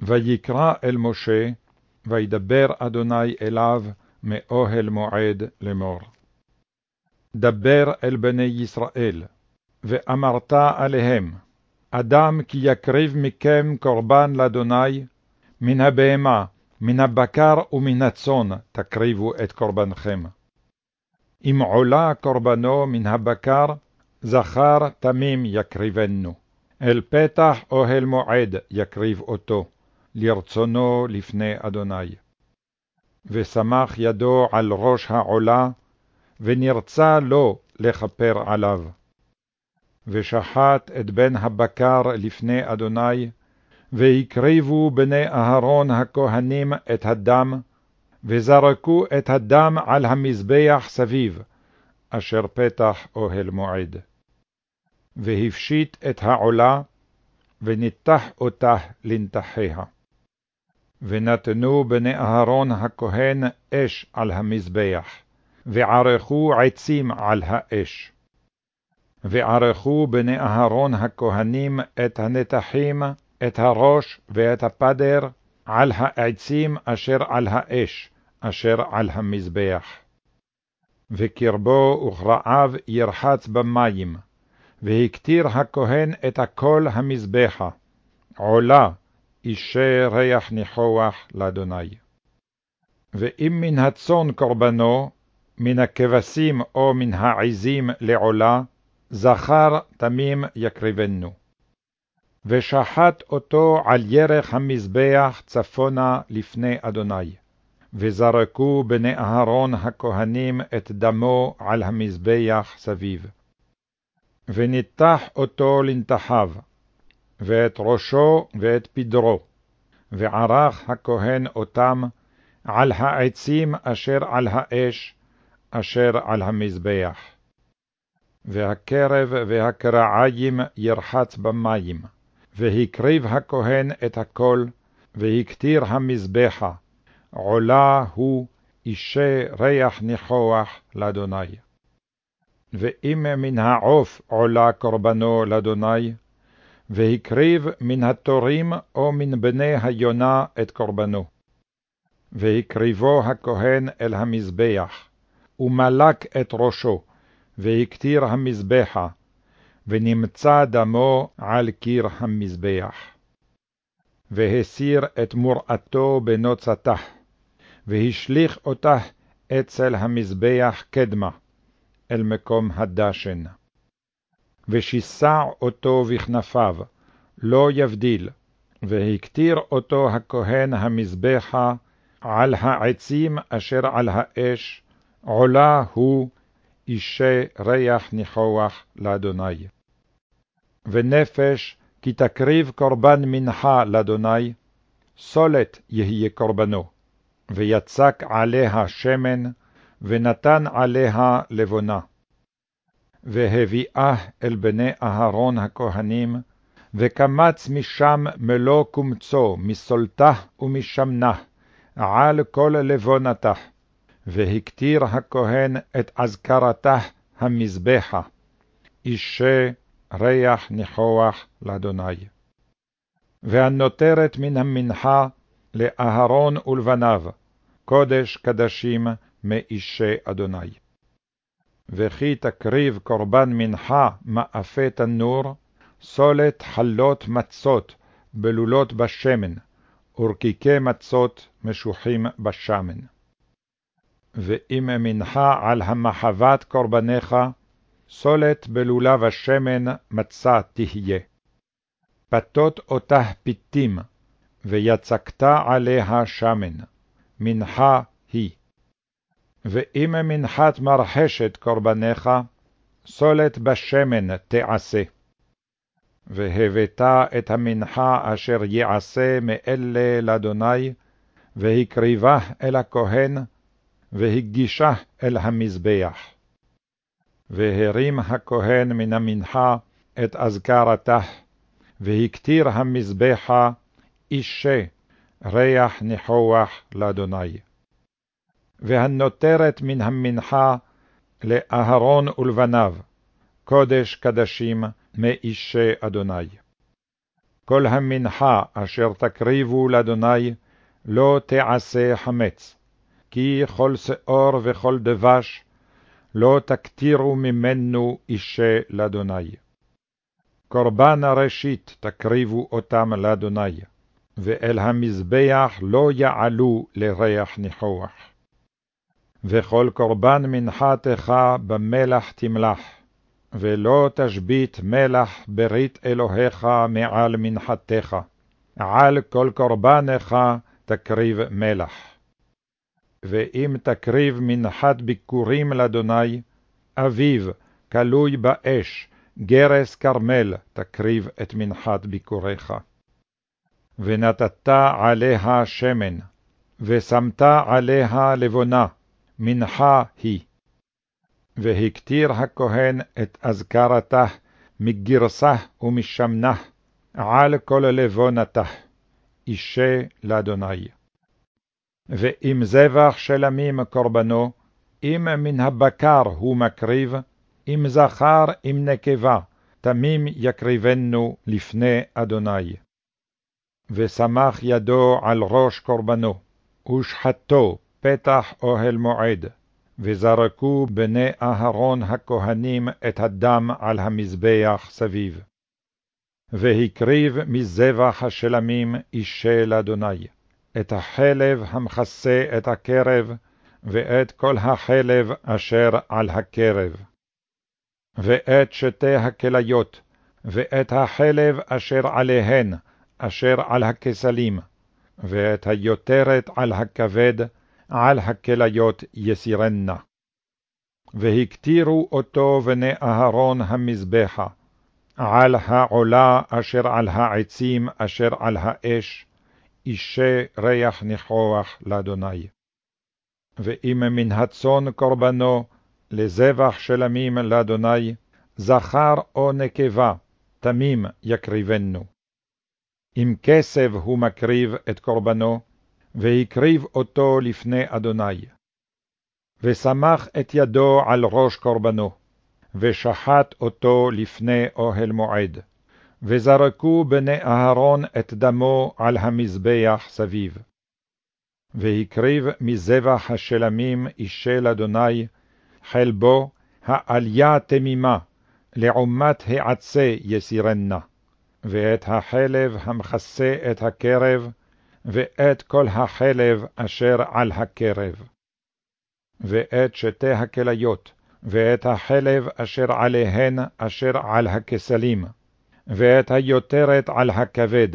ויקרא אל משה, וידבר אדוני אליו מאוהל מועד לאמור. דבר אל בני ישראל, ואמרת עליהם, אדם כי יקריב מכם קורבן לאדוני, מן הבהמה, מן הבקר ומן הצאן תקריבו את קורבנכם. אם עולה קורבנו מן הבקר, זכר תמים יקריבנו, אל פתח אוהל מועד יקריב אותו, לרצונו לפני אדוני. ושמח ידו על ראש העולה, ונרצה לו לכפר עליו. ושחט את בן הבקר לפני אדוני, והקריבו בני אהרון הכהנים את הדם, וזרקו את הדם על המזבח סביב, אשר פתח אוהל מועד. והפשיט את העולה, וניתח אותה לנתחיה. ונתנו בני אהרון הכהן אש על המזבח, וערכו עצים על האש. וערכו בני אהרון הכהנים את הנתחים, את הראש ואת הפדר, על העצים אשר על האש, אשר על המזבח. וקרבו וכרעיו ירחץ במים, והקטיר הכהן את הכל המזבחה, עולה, אישי ריח ניחוח לאדוני. ואם מן הצאן קורבנו, מן הכבשים או מן העזים לעולה, זכר תמים יקריבנו. ושחט אותו על ירך המזבח צפונה לפני אדוני. וזרקו בני אהרון הכהנים את דמו על המזבח סביב. וניתח אותו לנתחיו, ואת ראשו ואת פדרו, וערך הכהן אותם על העצים אשר על האש, אשר על המזבח. והקרב והקרעיים ירחץ במים, והקריב הכהן את הכל, והקטיר המזבחה, עולה הוא אישי ריח ניחוח לאדוני. ואם מן העוף עולה קורבנו לאדוני, והקריב מן התורים או מן בני היונה את קורבנו. והקריבו הכהן אל המזבח, ומלק את ראשו, והקטיר המזבחה, ונמצא דמו על קיר המזבח. והסיר את מוראתו בנוצתה, והשליך אותה אצל המזבח קדמה, אל מקום הדשן. ושיסע אותו בכנפיו, לא יבדיל, והקטיר אותו הכהן המזבחה על העצים אשר על האש, עולה הוא אישי ריח ניחוח לאדוני. ונפש כי תקריב קורבן מנחה לאדוני, סולת יהיה קורבנו, ויצק עליה שמן, ונתן עליה לבונה. והביאה אל בני אהרון הכהנים, וקמץ משם מלוא קומצו, מסולתה ומשמנה, על כל לבונתה, והקטיר הכהן את אזכרתה המזבחה, אישי ריח ניחוח לאדוני. והנותרת מן המנחה לאהרון ולבניו, קודש קדשים מאישי אדוני. וכי תקריב קורבן מנחה מאפה תנור, סולת חלות מצות בלולות בשמן, ורקיקי מצות משוחים בשמן. ואם מנחה על המחבת קורבניך, סולת בלולה ושמן מצה תהיה. פתות אותה פיתים, ויצקת עליה שמן, מנחה היא. ואם מנחת מרחשת קורבניך, סולת בשמן תעשה. והבאת את המנחה אשר יעשה מאלה לאדוני, והקריבה אל הכהן, והגישה אל המזבח. והרים הכהן מן המנחה את אזכרתה, והקטיר המזבחה אישה, ריח ניחוח לאדוני. והנותרת מן המנחה לאהרון ולבניו, קודש קדשים מאישי אדוני. כל המנחה אשר תקריבו לאדוני, לא תעשה חמץ, כי כל שאור וכל דבש, לא תקטירו ממנו אישה לאדוני. קורבן הראשית תקריבו אותם לאדוני, ואל המזבח לא יעלו לריח ניחוח. וכל קורבן מנחתך במלח תמלח, ולא תשבית מלח ברית אלוהיך מעל מנחתך, על כל קורבנך תקריב מלח. ואם תקריב מנחת ביקורים לאדוני, אביו כלוי באש, גרס כרמל תקריב את מנחת ביקוריך. ונתת עליה שמן, ושמת עליה לבונה, מנחה היא. והקטיר הכהן את אזכרתה מגרסה ומשמנה, על כל לבונתה, אישה לאדוני. ואם זבח שלמים קורבנו, אם מן הבקר הוא מקריב, אם זכר אם נקבה, תמים יקריבנו לפני אדוני. ושמח ידו על ראש קורבנו, ושחטו פתח אוהל מועד, וזרקו בני אהרון הכהנים את הדם על המזבח סביב. והקריב מזבח השלמים אישה לאדוני, את החלב המכסה את הקרב, ואת כל החלב אשר על הקרב. ואת שתי הכליות, ואת החלב אשר עליהן, אשר על הכסלים, ואת היותרת על הכבד, על הכליות יסירנה. והקטירו אותו בני אהרון המזבחה, על העולה אשר על העצים אשר על האש, אישה ריח ניחוח לאדוני. ואם מן הצאן קורבנו, לזבח שלמים לאדוני, זכר או נקבה, תמים יקריבנו. אם כסב הוא מקריב את קורבנו, והקריב אותו לפני אדוני. ושמח את ידו על ראש קורבנו, ושחט אותו לפני אוהל מועד, וזרקו בני אהרון את דמו על המזבח סביב. והקריב מזבח השלמים אישל אדוני, חלבו העליה תמימה, לעומת העצה יסירנה, ואת החלב המכסה את הקרב, ואת כל החלב אשר על הקרב. ואת שתי הכליות, ואת החלב אשר עליהן אשר על הכסלים, ואת היותרת על הכבד,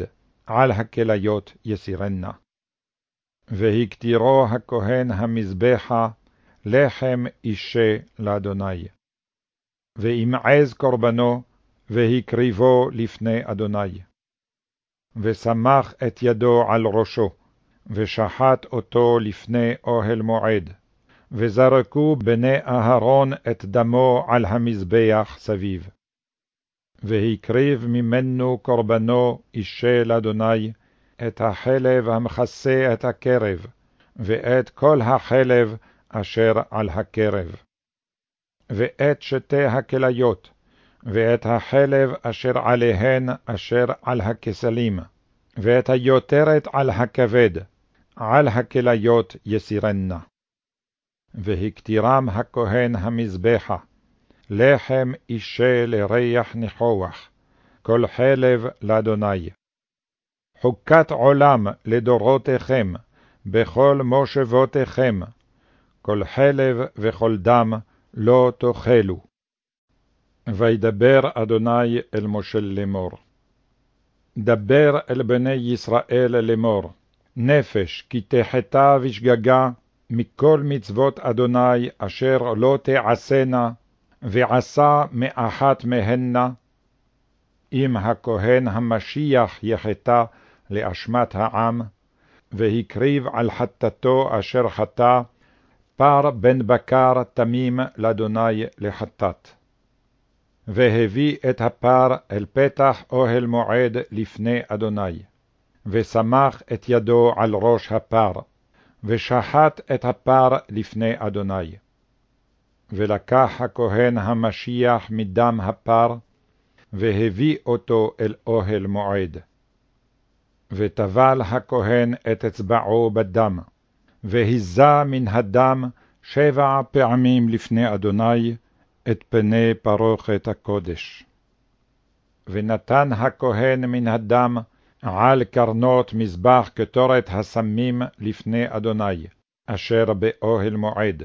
על הכליות יסירנה. והקטירו הכהן המזבחה, לחם אישה לאדוני. וימעז קורבנו, והקריבו לפני אדוני. ושמח את ידו על ראשו, ושחט אותו לפני אוהל מועד, וזרקו בני אהרון את דמו על המזבח סביב. והקריב ממנו קורבנו אישה לאדוני, את החלב המכסה את הקרב, ואת כל החלב אשר על הקרב. ואת שתי הכליות, ואת החלב אשר עליהן אשר על הכסלים, ואת היותרת על הכבד, על הכליות יסירנה. והקטירם הכהן המזבחה, לחם אישה לריח ניחוח, כל חלב לאדוני. חוקת עולם לדורותיכם, בכל מושבותיכם, כל חלב וכל דם לא תאכלו. וידבר אדוני אל משה לאמור. דבר אל בני ישראל לאמור, נפש כי תחטא ושגגה מכל מצוות אדוני אשר לא תעשנה, ועשה מאחת מהנה, אם הכהן המשיח יחטא לאשמת העם, והקריב על חטאתו אשר חטא, פר בן בקר תמים לאדוני לחטאת. והביא את הפר אל פתח אוהל מועד לפני אדוני, ושמח את ידו על ראש הפר, ושחט את הפר לפני אדוני. ולקח הכהן המשיח מדם הפר, והביא אותו אל אוהל מועד. וטבל הכהן את אצבעו בדם, והיזה מן הדם שבע פעמים לפני אדוני את פני פרוכת הקודש. ונתן הכהן מן הדם על קרנות מזבח קטורת הסמים לפני אדוני, אשר באוהל מועד.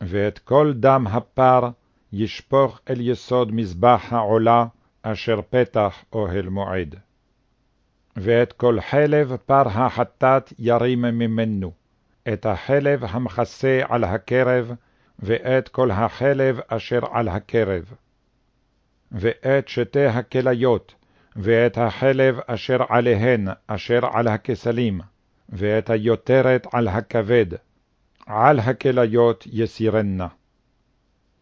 ואת כל דם הפר ישפוך אל יסוד מזבח העולה, אשר פתח אוהל מועד. ואת כל חלב פר החטאת ירים ממנו, את החלב המכסה על הקרב, ואת כל החלב אשר על הקרב. ואת שתי הכליות, ואת החלב אשר עליהן, אשר על הכסלים, ואת היותרת על הכבד, על הכליות יסירנה.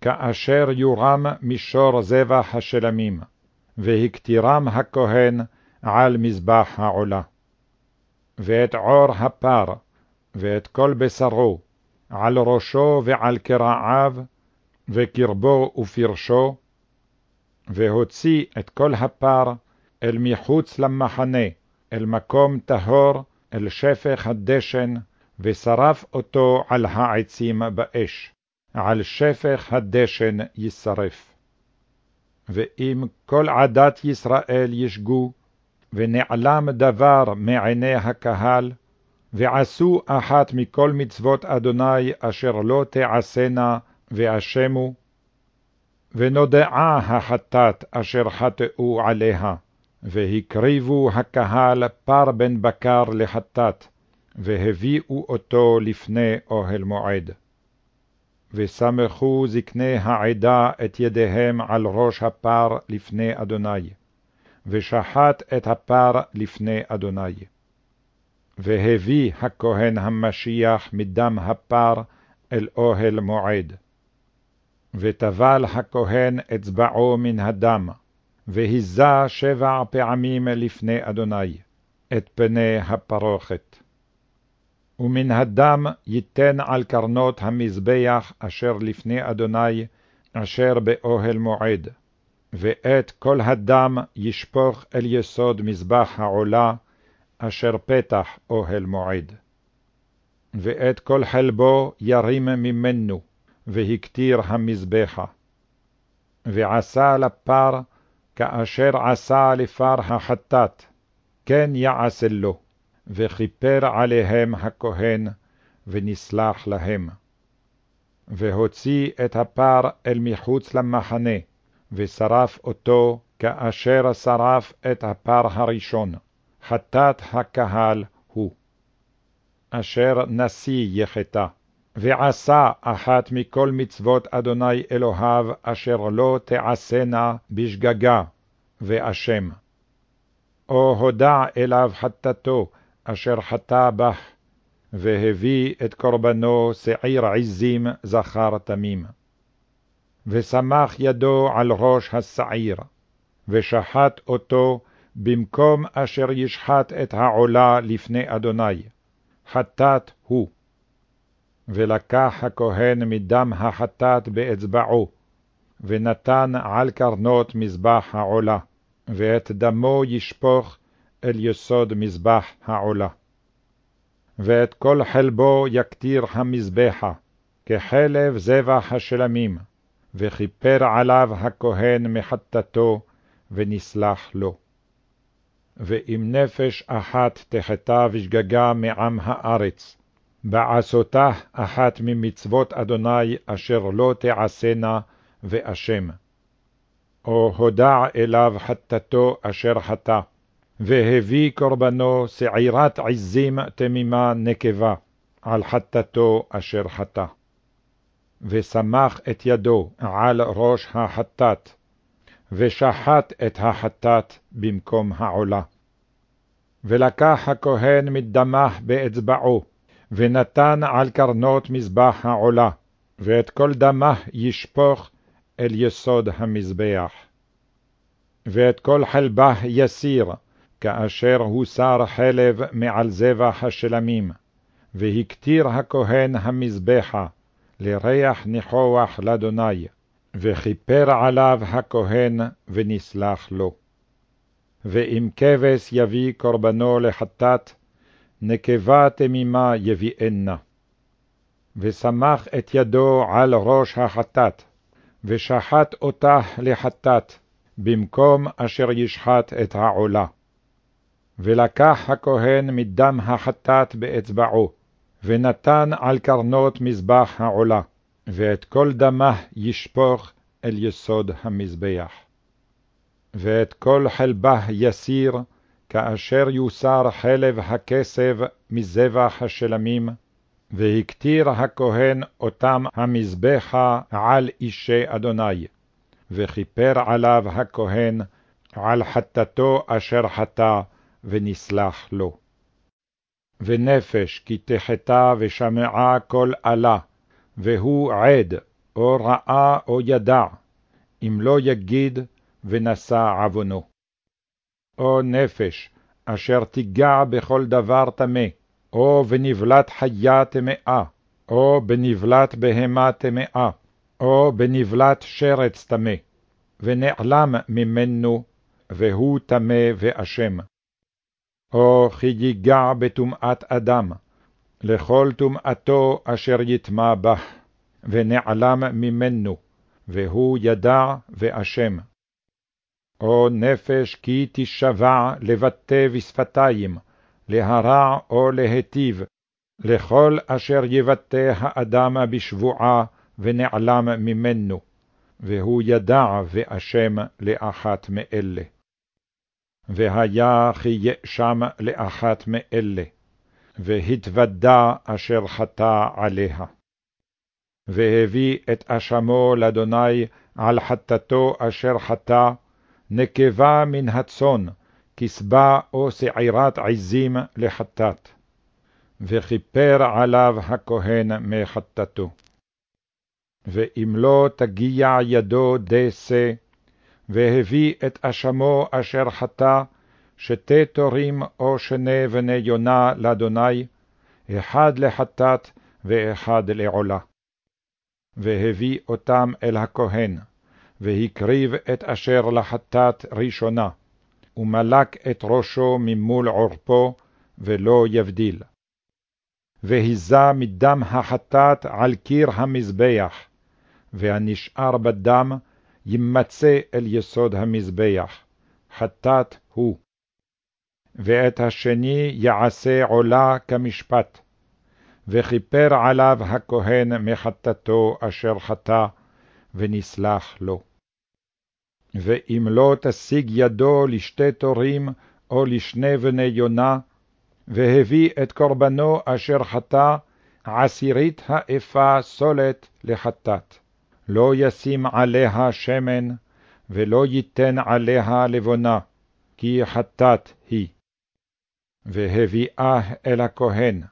כאשר יורם מישור זבח השלמים, והקטירם הכהן על מזבח העולה. ואת עור הפר, ואת כל בשרו, על ראשו ועל קרעיו, וקרבו ופרשו, והוציא את כל הפר אל מחוץ למחנה, אל מקום טהור, אל שפך הדשן, ושרף אותו על העצים באש, על שפך הדשן ישרף. ואם כל עדת ישראל ישגו, ונעלם דבר מעיני הקהל, ועשו אחת מכל מצוות אדוני אשר לא תעשנה, ואשמו, ונודעה החטאת אשר חטאו עליה, והקריבו הקהל פר בן בקר לחטאת, והביאו אותו לפני אוהל מועד. וסמכו זקני העדה את ידיהם על ראש הפר לפני אדוני, ושחט את הפר לפני אדוני. והביא הכהן המשיח מדם הפר אל אוהל מועד. וטבל הכהן אצבעו מן הדם, והיזה שבע פעמים לפני אדוני, את פני הפרוכת. ומן הדם ייתן על קרנות המזבח אשר לפני אדוני, אשר באוהל מועד, ואת כל הדם ישפוך אל יסוד מזבח העולה, אשר פתח אוהל מועד. ואת כל חלבו ירים ממנו, והקטיר המזבחה. ועשה לפר כאשר עשה לפר החטאת, כן יעשה לו, וכיפר עליהם הכהן, ונסלח להם. והוציא את הפר אל מחוץ למחנה, ושרף אותו כאשר שרף את הפר הראשון, חטאת הקהל הוא. אשר נשיא יחטא. ועשה אחת מכל מצוות אדוני אלוהיו, אשר לא תעשנה בשגגה, ואשם. או הודע אליו חטאתו, אשר חטא בך, והביא את קורבנו שעיר עזים זכר תמים. וסמך ידו על ראש השעיר, ושחט אותו במקום אשר ישחט את העולה לפני אדוני, חטאת הוא. ולקח הכהן מדם החטאת באצבעו, ונתן על קרנות מזבח העולה, ואת דמו ישפוך אל יסוד מזבח העולה. ואת כל חלבו יקטיר המזבחה, כחלב זבח השלמים, וכיפר עליו הכהן מחטאתו, ונסלח לו. ואם נפש אחת תחטא ושגגה מעם הארץ, בעשותה אחת ממצוות אדוני אשר לא תעשנה, ואשם. או הודע אליו חטאתו אשר חטא, והביא קורבנו שעירת עזים תמימה נקבה, על חטאתו אשר חטא. וסמך את ידו על ראש החטאת, ושחט את החטאת במקום העולה. ולקח הכהן מדמך באצבעו, ונתן על קרנות מזבח העולה, ואת כל דמה ישפוך אל יסוד המזבח. ואת כל חלבה יסיר, כאשר הוסר חלב מעל זבח השלמים, והקטיר הכהן המזבחה, לריח ניחוח לאדוני, וכיפר עליו הכהן, ונסלח לו. ואם כבש יביא קורבנו לחטאת, נקבה תמימה יביאנה. וסמך את ידו על ראש החטאת, ושחט אותה לחטאת, במקום אשר ישחט את העולה. ולקח הכהן מדם החטאת באצבעו, ונתן על קרנות מזבח העולה, ואת כל דמה ישפוך אל יסוד המזבח. ואת כל חלבה יסיר, כאשר יוסר חלב הכסב מזבח השלמים, והקטיר הכהן אותם המזבחה על אישי אדוני, וכיפר עליו הכהן על חטאתו אשר חטא, ונסלח לו. ונפש כי תחטא ושמעה כל אלה, והוא עד, או ראה או ידע, אם לא יגיד ונשא עוונו. או נפש, אשר תיגע בכל דבר טמא, או בנבלת חיה טמאה, או בנבלת בהמה טמאה, או בנבלת שרץ טמא, ונעלם ממנו, והוא טמא ואשם. או כי ייגע בטומאת אדם, לכל טומאתו אשר יטמע בה, ונעלם ממנו, והוא ידע ואשם. או נפש כי תשבע לבטא בשפתיים, להרע או להיטיב, לכל אשר יבטא האדם בשבועה ונעלם ממנו, והוא ידע ואשם לאחת מאלה. והיה כי יאשם לאחת מאלה, והתוודה אשר חטא עליה. והביא את אשמו לאדוני על חטאתו אשר חטא, נקבה מן הצאן, כסבה או שעירת עזים לחטאת, וכיפר עליו הכהן מחטאתו. ואם לא תגיע ידו דסה, והביא את אשמו אשר חטא, שתי תורים או שני בני יונה לאדוני, אחד לחטאת ואחד לעולה. והביא אותם אל הכהן, והקריב את אשר לחטאת ראשונה, ומלק את ראשו ממול עורפו, ולא יבדיל. והיזה מדם החטאת על קיר המזבח, והנשאר בדם ימצא אל יסוד המזבח, חטאת הוא. ואת השני יעשה עולה כמשפט, וכיפר עליו הכהן מחטאתו אשר חטא, ונסלח לו. ואם לא תשיג ידו לשתי תורים או לשני בני יונה, והביא את קורבנו אשר חטא, עשירית האפה סולת לחטאת. לא ישים עליה שמן, ולא ייתן עליה לבונה, כי חטאת. והביאה אל הכהן,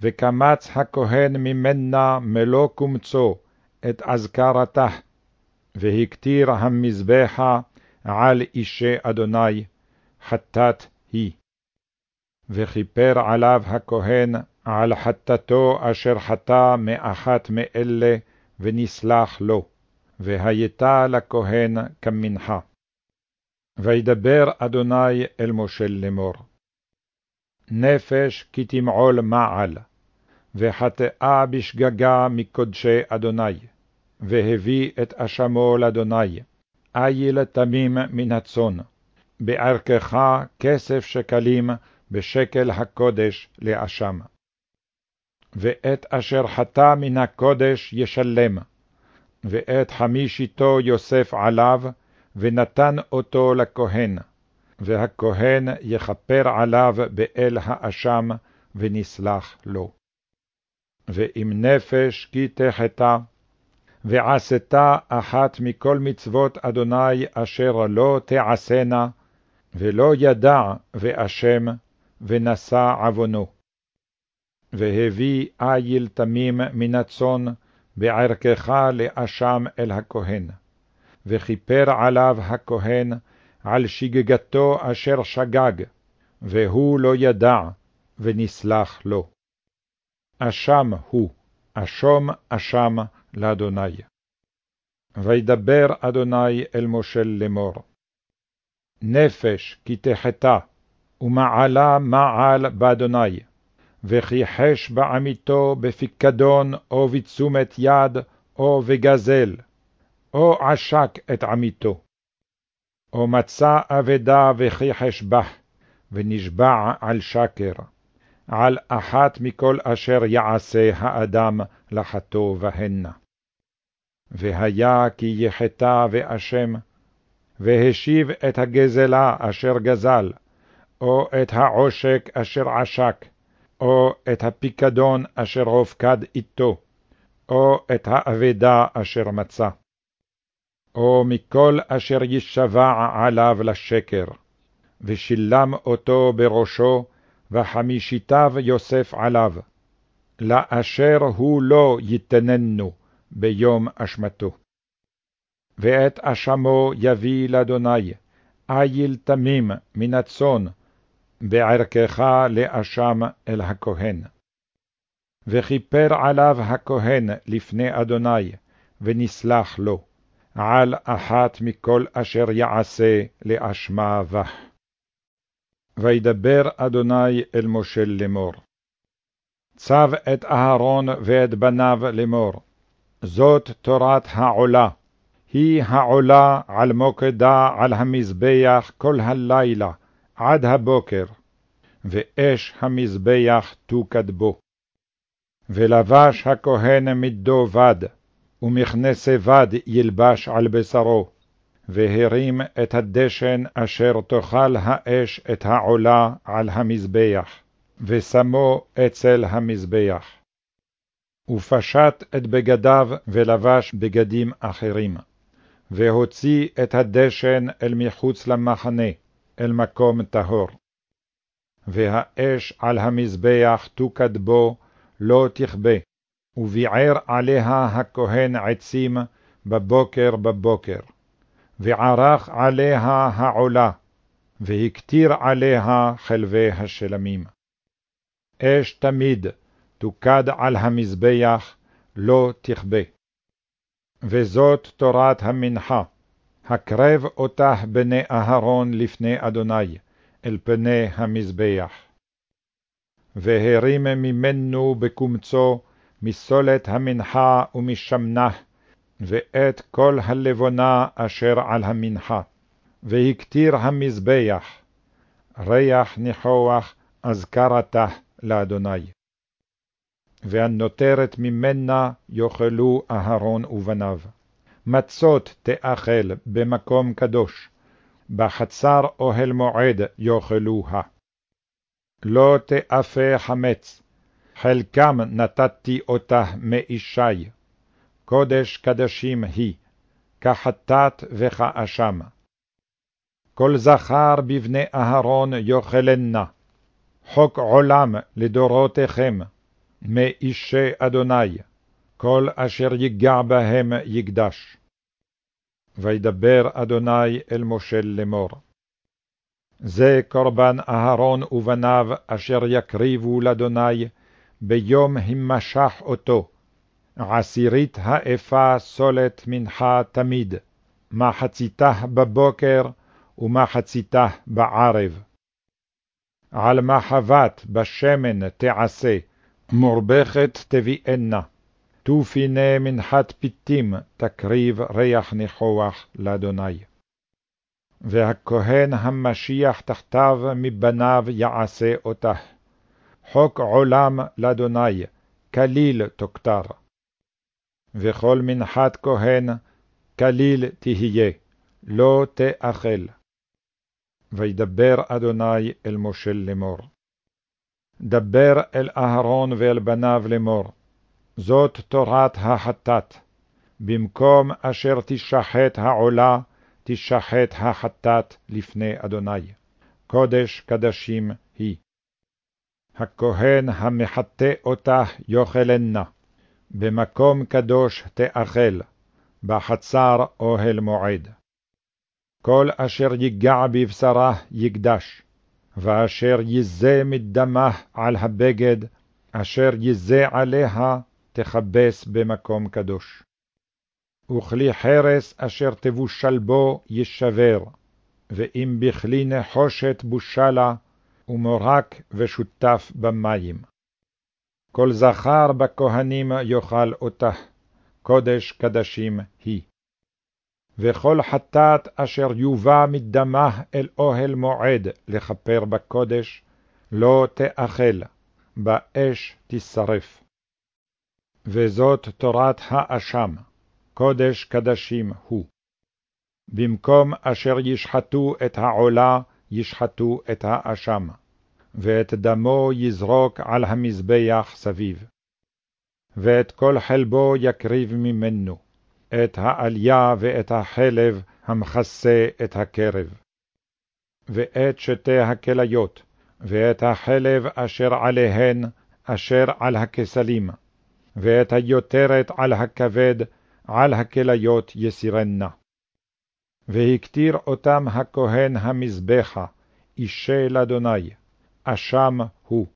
וקמץ הכהן ממנה מלוא קומצו, את אזכרתה, והקטיר המזבחה על אישי אדוני, חטאת היא. וכיפר עליו הכהן על חטאתו אשר חטא מאחת מאלה, ונסלח לו, והייתה לכהן כמנחה. וידבר אדוני אל משה לאמור. נפש כי תמעול מעל, וחטאה בשגגה מקודשי אדוני, והביא את אשמו לאדוני, איל תמים מן הצאן, בערכך כסף שקלים בשקל הקודש לאשם. ואת אשר חטא מן הקודש ישלם, ואת חמישיתו יוסף עליו, ונתן אותו לכהן, והכהן יכפר עליו באל האשם, ונסלח לו. ואם נפש כי תחטא, ועשתה אחת מכל מצוות אדוני אשר לא תעשנה, ולא ידע ואשם, ונשא עוונו. והביא איל תמים מן הצאן, בערכך לאשם אל הכהן. וכיפר עליו הכהן על שגגתו אשר שגג, והוא לא ידע, ונסלח לו. אשם הוא, אשום אשם לאדוני. וידבר אדוני אל משה לאמור. נפש כי תחטא, ומעלה מעל באדוני, וכיחש בעמיתו בפיקדון או בתשומת יד או בגזל, או עשק את עמיתו. או מצא אבדה וכיחש בה, ונשבע על שקר, על אחת מכל אשר יעשה האדם לחטוא בהנה. והיה כי יחטא ואשם, והשיב את הגזלה אשר גזל, או את העושק אשר עשק, או את הפיקדון אשר הופקד איתו, או את האבדה אשר מצא. או מכל אשר יישבע עליו לשקר, ושילם אותו בראשו, וחמישיתיו יוסף עליו, לאשר הוא לא יתננו ביום אשמתו. ואת אשמו יביא לאדוני, איל תמים מן הצאן, בערכך לאשם אל הכהן. וכיפר עליו הכהן לפני אדוני, ונסלח לו, על אחת מכל אשר יעשה לאשמה בה. וידבר אדוני אל משה לאמור. צב את אהרון ואת בניו לאמור, זאת תורת העולה, היא העולה על מוקדה על המזבח כל הלילה עד הבוקר, ואש המזבח תוקד בו. ולבש הכהן מידו בד, ומכנסי בד ילבש על בשרו, והרים את הדשן אשר תאכל האש את העולה על המזבח, ושמו אצל המזבח. ופשט את בגדיו ולבש בגדים אחרים, והוציא את הדשן אל מחוץ למחנה, אל מקום טהור. והאש על המזבח תוקד בו, לא תכבה, וביער עליה הכהן עצים בבוקר בבוקר. וערך עליה העולה, והקטיר עליה חלבי השלמים. אש תמיד תוקד על המזבח, לא תכבה. וזאת תורת המנחה, הקרב אותה בני אהרון לפני אדוני, אל פני המזבח. והרים ממנו בקומצו, מסולת המנחה ומשמנה, ואת כל הלבונה אשר על המנחה, והקטיר המזבח, ריח ניחוח אזכרתה לאדוני. והנותרת ממנה יאכלו אהרון ובניו. מצות תאכל במקום קדוש, בחצר אוהל מועד יאכלוה. לא תאפה חמץ, חלקם נתתי אותה מאישי, קודש קדשים היא, כחטאת וכאשם. כל זכר בבני אהרון יאכלנה, חוק עולם לדורותיכם, מאישי אדוני, כל אשר ייגע בהם יקדש. וידבר אדוני אל משה לאמור. זה קורבן אהרון ובניו אשר יקריבו לאדוני ביום המשך אותו, עשירית האפה סולת מנחה תמיד, מחציתה בבוקר ומחציתה בערב. על מחבת בשמן תעשה, מורבכת תביאנה, תופיני מנחת פיתים תקריב ריח ניחוח לאדוני. והכהן המשיח תחתיו מבניו יעשה אותה. חוק עולם לאדוני, כליל תוכתר. וכל מנחת כהן כליל תהיה, לא תאכל. וידבר אדוני אל משה לאמור. דבר אל אהרון ואל בניו לאמור, זאת תורת החטאת, במקום אשר תשחט העולה, תשחט החטאת לפני אדוני. קודש קדשים היא. הכהן המחטא אותה יאכלנה, במקום קדוש תאכל, בחצר אוהל מועד. כל אשר ייגע בבשרה יקדש, ואשר יזה מדמה על הבגד, אשר יזה עליה תכבס במקום קדוש. וכלי חרס אשר תבושל בו ישבר, ואם בכלי נחושת בושה ומורק ושותף במים. כל זכר בכהנים יאכל אותה, קודש קדשים היא. וכל חטאת אשר יובא מדמה אל אוהל מועד לכפר בקודש, לא תאכל, באש תשרף. וזאת תורת האשם, קודש קדשים הוא. במקום אשר ישחטו את העולה, ישחטו את האשם, ואת דמו יזרוק על המזבח סביב. ואת כל חלבו יקריב ממנו, את העלייה ואת החלב המכסה את הקרב. ואת שתי הכליות, ואת החלב אשר עליהן, אשר על הכסלים, ואת היותרת על הכבד, על הכליות יסירנה. והקטיר אותם הכהן המזבחה, אישי לאדוני, אשם הוא.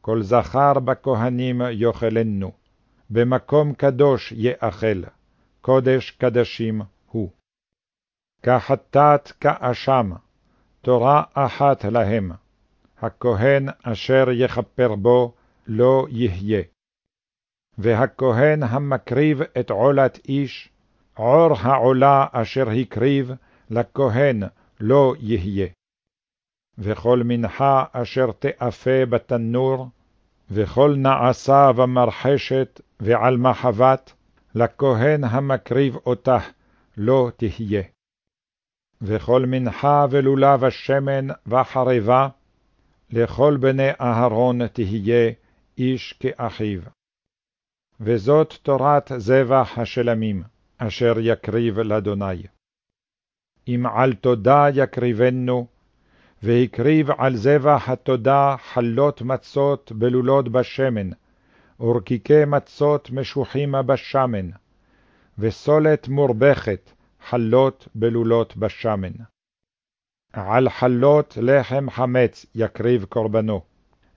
כל זכר בכהנים יאכלנו, במקום קדוש יאכל, קודש קדשים הוא. כחטאת כאשם, תורה אחת להם, הכהן אשר יכפר בו לא יהיה. והכהן המקריב את עולת איש, עור העולה אשר הקריב, לכהן לא יהיה. וכל מנחה אשר תאפה בתנור, וכל נעשה במרחשת ועל מחבת, לכהן המקריב אותה לא תהיה. וכל מנחה ולולב השמן וחרבה, לכל בני אהרון תהיה איש כאחיו. וזאת תורת זבח השלמים, אשר יקריב לאדוני. אם על תודה יקריבנו, והקריב על זבח התודה חלות מצות בלולות בשמן, ורקיקי מצות משוחים בשמן, וסולת מורבכת, חלות בלולות בשמן. על חלות לחם חמץ יקריב קורבנו,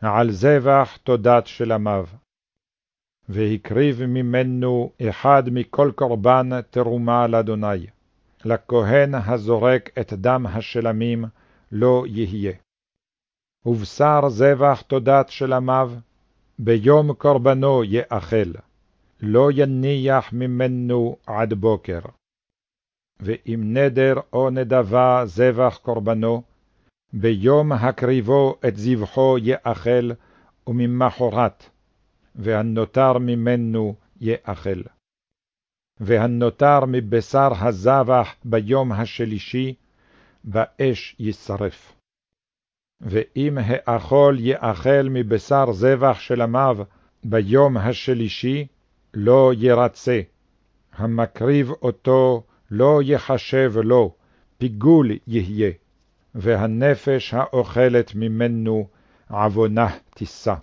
על זבח תודת שלמיו. והקריב ממנו אחד מכל קורבן תרומה לאדוני. לכהן הזורק את דם השלמים לא יהיה. ובשר זבח תודת שלמיו, ביום קורבנו יאכל, לא יניח ממנו עד בוקר. ואם נדר או נדבה זבח קורבנו, ביום הקריבו את זבחו יאכל, וממחרת, והנותר ממנו יאכל. והנותר מבשר הזבח ביום השלישי, באש ישרף. ואם האכול יאכל מבשר זבח שלמיו ביום השלישי, לא ירצה. המקריב אותו לא יחשב לו, פיגול יהיה, והנפש האוכלת ממנו עוונה תישא.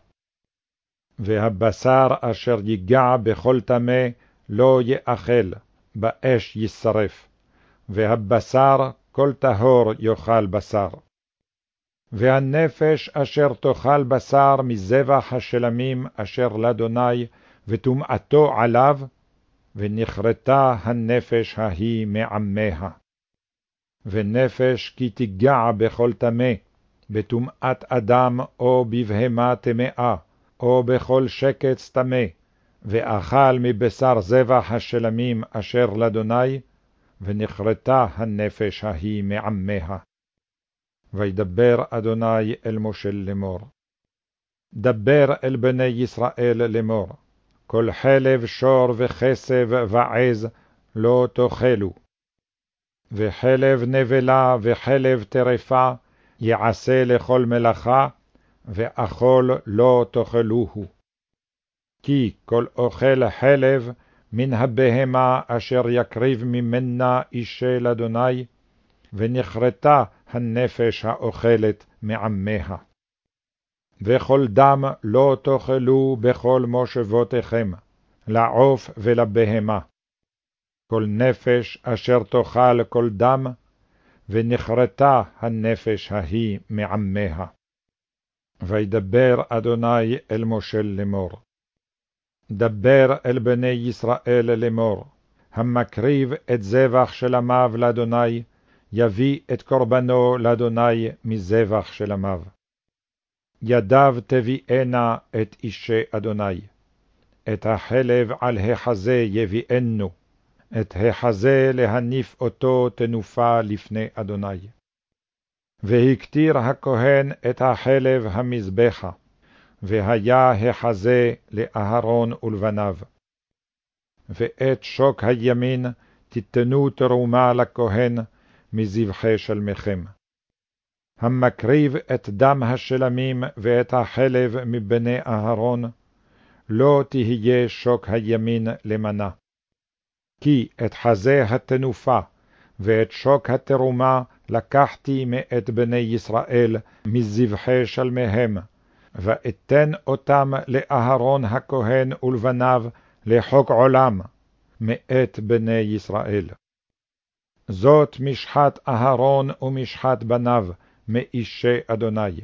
והבשר אשר ייגע בכל טמא לא יאכל, באש ישרף, והבשר כל טהור יאכל בשר. והנפש אשר תאכל בשר מזבח השלמים אשר לאדוני, וטומאתו עליו, ונכרתה הנפש ההיא מעמיה. ונפש כי תיגע בכל טמא, בטומאת אדם או בבהמה טמאה, או בכל שקץ טמא, ואכל מבשר זבח השלמים אשר לאדוני, ונכרתה הנפש ההיא מעמיה. וידבר אדוני אל משה לאמור. דבר אל בני ישראל לאמור, כל חלב שור וכסב ועז לא תאכלו. וחלב נבלה וחלב טרפה יעשה לכל מלאכה, ואכול לא תאכלוהו. כי כל אוכל חלב מן הבהמה אשר יקריב ממנה אישה לאדוני, ונכרתה הנפש האוכלת מעמיה. וכל דם לא תאכלו בכל מושבותיכם, לעוף ולבהמה. כל נפש אשר תאכל כל דם, ונכרתה הנפש ההיא מעמיה. וידבר אדוני אל משה לאמור. דבר אל בני ישראל לאמור, המקריב את זבח שלמיו לאדוני, יביא את קורבנו לאדוני מזבח שלמיו. ידיו תביאנה את אישי אדוני, את החלב על החזה יביאנו, את החזה להניף אותו תנופה לפני אדוני. והקטיר הכהן את החלב המזבחה, והיה החזה לאהרון ולבניו. ואת שוק הימין תיתנו תרומה לכהן מזבחי שלמיכם. המקריב את דם השלמים ואת החלב מבני אהרון, לא תהיה שוק הימין למנה. כי את חזה התנופה ואת שוק התרומה לקחתי מאת בני ישראל מזבחי שלמיהם, ואתן אותם לאהרון הכהן ולבניו לחוק עולם, מאת בני ישראל. זאת משחת אהרון ומשחת בניו, מאישי אדוני,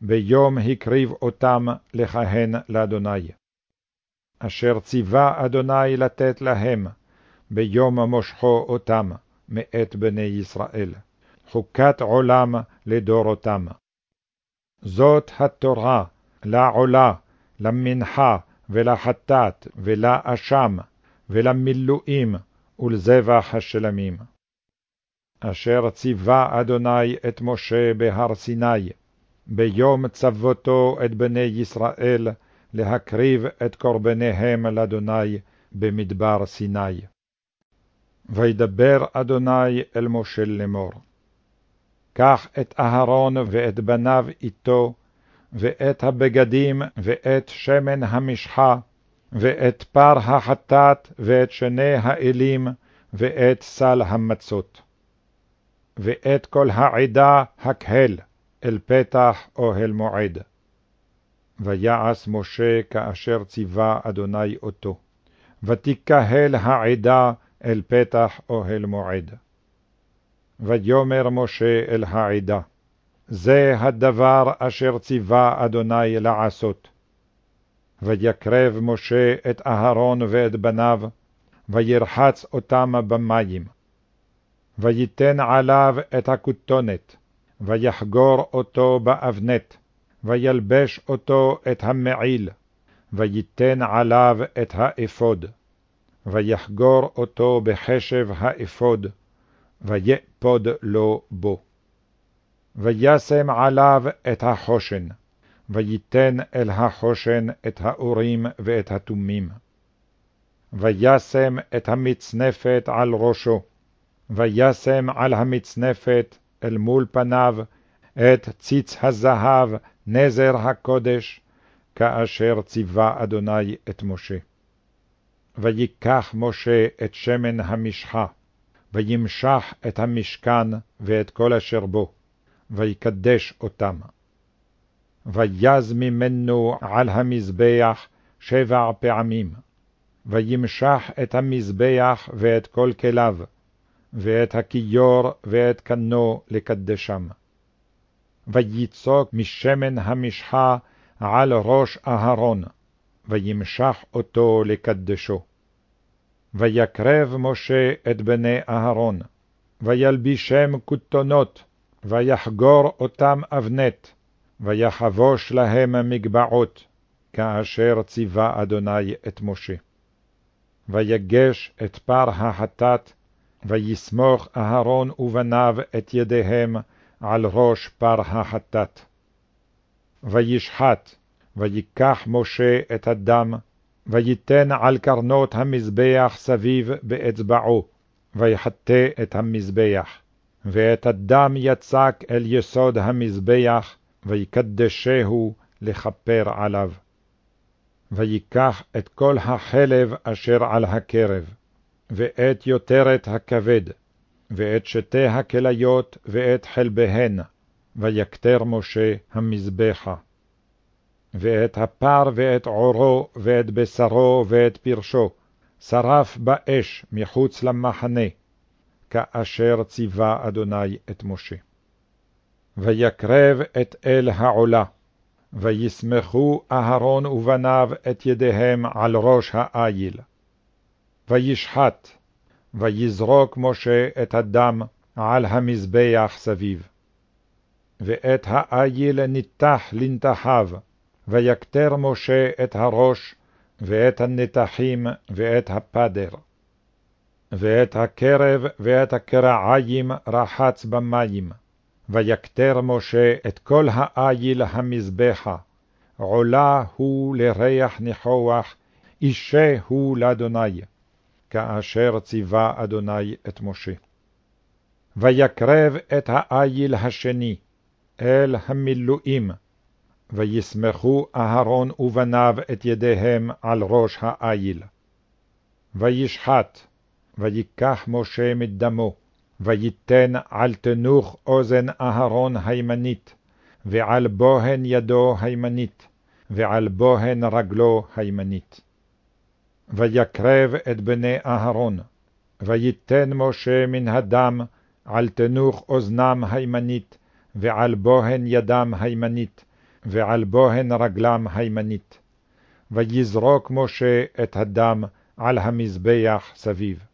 ביום הקריב אותם לכהן לאדוני. אשר ציווה אדוני לתת להם, ביום מושכו אותם, מאת בני ישראל, חוקת עולם לדורותם. זאת התורה, לעולה, למנחה, ולחטאת, ולאשם, ולמילואים, ולזבח השלמים. אשר ציווה אדוני את משה בהר סיני, ביום צוותו את בני ישראל להקריב את קורבניהם לאדוני במדבר סיני. וידבר אדוני אל משה לאמור. קח את אהרון ואת בניו איתו, ואת הבגדים, ואת שמן המשחה, ואת פר החטאת, ואת שני האלים, ואת סל המצות. ואת כל העדה הקהל אל פתח אוהל מועד. ויעש משה כאשר ציווה אדוני אותו, ותקהל העדה אל פתח אוהל מועד. ויאמר משה אל העדה, זה הדבר אשר ציווה אדוני לעשות. ויקרב משה את אהרון ואת בניו, וירחץ אותם במים. ויתן עליו את הכותונת, ויחגור אותו באבנת, וילבש אותו את המעיל, ויתן עליו את האפוד, ויחגור אותו בחשב האפוד, ויפוד לו בו. וישם עליו את החושן, ויתן אל החושן את האורים ואת התומים. וישם את המצנפת על ראשו, וישם על המצנפת אל מול פניו את ציץ הזהב נזר הקודש, כאשר ציווה אדוני את משה. ויקח משה את שמן המשחה, וימשח את המשכן ואת כל אשר בו, ויקדש אותם. ויז ממנו על המזבח שבע פעמים, וימשח את המזבח ואת כל כליו, ואת הכיור ואת קנו לקדשם. ויצוק משמן המשחה על ראש אהרון, וימשח אותו לקדשו. ויקרב משה את בני אהרון, וילבישם כותונות, ויחגור אותם אבנת, ויחבוש להם מגבעות, כאשר ציווה אדוני את משה. ויגש את פר החטאת, ויסמוך אהרון ובניו את ידיהם על ראש פר החטאת. וישחט, ויקח משה את הדם, ויתן על קרנות המזבח סביב באצבעו, ויחטא את המזבח. ואת הדם יצק אל יסוד המזבח, ויקדשהו לכפר עליו. ויקח את כל החלב אשר על הקרב, ואת יותרת הכבד, ואת שתי הכליות, ואת חלביהן, ויקטר משה המזבחה. ואת הפר ואת עורו, ואת בשרו, ואת פרשו, שרף באש מחוץ למחנה, כאשר ציווה אדוני את משה. ויקרב את אל העולה, ויסמכו אהרון ובניו את ידיהם על ראש האיל. וישחט, ויזרוק משה את הדם, על המזבח סביב. ואת האיל ניתח לנתחיו, ויקטר משה את הראש, ואת הנתחים, ואת הפדר. ואת הקרב ואת הקרעיים רחץ במים, ויקטר משה את כל האיל המזבחה, עולה הוא לריח ניחוח, אישה הוא לאדוני, כאשר ציווה אדוני את משה. ויקרב את האיל השני אל המילואים, ויסמכו אהרון ובניו את ידיהם על ראש האיל. וישחט, ויקח משה מדמו, ויתן על תנוך אוזן אהרון הימנית, ועל בוהן ידו הימנית, ועל בוהן רגלו הימנית. ויקרב את בני אהרון, ויתן משה מן הדם על תנוך אוזנם הימנית, ועל בוהן ידם הימנית, ועל בוהן רגלם הימנית. ויזרוק משה את הדם על המזבח סביב.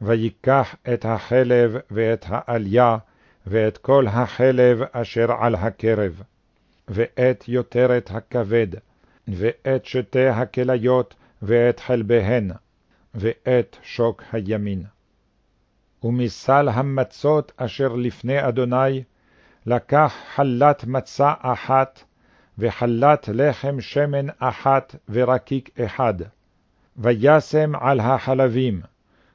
ויקח את החלב ואת העליה, ואת כל החלב אשר על הקרב, ואת יותרת הכבד, ואת שתי הכליות, ואת חלביהן, ואת שוק הימין. ומסל המצות אשר לפני אדוני, לקח חלת מצה אחת, וחלת לחם שמן אחת ורקיק אחד, וישם על החלבים,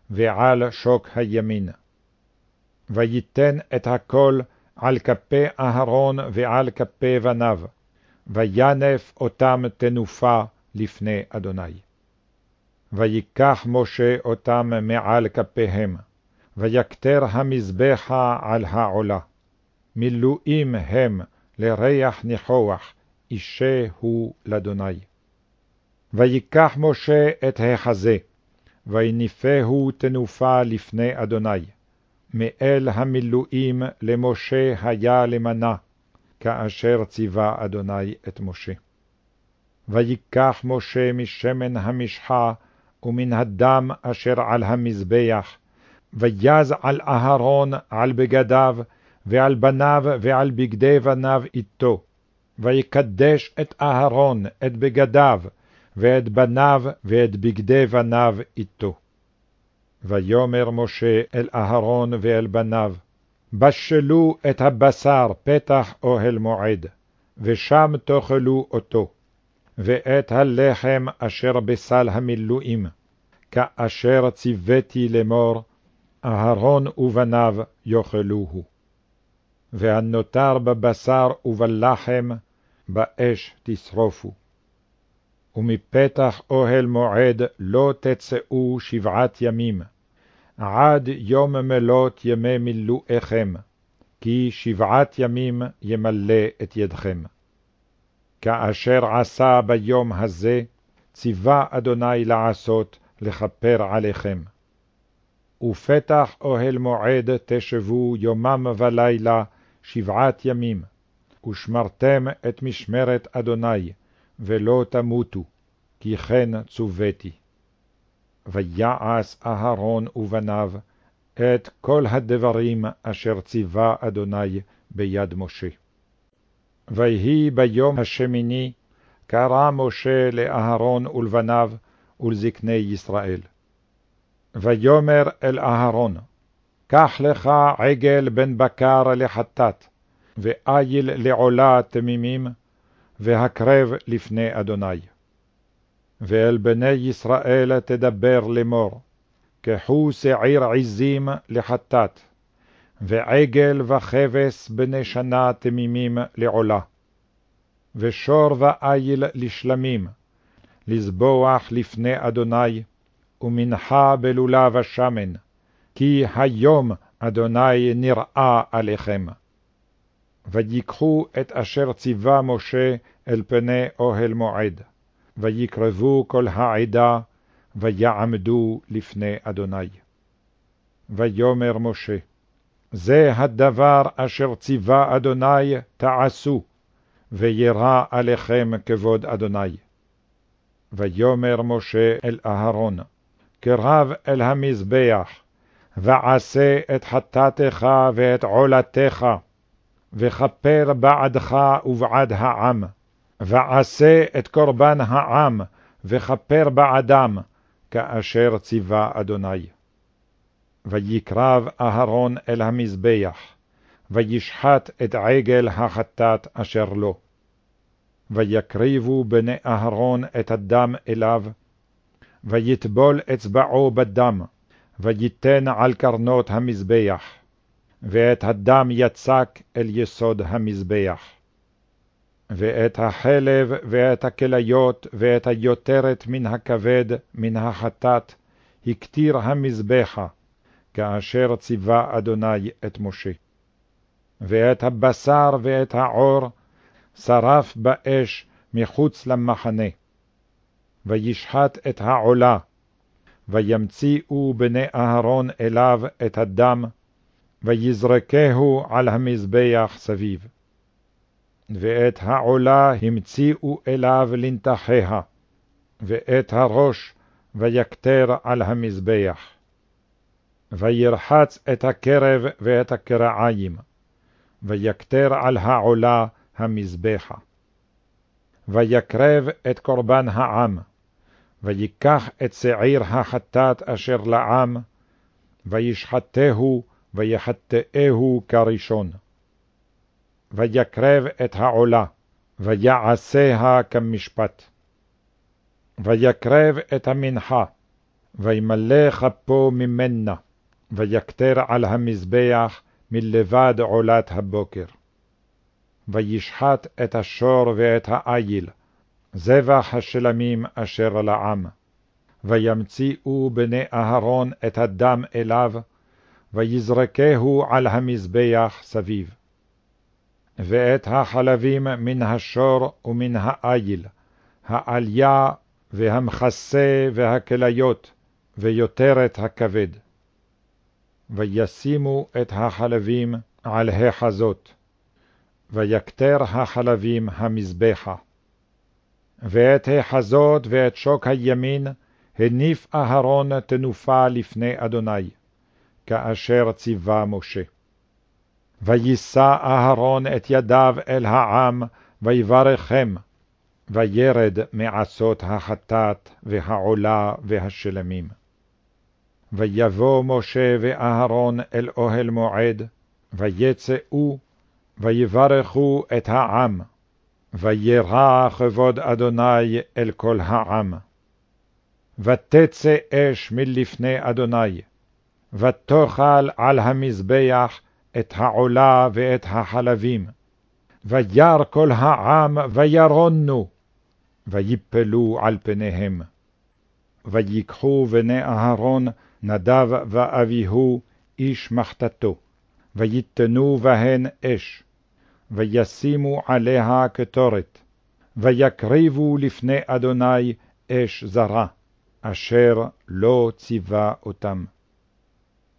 ועל שוק הימין. ויתן את הכל על כפי אהרון ועל כפי בניו, וינף אותם תנופה לפני אדוני. ויקח משה אותם מעל כפיהם, ויקטר המזבחה על העולה. מילואים הם לריח ניחוח, אישה הוא לאדוני. ויקח משה את החזה, ויניפהו תנופה לפני אדוני. מאל המילואים למשה היה למנה, כאשר ציווה אדוני את משה. ויקח משה משמן המשחה ומן הדם אשר על המזבח, ויז על אהרון על בגדיו, ועל בניו ועל בגדי בניו איתו, ויקדש את אהרון את בגדיו, ואת בניו ואת בגדי בניו איתו. ויאמר משה אל אהרון ואל בניו, בשלו את הבשר פתח אוהל מועד, ושם תאכלו אותו, ואת הלחם אשר בסל המילואים, כאשר ציוויתי לאמור, אהרון ובניו יאכלוהו. והנותר בבשר ובלחם, באש תשרופו. ומפתח אוהל מועד לא תצאו שבעת ימים, עד יום מלות ימי מילואיכם, כי שבעת ימים ימלא את ידכם. כאשר עשה ביום הזה, ציווה אדוני לעשות לכפר עליכם. ופתח אוהל מועד תשבו יומם ולילה שבעת ימים, ושמרתם את משמרת אדוני, ולא תמותו, כי כן צוויתי. ויעש אהרון ובניו את כל הדברים אשר ציווה אדוני ביד משה. ויהי ביום השמיני, קרא משה לאהרון ולבניו ולזקני ישראל. ויאמר אל אהרון, קח לך עגל בן בקר לחטאת, ואיל לעולה תמימים, והקרב לפני אדוני. ואל בני ישראל תדבר לאמור, קחו שעיר עזים לחטאת, ועגל וכבש בני שנה תמימים לעולה, ושור ואיל לשלמים, לזבוח לפני אדוני, ומנחה בלולב השמן, כי היום אדוני נראה עליכם. ויקחו את אשר ציווה משה אל פני אוהל מועד, ויקרבו כל העדה, ויעמדו לפני אדוני. ויאמר משה, זה הדבר אשר ציווה אדוני תעשו, וירא עליכם כבוד אדוני. ויאמר משה אל אהרון, קרב אל המזבח, ועשה את חטאתך ואת עולתך, וכפר בעדך ובעד העם, ועשה את קורבן העם, וכפר בעדם, כאשר ציווה אדוני. ויקרב אהרון אל המזבח, וישחט את עגל החטאת אשר לו. ויקריבו בני אהרון את הדם אליו, ויטבול אצבעו בדם, ויתן על קרנות המזבח, ואת הדם יצק אל יסוד המזבח. ואת החלב ואת הכליות ואת היותרת מן הכבד מן החטאת, הקטיר המזבחה, כאשר ציווה אדוני את משה. ואת הבשר ואת העור שרף באש מחוץ למחנה. וישחט את העולה, וימציאו בני אהרון אליו את הדם, ויזרקהו על המזבח סביב. ואת העולה המציאו אליו לנתחיה, ואת הראש ויקטר על המזבח. וירחץ את הקרב ואת הקרעיים, ויקטר על העולה המזבחה. ויקרב את קורבן העם, ויקח את שעיר החטאת אשר לעם, וישחטהו ויחטאהו כראשון. ויקרב את העולה, ויעשיה כמשפט. ויקרב את המנחה, וימלא כפו ממנה, ויקטר על המזבח מלבד עולת הבוקר. וישחט את השור ואת האיל, זבח השלמים אשר לעם. וימציאו בני אהרון את הדם אליו, ויזרקהו על המזבח סביב. ואת החלבים מן השור ומן האיל, העליה והמכסה והכליות, ויותרת הכבד. וישימו את החלבים על החזות, ויקטר החלבים המזבחה. ואת החזות ואת שוק הימין הניף אהרון תנופה לפני אדוני, כאשר ציווה משה. ויישא אהרון את ידיו אל העם, ויברכם, וירד מעשות החטאת והעולה והשלמים. ויבוא משה ואהרון אל אוהל מועד, ויצאו, ויברכו את העם, וירא כבוד אדוני אל כל העם. ותצא אש מלפני אדוני, ותאכל על המזבח את העולה ואת החלבים, וירא כל העם וירונו, ויפלו על פניהם. ויקחו בני אהרון נדב ואביהו איש מחתתו, ויתנו בהן אש, וישימו עליה קטורת, ויקריבו לפני אדוני אש זרה, אשר לא ציווה אותם.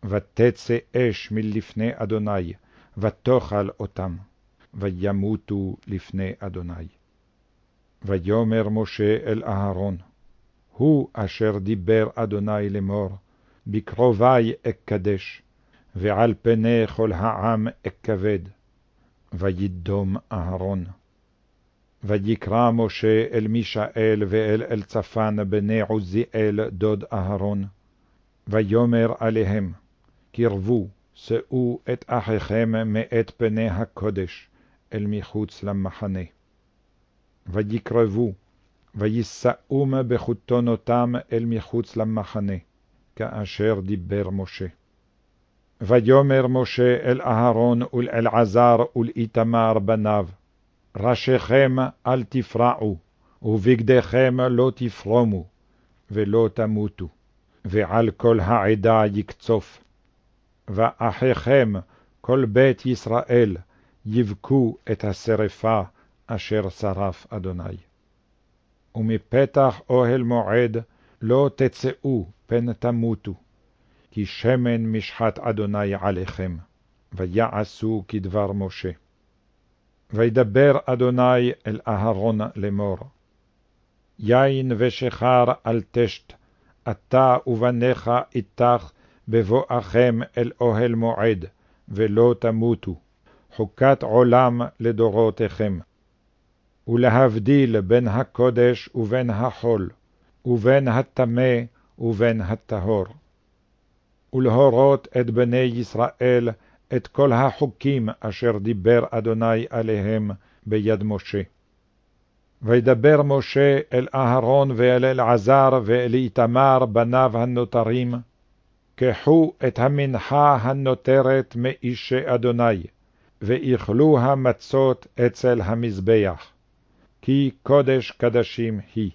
ותצא אש מלפני אדוני, ותאכל אותם, וימותו לפני אדוני. ויאמר משה אל אהרון, הוא אשר דיבר אדוני לאמור, בקרובי אקדש, ועל פני כל העם אכבד. וידום אהרון. ויקרא משה אל מישאל ואל אלצפן בני עוזיאל דוד אהרון, ויאמר עליהם, קרבו, שאו את אחיכם מאת פני הקודש, אל מחוץ למחנה. ויקרבו, ויסעום בחותונותם אל מחוץ למחנה, כאשר דיבר משה. ויאמר משה אל אהרון ולאלעזר ולאיתמר בניו, ראשיכם אל תפרעו, ובגדיכם לא תפרומו, ולא תמותו, ועל כל העדה יקצוף. ואחיכם, כל בית ישראל, יבכו את השרפה אשר שרף אדוני. ומפתח אוהל מועד לא תצאו פן תמותו, כי שמן משחת אדוני עליכם, ויעשו כדבר משה. וידבר אדוני אל אהרון לאמור, יין ושחר אל תשת, אתה ובניך איתך בבואכם אל אוהל מועד, ולא תמותו, חוקת עולם לדורותיכם. ולהבדיל בין הקודש ובין החול, ובין הטמא ובין הטהור. ולהורות את בני ישראל את כל החוקים אשר דיבר אדוני עליהם ביד משה. וידבר משה אל אהרון ואל אלעזר ואל איתמר בניו הנותרים, קחו את המנחה הנותרת מאישי אדוני, ואיכלו המצות אצל המזבח, כי קודש קדשים היא.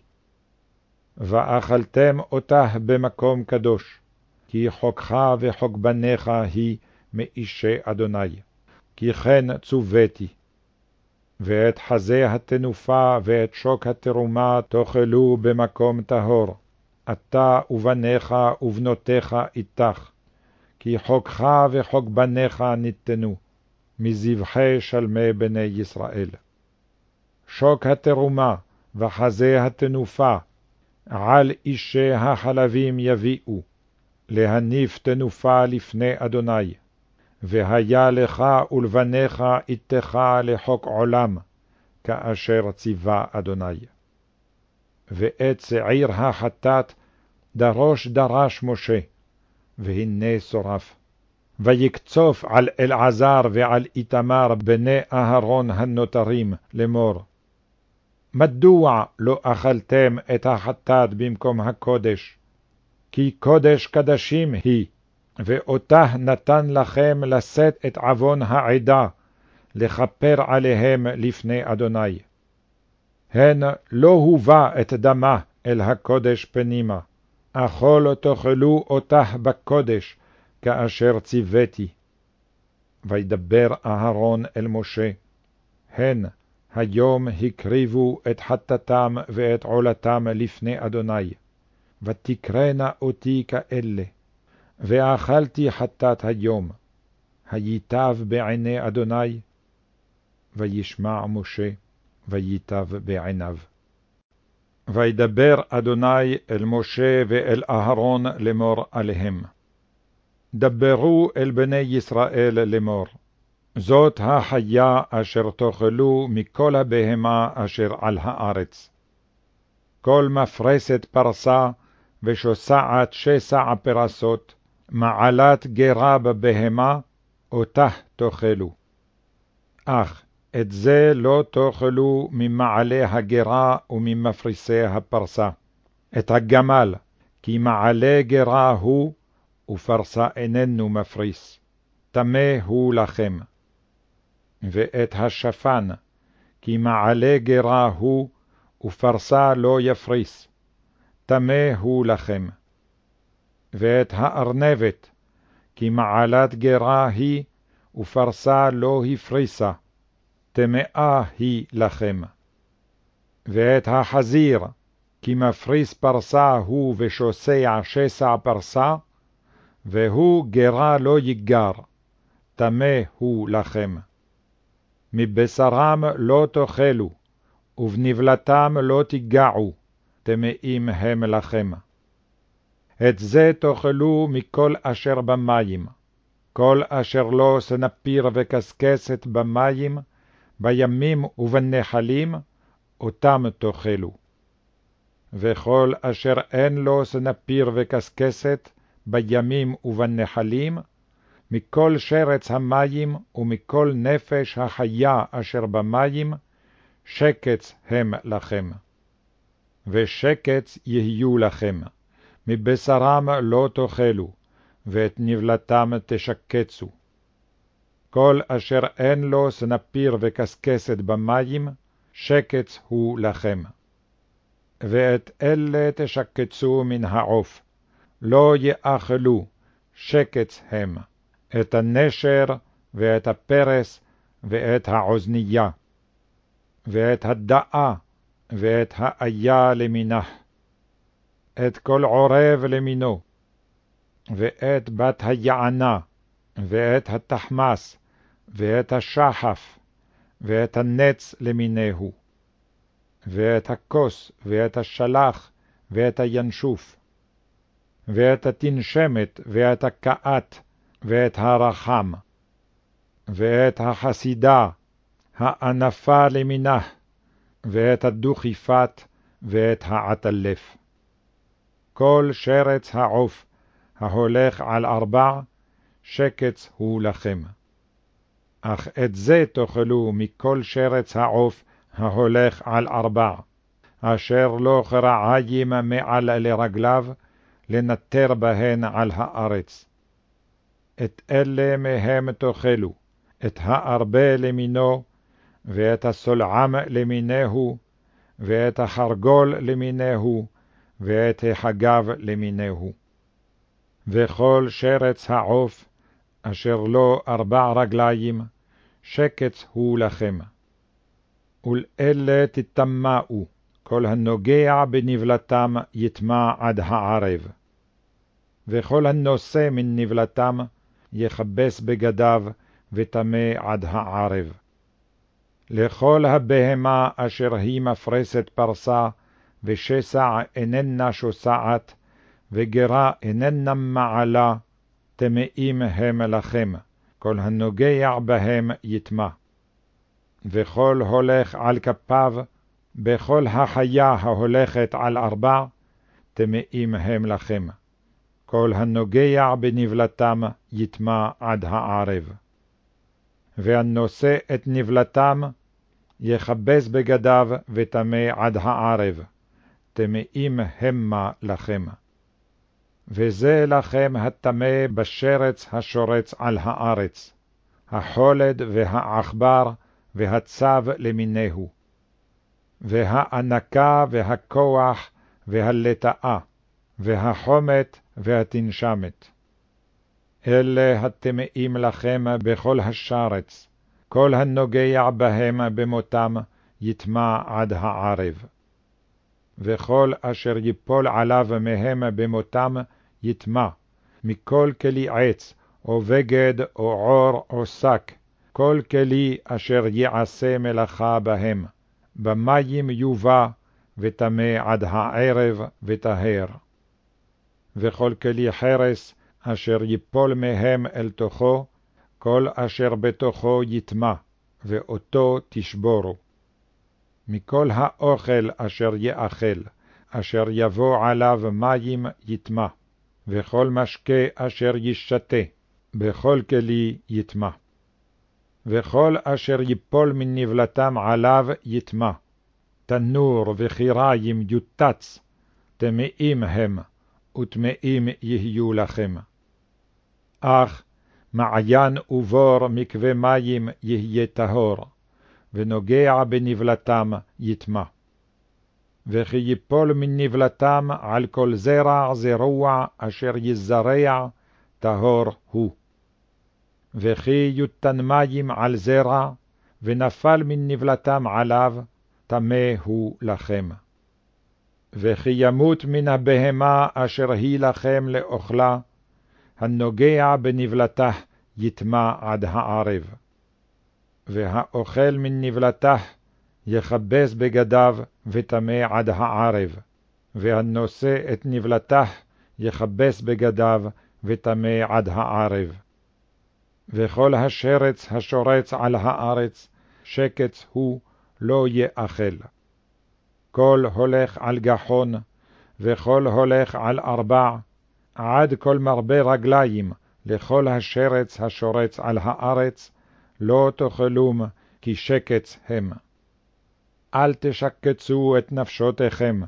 ואכלתם אותה במקום קדוש, כי חוקך וחוק בניך היא מאישי אדוני, כי כן צוויתי. ואת חזה התנופה ואת שוק התרומה תאכלו במקום טהור, אתה ובניך ובנותיך איתך, כי חוקך וחוק בניך ניתנו, מזבחי שלמי בני ישראל. שוק התרומה וחזה התנופה, על אישי החלבים יביאו, להניף תנופה לפני אדוני. והיה לך ולבניך איתך לחוק עולם, כאשר ציווה אדוני. ואת שעיר החטאת דרוש דרש משה, והנה שורף. ויקצוף על אלעזר ועל איתמר בני אהרון הנותרים לאמור. מדוע לא אכלתם את החטאת במקום הקודש? כי קודש קדשים היא, ואותה נתן לכם לשאת את עוון העדה, לכפר עליהם לפני אדוני. הן לא הובא את דמה אל הקודש פנימה, אכול תאכלו אותה בקודש, כאשר ציוויתי. וידבר אהרון אל משה, הן היום הקריבו את חטאתם ואת עולתם לפני אדוני, ותקרנה אותי כאלה. ואכלתי חטאת היום, הייטב בעיני אדוני? וישמע משה, וייטב בעיניו. וידבר אדוני אל משה ואל אהרון לאמור עליהם. דברו אל בני ישראל לאמור, זאת החיה אשר תאכלו מכל הבהמה אשר על הארץ. כל מפרסת פרסה ושוסעת שסע פרסות, מעלת גרה בבהמה, אותה תאכלו. אך את זה לא תאכלו ממעלה הגרה וממפריסי הפרסה, את הגמל, כי מעלה גרה הוא, ופרסה איננו מפריס, טמא הוא לכם. ואת השפן, כי מעלה גרה הוא, ופרסה לא יפריס, טמא הוא לכם. ואת הארנבת, כי מעלת גרה היא, ופרסה לא הפריסה, טמאה היא לכם. ואת החזיר, כי מפריס פרסה הוא ושוסע שסע פרסה, והוא גרה לא יגר, טמא הוא לכם. מבשרם לא תאכלו, ובנבלתם לא תיגעו, טמאים הם לכם. את זה תאכלו מכל אשר במים, כל אשר לא סנפיר וקשקשת במים, בימים ובנחלים, אותם תאכלו. וכל אשר אין לו סנפיר וקשקשת, בימים ובנחלים, מכל שרץ המים ומכל נפש החיה אשר במים, שקץ הם לכם. ושקץ יהיו לכם. מבשרם לא תאכלו, ואת נבלתם תשקצו. כל אשר אין לו סנפיר וקשקשת במים, שקץ הוא לכם. ואת אלה תשקצו מן העוף, לא יאכלו, שקץ הם, את הנשר ואת הפרס ואת העוזנייה, ואת הדאה ואת האיה למינח. את כל עורב למינו, ואת בת היענה, ואת התחמס, ואת השחף, ואת הנץ למינהו, ואת הכוס, ואת השלח, ואת הינשוף, ואת התנשמת, ואת הקאת, ואת הרחם, ואת החסידה, הענפה למינה, ואת הדוכיפת, ואת העטלף. כל שרץ העוף ההולך על ארבע, שקץ הוא לכם. אך את זה תאכלו מכל שרץ העוף ההולך על ארבע, אשר לא כרעיים מעל לרגליו, לנטר בהן על הארץ. את אלה מהם תאכלו, את הארבה למינו, ואת הסולעם למינהו, ואת החרגול למינהו, ואת החגב למינהו. וכל שרץ העוף, אשר לו ארבע רגליים, שקץ הוא לכם. ולאלה תטמאו, כל הנוגע בנבלתם יטמע עד הערב. וכל הנושא מן נבלתם יכבס בגדיו, וטמא עד הערב. לכל הבהמה אשר היא מפרסת פרסה, ושסע איננה שוסעת, וגרה איננה מעלה, טמאים הם לכם, כל הנוגע בהם יטמע. וכל הולך על כפיו, בכל החיה ההולכת על ארבע, טמאים הם לכם. כל הנוגע בנבלתם יטמע עד הערב. והנושא את נבלתם, יכבס בגדיו וטמא עד הערב, טמאים המה לכם. וזה לכם הטמא בשרץ השורץ על הארץ, החולד והעכבר והצב למיניהו, והאנקה והכוח והלטאה, והחומת והתנשמת. אלה הטמאים לכם בכל השרץ, כל הנוגע בהם במותם יטמע עד הערב. וכל אשר יפול עליו מהם במותם יטמע, מכל כלי עץ, או בגד, או עור, או שק, כל כלי אשר יעשה מלאכה בהם, במים יובא, וטמא עד הערב, וטהר. וכל כלי חרס, אשר יפול מהם אל תוכו, כל אשר בתוכו יטמע, ואותו תשבורו. מכל האוכל אשר יאכל, אשר יבוא עליו מים יטמע, וכל משקה אשר ישתה, בכל כלי יטמע. וכל אשר יפול מנבלתם עליו יטמע, תנור וחיריים יוטץ, טמאים הם, וטמאים יהיו לכם. אך מעיין ובור מקווה מים יהיה טהור, ונוגע בנבלתם יטמע. וכי יפול מנבלתם על כל זרע זרוע אשר יזרע, טהור הוא. וכי יותן מים על זרע, ונפל מנבלתם עליו, טמא הוא לכם. וכי ימות מן הבהמה אשר היא לכם לאוכלה, הנוגע בנבלתה יטמע עד הערב. והאוכל מן נבלתה יכבס בגדיו וטמא עד הערב, והנושא את נבלתה יכבס בגדיו וטמא עד הערב. וכל השרץ השורץ על הארץ, שקץ הוא לא יאכל. כל הולך על גחון, וכל הולך על ארבע, עד כל מרבה רגליים, לכל השרץ השורץ על הארץ, לא תאכלום, כי שקץ הם. אל תשקצו את נפשותיכם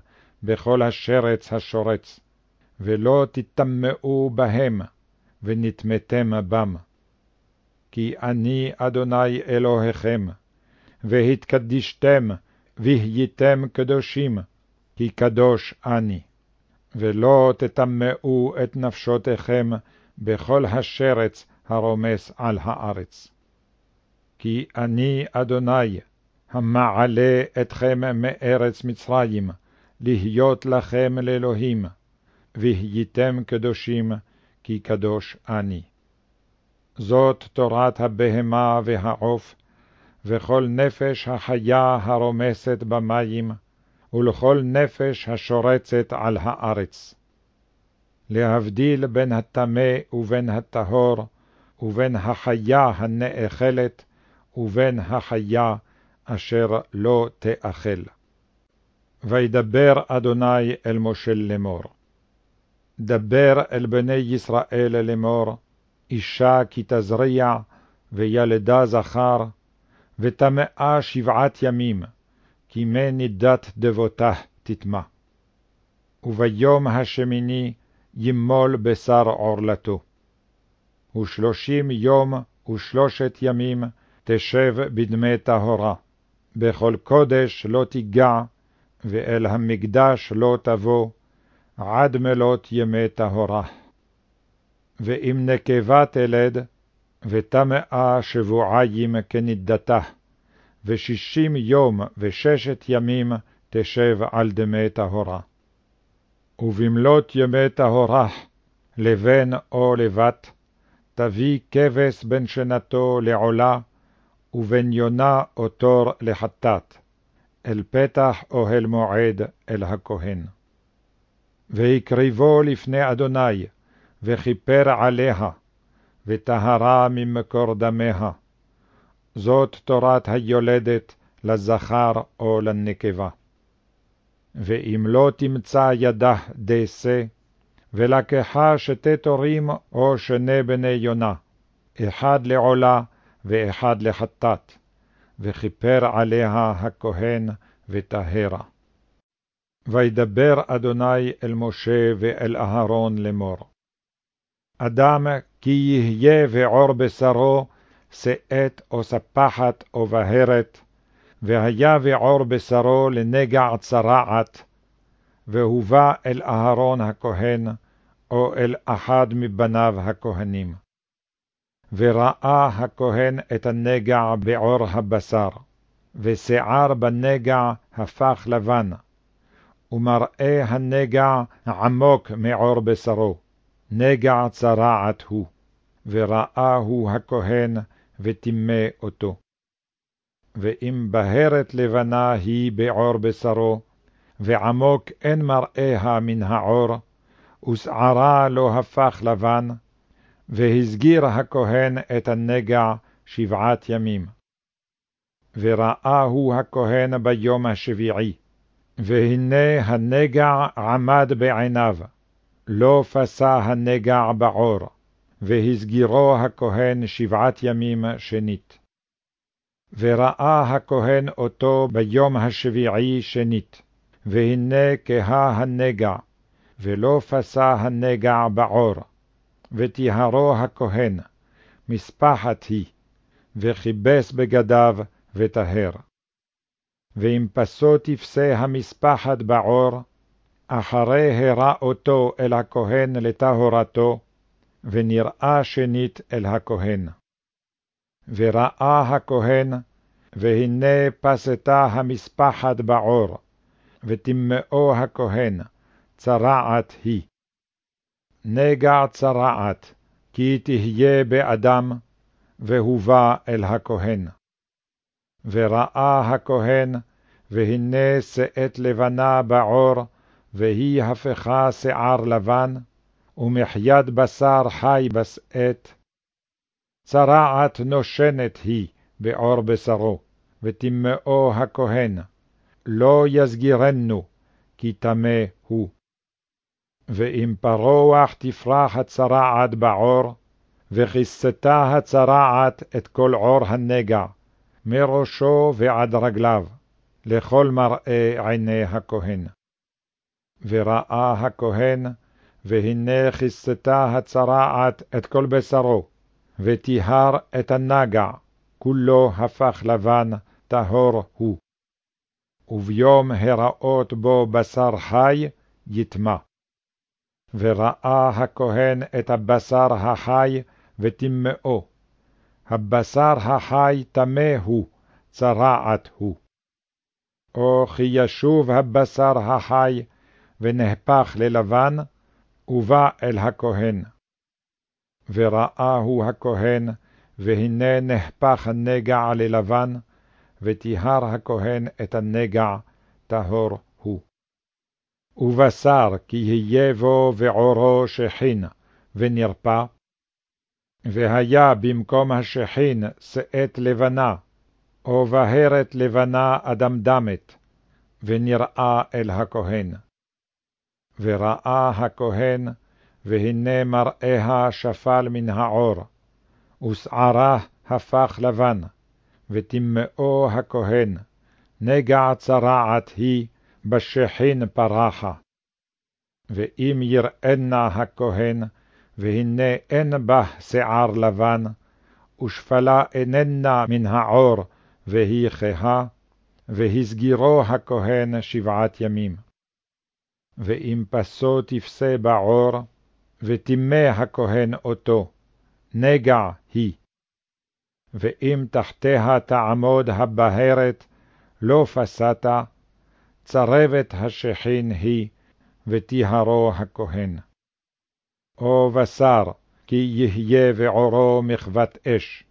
בכל השרץ השורץ, ולא תטמאו בהם, ונטמאתם בם. כי אני אדוני אלוהיכם, והתקדישתם, והייתם קדושים, כי קדוש אני. ולא תטמאו את נפשותיכם בכל השרץ הרומס על הארץ. כי אני אדוני, המעלה אתכם מארץ מצרים, להיות לכם לאלוהים, והייתם קדושים, כי קדוש אני. זאת תורת הבהמה והעוף, וכל נפש החיה הרומסת במים, ולכל נפש השורצת על הארץ. להבדיל בין הטמא ובין הטהור, ובין החיה הנאכלת, ובין החיה אשר לא תאכל. וידבר אדוני אל משה לאמור. דבר אל בני ישראל לאמור, אישה כי תזריע, וילדה זכר, וטמאה שבעת ימים, כי מי נידת דבותה תטמא. וביום השמיני ימול בשר עורלתו. ושלושים יום ושלושת ימים תשב בדמי טהרה, בכל קודש לא תיגע, ואל המקדש לא תבוא, עד מלות ימי טהרה. ואם נקבה תלד, וטמאה שבועיים כנידתה, ושישים יום וששת ימים תשב על דמי טהרה. ובמלות ימי טהרה, לבן או לבת, תביא כבש בן שנתו לעולה, ובן יונה או תור לחטאת, אל פתח אוהל מועד אל הכהן. והקריבו לפני אדוני, וכיפר עליה, וטהרה ממקור דמיה. זאת תורת היולדת לזכר או לנקבה. ואם לא תמצא ידה דסה, ולקחה שתי תורים או שני בני יונה, אחד לעולה ואחד לחטאת, וכיפר עליה הכהן וטהרה. וידבר אדוני אל משה ואל אהרון לאמור. אדם כי יהיה ועור בשרו, שאת או ספחת או בהרת, והיה ועור בשרו לנגע צרעת, והובא אל אהרון הכהן, או אל אחד מבניו הכהנים. וראה הכהן את הנגע בעור הבשר, ושיער בנגע הפך לבן, ומראה הנגע עמוק מעור בשרו, נגע צרעת הוא, וראהו הכהן וטימא אותו. ואם בהרת לבנה היא בעור בשרו, ועמוק אין מראיה מן העור, ושערה לא הפך לבן, והסגיר הכהן את הנגע שבעת ימים. וראהו הכהן ביום השביעי, והנה הנגע עמד בעיניו, לא פסע הנגע בעור, והסגירו הכהן שבעת ימים שנית. וראה הכהן אותו ביום השביעי שנית, והנה כהה הנגע, ולא פסע הנגע בעור, וטיהרו הכהן, מספחת היא, וכיבס בגדיו וטהר. ואם פסו תפסה המספחת בעור, אחרי הרא אותו אל הכהן לטהרתו, ונראה שנית אל הכהן. וראה הכהן, והנה פסתה המספחת בעור, וטימאו הכהן, צרעת היא. נגע צרעת, כי תהיה באדם, והובא אל הכהן. וראה הכהן, והנה שאת לבנה בעור, והיא הפכה שיער לבן, ומחיית בשר חי בשאת. צרעת נושנת היא בעור בשרו, וטימאו הכהן, לא יסגירנו, כי טמא הוא. ואם פרוח תפרח הצרעת בעור, וכיסתה הצרעת את כל עור הנגע, מראשו ועד רגליו, לכל מראה עיני הכהן. וראה הכהן, והנה כיסתה הצרעת את כל בשרו, וטיהר את הנגע, כולו הפך לבן, טהור הוא. וביום הראות בו בשר חי, יטמא. וראה הכהן את הבשר החי, וטימאו. הבשר החי טמא הוא, צרעת הוא. או כי ישוב הבשר החי, ונהפך ללבן, ובא אל הכהן. וראהו הכהן, והנה נהפך הנגע ללבן, וטיהר הכהן את הנגע, טהור הוא. ובשר כי יהיה בו ועורו שחין, ונרפא. והיה במקום השחין שאת לבנה, או בהרת לבנה אדמדמת, ונראה אל הכהן. וראה הכהן, והנה מראיה שפל מן העור, ושערה הפך לבן, וטימאו הכהן, נגע צרעת היא, בשחין פרחה. ואם יראנה הכהן, והנה אין בה שיער לבן, ושפלה איננה מן העור, והיא כהה, והסגירו הכהן שבעת ימים. ואם פסו תפסה בעור, וטימא הכהן אותו, נגע היא. ואם תחתיה תעמוד הבהרת, לא פסת, צרבת השכין היא, וטיהרו הכהן. או בשר, כי יהיה ועורו מחוות אש.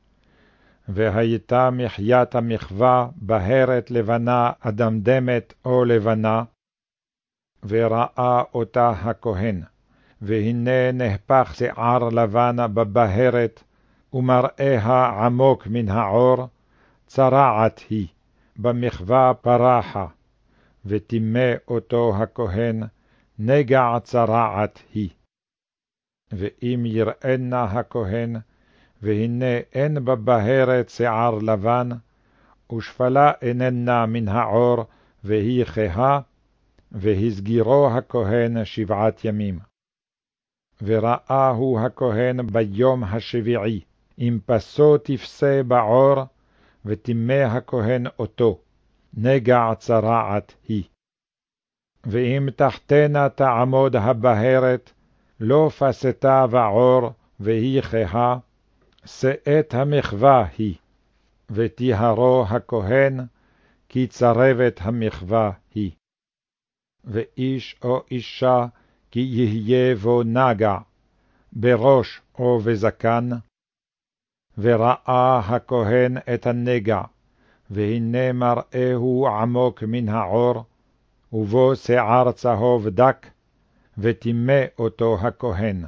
והייתה מחיית המחווה בהרת לבנה אדמדמת או לבנה, וראה אותה הכהן, והנה נהפך שיער לבן בבהרת, ומראיה עמוק מן העור, צרעת היא, במחווה פרחה, וטימא אותו הכהן, נגע צרעת היא. ואם יראנה הכהן, והנה אין בבהרת שיער לבן, ושפלה איננה מן העור, והיא כהה, והסגירו הכהן שבעת ימים. וראהו הכהן ביום השביעי, אם פסו תפסה בעור, וטימא הכהן אותו, נגע צרעת היא. ואם תחתנה תעמוד הבהרת, לא פסתה בעור, והיא כהה, שאת המחווה היא, וטיהרו הכהן, כי צרבת המחווה היא. ואיש או אישה, כי יהיה בו נגע, בראש או בזקן. וראה הכהן את הנגע, והנה מראהו עמוק מן העור, ובו שיער צהוב דק, וטימא אותו הכהן,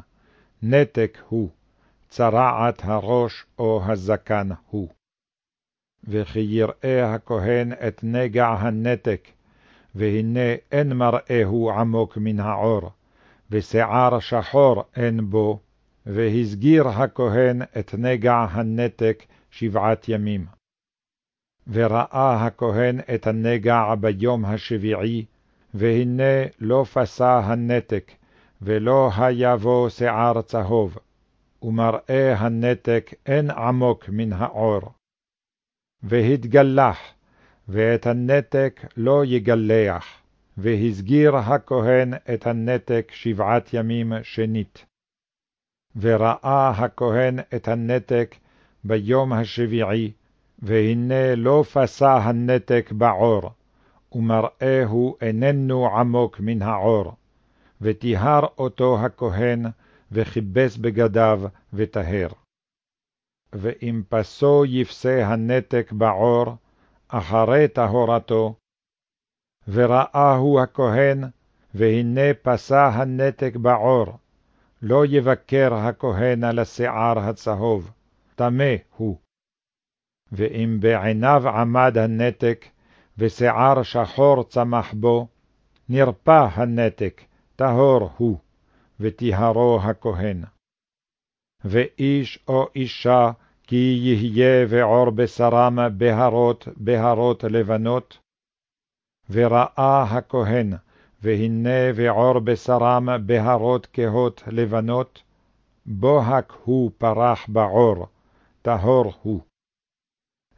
נתק הוא, צרעת הראש או הזקן הוא. וכי יראה הכהן את נגע הנתק, והנה אין מראהו עמוק מן העור, ושיער שחור אין בו, והסגיר הכהן את נגע הנתק שבעת ימים. וראה הכהן את הנגע ביום השביעי, והנה לא פסה הנתק, ולא היה בו שיער צהוב, ומראה הנתק אין עמוק מן העור. והתגלח, ואת הנתק לא יגלח, והסגיר הכהן את הנתק שבעת ימים שנית. וראה הכהן את הנתק ביום השביעי, והנה לא פסה הנתק בעור, ומראהו איננו עמוק מן העור, וטיהר אותו הכהן, וכיבס בגדיו, וטהר. ואם פסו יפסה הנתק בעור, אחרי טהרתו, וראהו הכהן, והנה פסה הנתק בעור, לא יבקר הכהן על השיער הצהוב, טמא הוא. ואם בעיניו עמד הנתק, ושיער שחור צמח בו, נרפא הנתק, טהור הוא, וטיהרו הכהן. ואיש או אישה, כי יהיה ועור בשרם בהרות, בהרות לבנות. וראה הכהן, והנה ועור בשרם בהרות כהות לבנות, בוהק הוא פרח בעור, טהור הוא.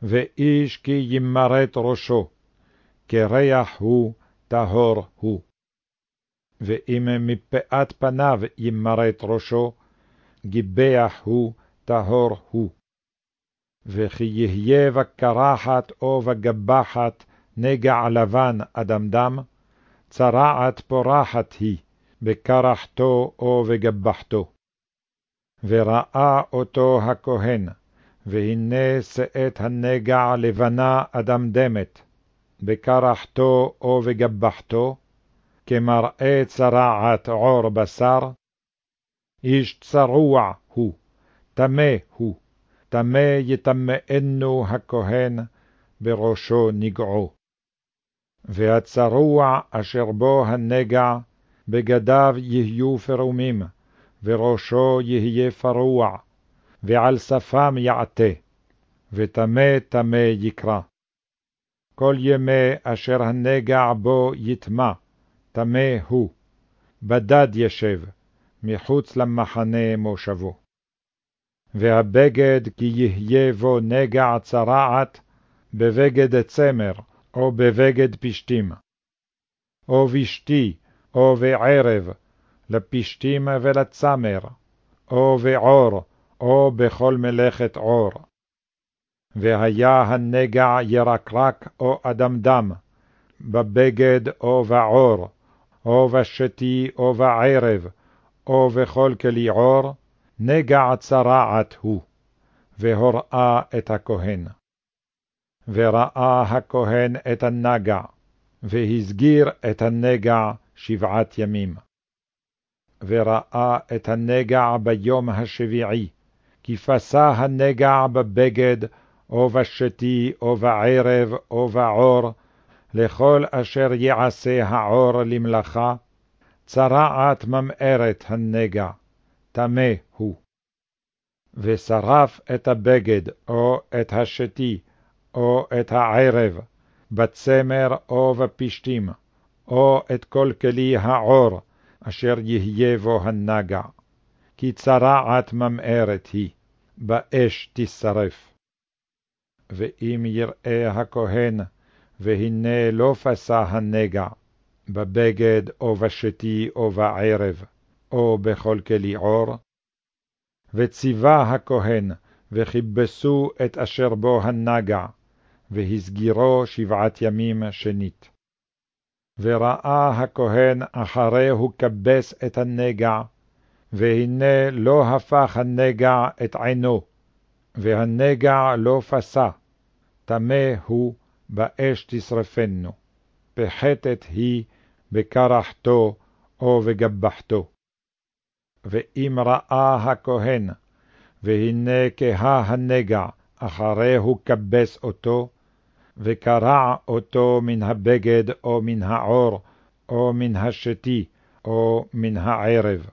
ואיש כי ימרת ראשו, קרח הוא, טהור הוא. ואם מפאת פניו ימרת ראשו, גיבח הוא, טהור הוא. וכי יהיה בקרחת או בגבחת נגע לבן אדמדם, צרעת פורחת היא, בקרחתו או בגבחתו. וראה אותו הכהן, והנה שאת הנגע לבנה אדמדמת, בקרחתו או בגבחתו, כמראה צרעת עור בשר, איש צרוע הוא, טמא הוא, טמא יטמאנו הכהן, בראשו נגעו. והצרוע אשר בו הנגע, בגדיו יהיו פרומים, וראשו יהיה פרוע, ועל שפם יעטה, וטמא טמא יקרא. כל ימי אשר הנגע בו יטמע, טמא הוא, בדד ישב, מחוץ למחנה מושבו. והבגד כי יהיה בו נגע צרעת, בבגד צמר, או בבגד פשתים, או בשתי, או בערב, לפשתים ולצמר, או בעור, או בכל מלאכת עור. והיה הנגע ירקרק או אדמדם, בבגד או בעור, או בשתי או בערב, או בכל כלי עור, נגע צרעת הוא, והוראה את הכהן. וראה הכהן את הנגע, והסגיר את הנגע שבעת ימים. וראה את הנגע ביום השביעי, כי פסע הנגע בבגד, או בשתי, או בערב, או בעור, לכל אשר יעשה העור למלאכה, צרעת ממארת הנגע, טמא. ושרף את הבגד, או את השתי, או את הערב, בצמר או בפשתים, או את כל כלי העור, אשר יהיה בו הנגע. כי צרעת ממארת היא, באש תשרף. ואם יראה הכהן, והנה לא פסע הנגע, בבגד או בשתי או בערב, או בכל כלי עור, וציווה הכהן, וכיבסו את אשר בו הנגע, והסגירו שבעת ימים שנית. וראה הכהן אחריהו כבס את הנגע, והנה לא הפך הנגע את עינו, והנגע לא פסע, טמא הוא באש תשרפנו, פחתת היא בקרחתו או בגבחתו. ואם ראה הכהן, והנה כהה הנגע, אחריהו כבס אותו, וקרע אותו מן הבגד או מן העור, או מן השתי, או מן הערב.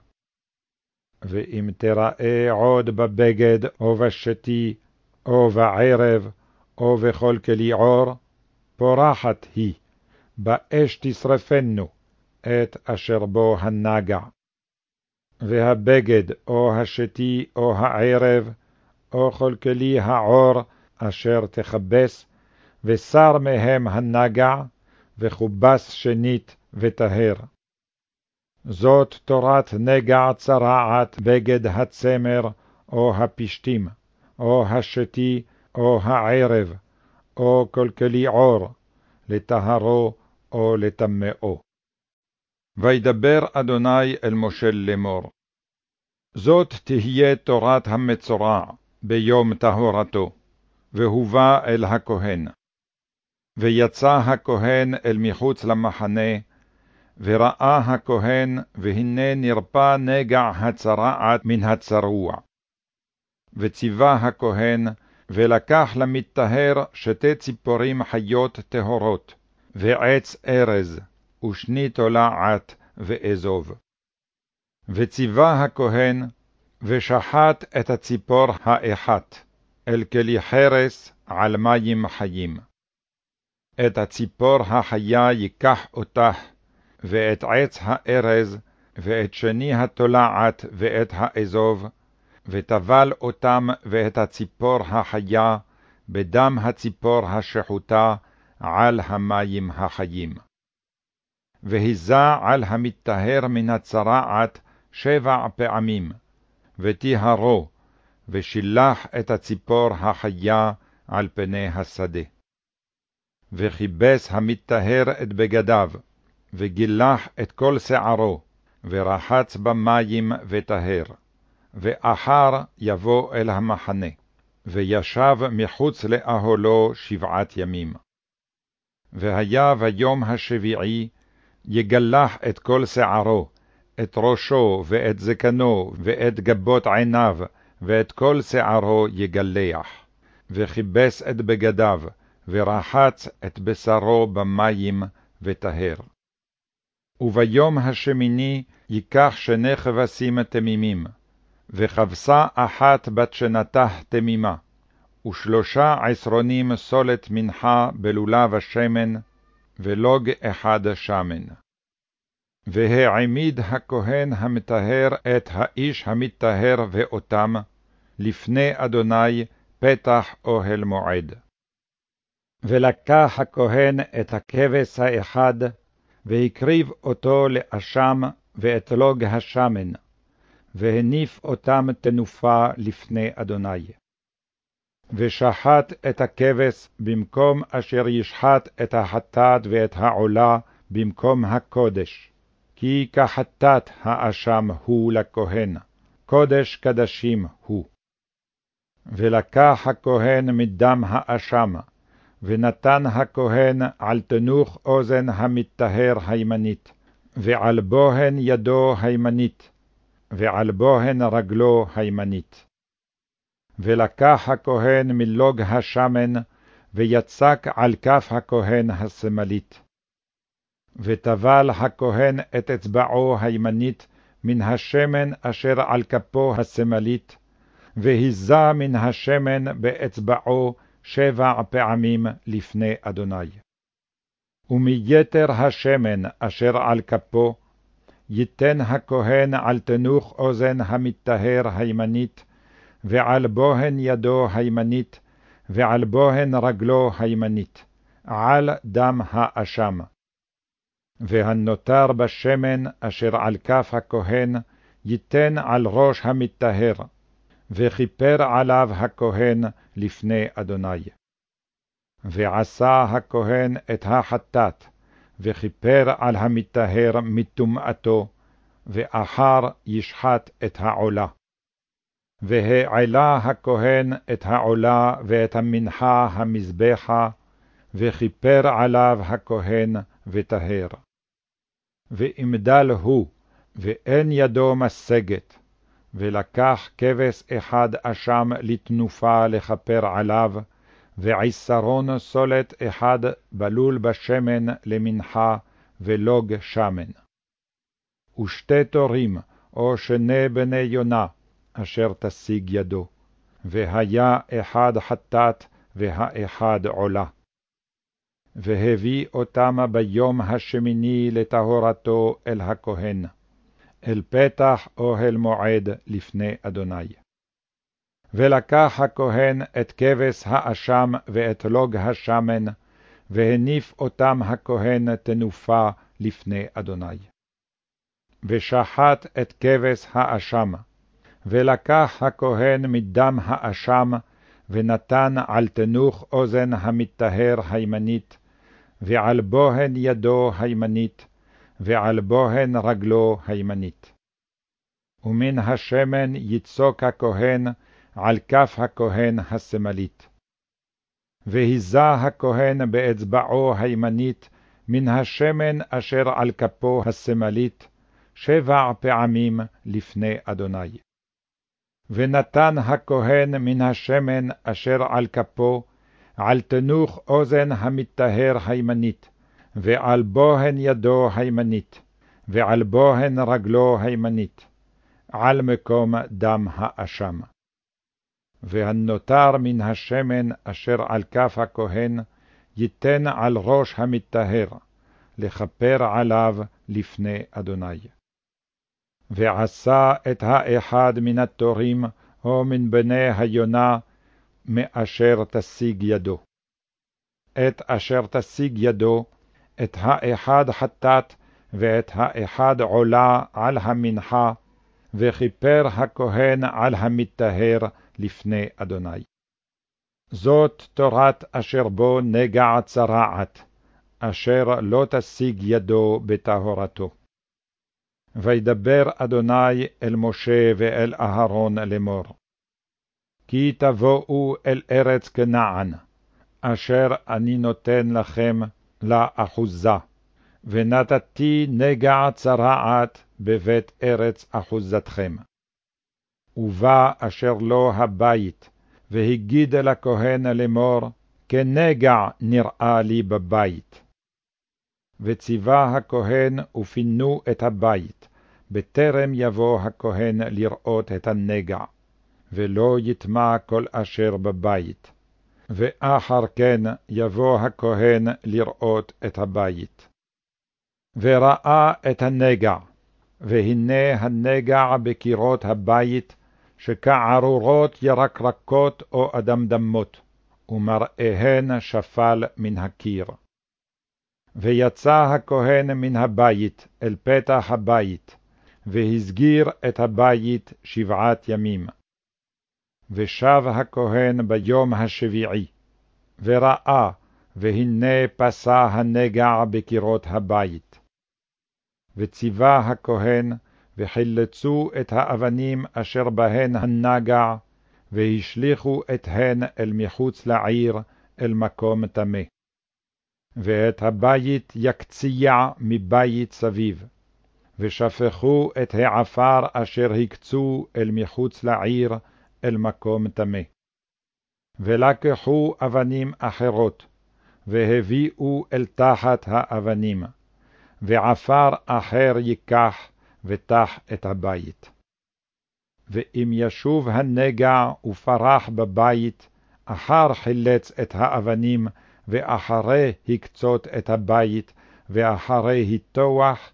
ואם תראה עוד בבגד, או בשתי, או בערב, או בכל כלי עור, פורחת היא, באש תשרפנו, את אשר בו הנגע. והבגד, או השתי, או הערב, או כל כלי העור, אשר תכבס, ושר מהם הנגע, וכובס שנית וטהר. זאת תורת נגע צרעת בגד הצמר, או הפשתים, או השתי, או הערב, או כל כלי עור, לטהרו או לטמאו. וידבר אדוני אל משה לאמור. זאת תהיה תורת המצורע ביום טהרתו, והובא אל הכהן. ויצא הכהן אל מחוץ למחנה, וראה הכהן, והנה נרפא נגע הצרעת מן הצרוע. וציווה הכהן, ולקח למטהר שתי ציפורים חיות טהורות, ועץ ארז, ושני תולעת ואזוב. וציווה הכהן, ושחט את הציפור האחת, אל כלי חרס על מים חיים. את הציפור החיה ייקח אותך, ואת עץ הארז, ואת שני התולעת, ואת האזוב, וטבל אותם ואת הציפור החיה, בדם הציפור השחוטה, על המים החיים. והיזה על המטהר מן הצרעת שבע פעמים, וטיהרו, ושילח את הציפור החיה על פני השדה. וכיבס המטהר את בגדיו, וגילח את כל שערו, ורחץ במים וטהר. ואחר יבוא אל המחנה, וישב מחוץ לאהלו שבעת ימים. והיה ביום השביעי, יגלח את כל שערו, את ראשו ואת זקנו ואת גבות עיניו, ואת כל שערו יגלח. וכיבס את בגדיו, ורחץ את בשרו במים, וטהר. וביום השמיני ייקח שני כבשים תמימים, וכבשה אחת בת שנתה תמימה, ושלושה עשרונים סולת מנחה בלולב השמן, ולוג אחד שמן. והעמיד הכהן המטהר את האיש המטהר ואותם, לפני אדוני פתח אוהל מועד. ולקח הכהן את הכבש האחד, והקריב אותו לאשם ואת לוג השמן, והניף אותם תנופה לפני אדוני. ושחט את הכבש במקום אשר ישחט את החטאת ואת העולה במקום הקודש, כי כחטאת האשם הוא לכהן, קודש קדשים הוא. ולקח הכהן מדם האשם, ונתן הכהן על תנוך אוזן המטהר הימנית, ועל בוהן ידו הימנית, ועל בוהן רגלו הימנית. ולקח הכהן מלוג השמן, ויצק על כף הכהן השמאלית. וטבל הכהן את אצבעו הימנית מן השמן אשר על כפו השמאלית, והיזה מן השמן באצבעו שבע פעמים לפני אדוני. ומיתר השמן אשר על כפו, ייתן הכהן על תנוך אוזן המטהר הימנית, ועל בוהן ידו הימנית, ועל בוהן רגלו הימנית, על דם האשם. והנותר בשמן אשר על כף הכהן, ייתן על ראש המטהר, וכיפר עליו הכהן לפני אדוני. ועשה הכהן את החטאת, וכיפר על המטהר מטומאתו, ואחר ישחט את העולה. והעלה הכהן את העולה ואת המנחה המזבחה, וכיפר עליו הכהן וטהר. ואמדל הוא, ואין ידו משגת, ולקח כבש אחד אשם לתנופה לכפר עליו, ועשרון סולת אחד בלול בשמן למנחה, ולוג שמן. ושתי תורים, או שני בני יונה, אשר תשיג ידו, והיה אחד חטאת והאחד עולה. והביא אותם ביום השמיני לטהרתו אל הכהן, אל פתח אוהל מועד לפני אדוני. ולקח הכהן את כבש האשם ואת לוג השמן, והניף אותם הכהן תנופה לפני אדוני. ושחט את כבש האשם, ולקח הכהן מדם האשם, ונתן על תנוך אוזן המטהר הימנית, ועל בוהן ידו הימנית, ועל בוהן רגלו הימנית. ומן השמן יצוק הכהן על כף הכהן השמאלית. והיזה הכהן באצבעו הימנית מן השמן אשר על כפו השמאלית, שבע פעמים לפני אדוני. ונתן הכהן מן השמן אשר על כפו, על תנוך אוזן המטהר הימנית, ועל בוהן ידו הימנית, ועל בוהן רגלו הימנית, על מקום דם האשם. והנותר מן השמן אשר על כף הכהן, ייתן על ראש המטהר, לכפר עליו לפני אדוני. ועשה את האחד מן התורים, או מן בני היונה, מאשר תשיג ידו. את אשר תשיג ידו, את האחד חטאת, ואת האחד עולה על המנחה, וכיפר הכהן על המטהר לפני אדוני. זאת תורת אשר בו נגע צרעת, אשר לא תשיג ידו בטהרתו. וידבר אדוני אל משה ואל אהרון לאמור. כי תבואו אל ארץ כנען, אשר אני נותן לכם לאחוזה, ונתתי נגע צרעת בבית ארץ אחוזתכם. ובא אשר לו הבית, והגיד אל הכהן לאמור, כנגע נראה לי בבית. וציווה הכהן ופינו את הבית, בטרם יבוא הכהן לראות את הנגע, ולא יטמע כל אשר בבית. ואחר כן יבוא הכהן לראות את הבית. וראה את הנגע, והנה הנגע בקירות הבית, שכערורות ירקרקות או אדמדמות, ומראיהן שפל מן הקיר. ויצא הכהן מן הבית אל פתח הבית, והסגיר את הבית שבעת ימים. ושב הכהן ביום השביעי, וראה, והנה פסע הנגע בקירות הבית. וציווה הכהן, וחילצו את האבנים אשר בהן הנגע, והשליכו את הן אל מחוץ לעיר, אל מקום טמא. ואת הבית יקציע מבית סביב, ושפכו את העפר אשר הקצו אל מחוץ לעיר, אל מקום טמא. ולקחו אבנים אחרות, והביאו אל תחת האבנים, ועפר אחר ייקח, ותח את הבית. ואם ישוב הנגע ופרח בבית, אחר חילץ את האבנים, ואחרי הקצות את הבית, ואחרי היטוח,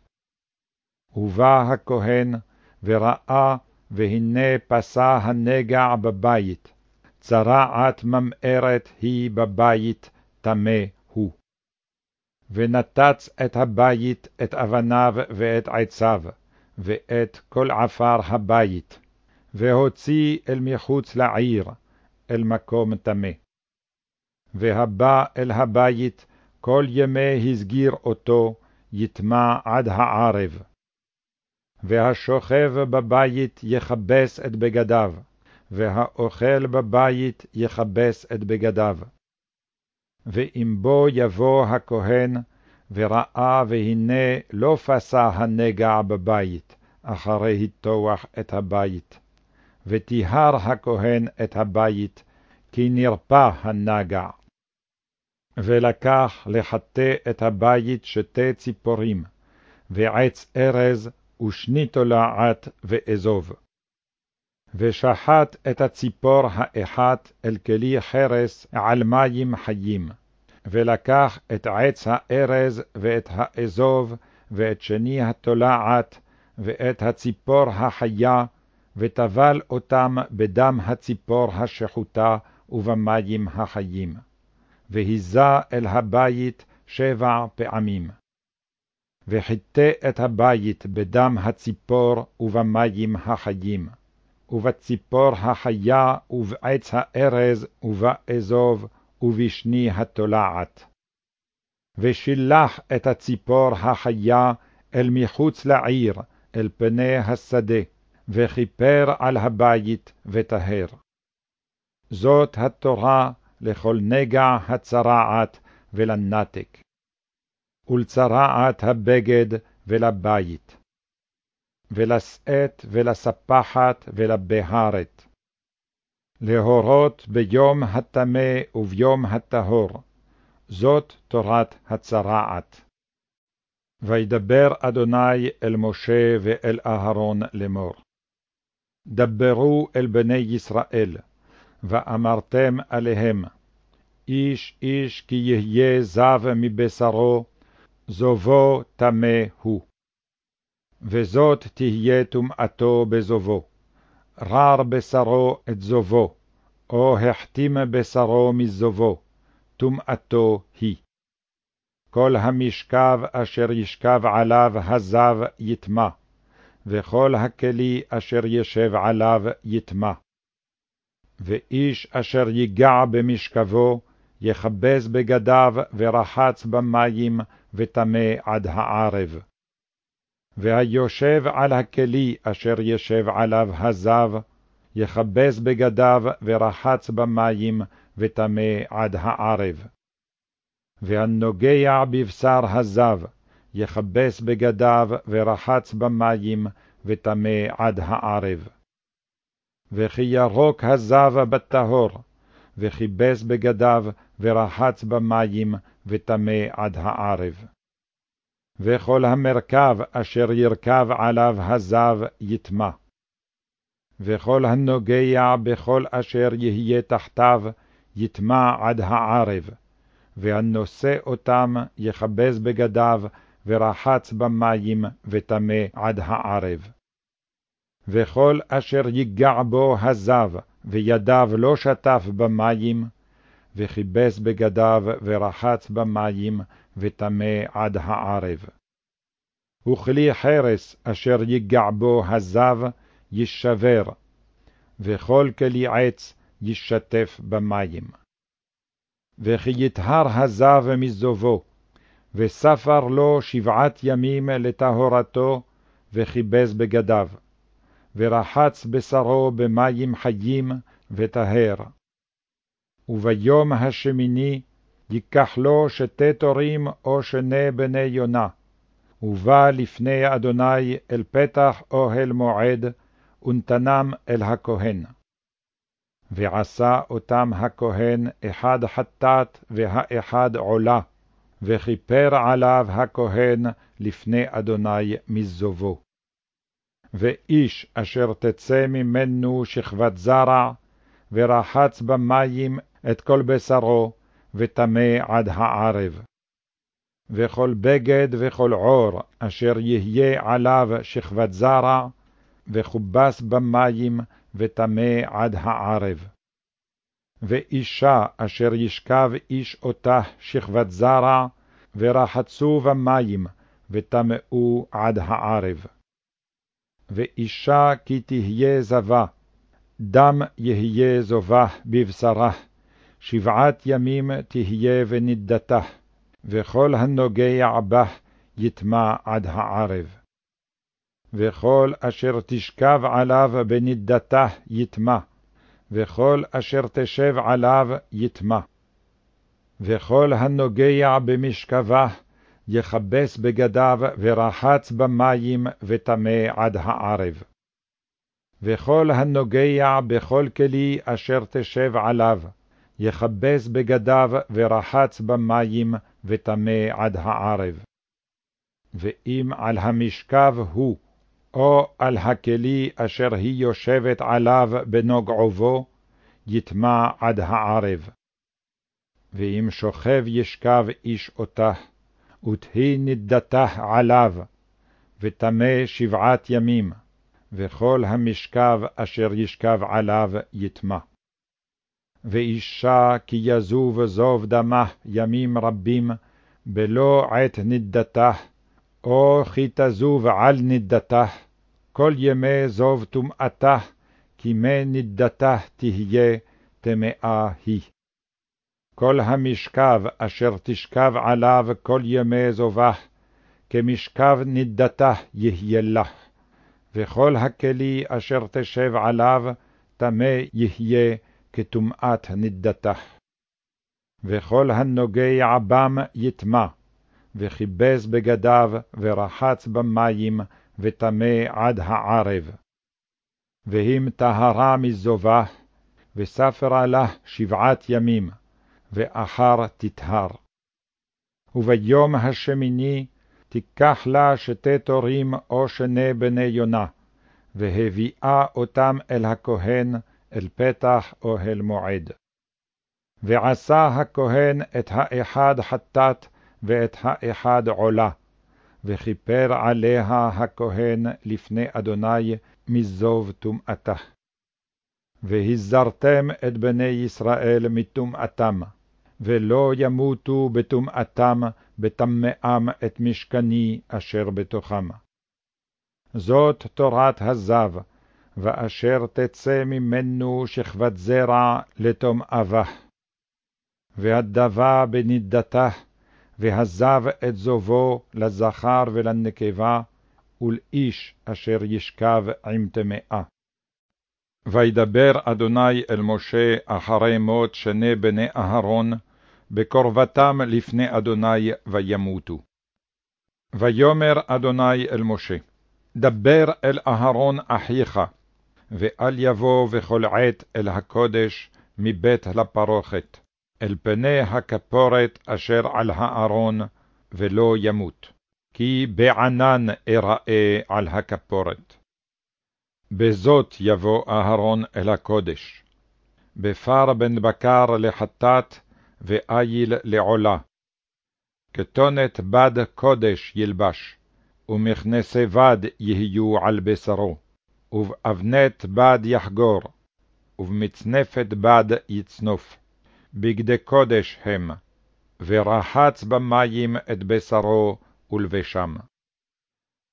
ובא הכהן, וראה, והנה פסע הנגע בבית, צרעת ממארת היא בבית, טמא הוא. ונתץ את הבית, את אבניו ואת עציו, ואת כל עפר הבית, והוציא אל מחוץ לעיר, אל מקום טמא. והבא אל הבית, כל ימי הסגיר אותו, יטמע עד הערב. והשוכב בבית יכבס את בגדיו, והאוכל בבית יכבס את בגדיו. ואם בו יבוא הכהן, וראה והנה לא פסע הנגע בבית, אחרי היטוח את הבית. וטיהר הכהן את הבית, כי נרפא הנגע. ולקח לחטא את הבית שתי ציפורים, ועץ ארז, ושני תולעת ואזוב. ושחט את הציפור האחת אל כלי חרס על מים חיים, ולקח את עץ הארז ואת האזוב, ואת שני התולעת, ואת הציפור החיה, וטבל אותם בדם הציפור השחוטה ובמים החיים. והיזה אל הבית שבע פעמים. וחיטא את הבית בדם הציפור ובמים החיים, ובציפור החיה ובעץ הארז ובאזוב ובשני התולעת. ושילח את הציפור החיה אל מחוץ לעיר, אל פני השדה, וכיפר על הבית וטהר. זאת התורה לכל נגע הצרעת ולנתק. ולצרעת הבגד ולבית, ולשאת ולספחת ולבהרת, להורות ביום הטמא וביום הטהור, זאת תורת הצרעת. וידבר אדוני אל משה ואל אהרון לאמור. דברו אל בני ישראל, ואמרתם עליהם, איש איש כי יהיה זב מבשרו, זובו טמא הוא. וזאת תהיה טומאתו בזובו, רר בשרו את זובו, או החתים בשרו מזובו, טומאתו היא. כל המשכב אשר ישכב עליו הזב יטמע, וכל הכלי אשר ישב עליו יטמע. ואיש אשר ייגע במשכבו, יכבס בגדיו ורחץ במים, וטמא עד הערב. והיושב על הכלי אשר ישב עליו הזב, יכבס בגדיו ורחץ במים, וטמא עד הערב. והנוגע בבשר הזב, יכבס בגדיו, ורחץ במים, וטמא עד הערב. וכי ירוק הזב בטהור, וכיבס בגדיו, ורחץ במים, וטמא עד הערב. וכל המרכב אשר ירכב עליו הזב יטמע. וכל הנוגע בכל אשר יהיה תחתיו, יטמע עד הערב, והנושא אותם יכבס בגדיו, ורחץ במים, וטמא עד הערב. וכל אשר ייגע בו הזב, וידיו לא שטף במים, וכיבס בגדיו, ורחץ במים, וטמא עד הערב. וכלי חרס אשר ייגע בו הזב, יישבר, וכל כלי עץ ישתף במים. וכי יטהר הזב מזובו, וספר לו שבעת ימים לטהרתו, וכיבס בגדיו, ורחץ בשרו במים חיים, וטהר. וביום השמיני ייקח לו שתי תורים או שני בני יונה, ובא לפני אדוני אל פתח אוהל מועד, ונתנם אל הכהן. ועשה אותם הכהן אחד חטאת והאחד עולה, וכיפר עליו הכהן לפני אדוני מזובו. ואיש אשר תצא ממנו שכבת זרע, ורחץ במים את כל בשרו, וטמא עד הערב. וכל בגד וכל עור אשר יהיה עליו שכבת זרע, וכובס במים, וטמא עד הערב. ואישה אשר ישכב איש אותה שכבת זרע, ורחצו במים, וטמאו עד הערב. ואישה כי תהיה זבה, דם יהיה זובה בבשרה, שבעת ימים תהיה ונידתה, וכל הנוגע בה יטמע עד הערב. וכל אשר תשכב עליו בנידתה יטמע, וכל אשר תשב עליו יטמע. וכל הנוגע במשכבה יכבס בגדיו ורחץ במים וטמא עד הערב. וכל הנוגע בכל כלי אשר תשב עליו, יכבס בגדיו ורחץ במים וטמא עד הערב. ואם על המשכב הוא, או על הכלי אשר היא יושבת עליו בנוגעו בו, יטמע עד הערב. ואם שוכב ישכב איש אותה, ותהי נידתה עליו, וטמא שבעת ימים, וכל המשכב אשר ישכב עליו יטמע. ואישה כי יזוב זוב דמה ימים רבים, בלא עת נידתה, או כי תזוב על נידתה, כל ימי זוב טומאתה, כי מי נידתה תהיה, טמאה היא. כל המשכב אשר תשכב עליו כל ימי זובה, כמשכב נידתה יהיה לך, וכל הכלי אשר תשב עליו, טמא יהיה כטומאת נידתה. וכל הנוגע בם יטמע, וכיבס בגדיו, ורחץ במים, וטמא עד הערב. והים טהרה מזובה, וספרה לה שבעת ימים, ואחר תטהר. וביום השמיני תיקח לה שתי תורים או שני בני יונה, והביאה אותם אל הכהן, אל פתח אוהל מועד. ועשה הכהן את האחד חטאת ואת האחד עולה, וכיפר עליה הכהן לפני אדוני מזוב טומאתה. והזרתם את בני ישראל מטומאתם, ולא ימותו בטומאתם, בטמאם את משכני אשר בתוכם. זאת תורת הזב, ואשר תצא ממנו שכבת זרע לטומאבה. והדבה בנידתה, והזב את זובו לזכר ולנקבה, ולאיש אשר ישכב עם טמאה. וידבר אדוני אל משה אחרי מות שני בני אהרון, בקרבתם לפני אדוני וימותו. ויאמר אדוני אל משה, דבר אל אהרון אחיך, ואל יבוא בכל עת אל הקודש מבית לפרוכת, אל פני הכפורת אשר על הארון, ולא ימות, כי בענן אראה על הכפורת. בזאת יבוא אהרון אל הקודש, בפר בן בקר לחטאת, ואיל לעולה. כתונת בד קודש ילבש, ומכנסי בד יהיו על בשרו, ובאבנת בד יחגור, ובמצנפת בד יצנוף, בגדי קודש הם, ורחץ במים את בשרו ולבשם.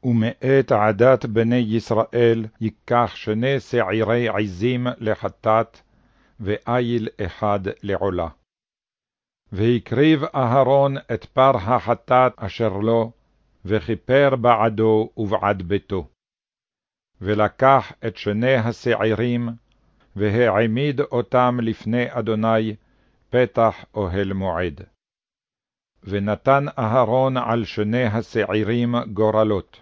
ומאת עדת בני ישראל ייקח שני שעירי עזים לחטאת, ואיל אחד לעולה. והקריב אהרון את פר החטאת אשר לו, וכיפר בעדו ובעד ביתו. ולקח את שני השעירים, והעמיד אותם לפני אדוני, פתח אוהל מועד. ונתן אהרון על שני השעירים גורלות,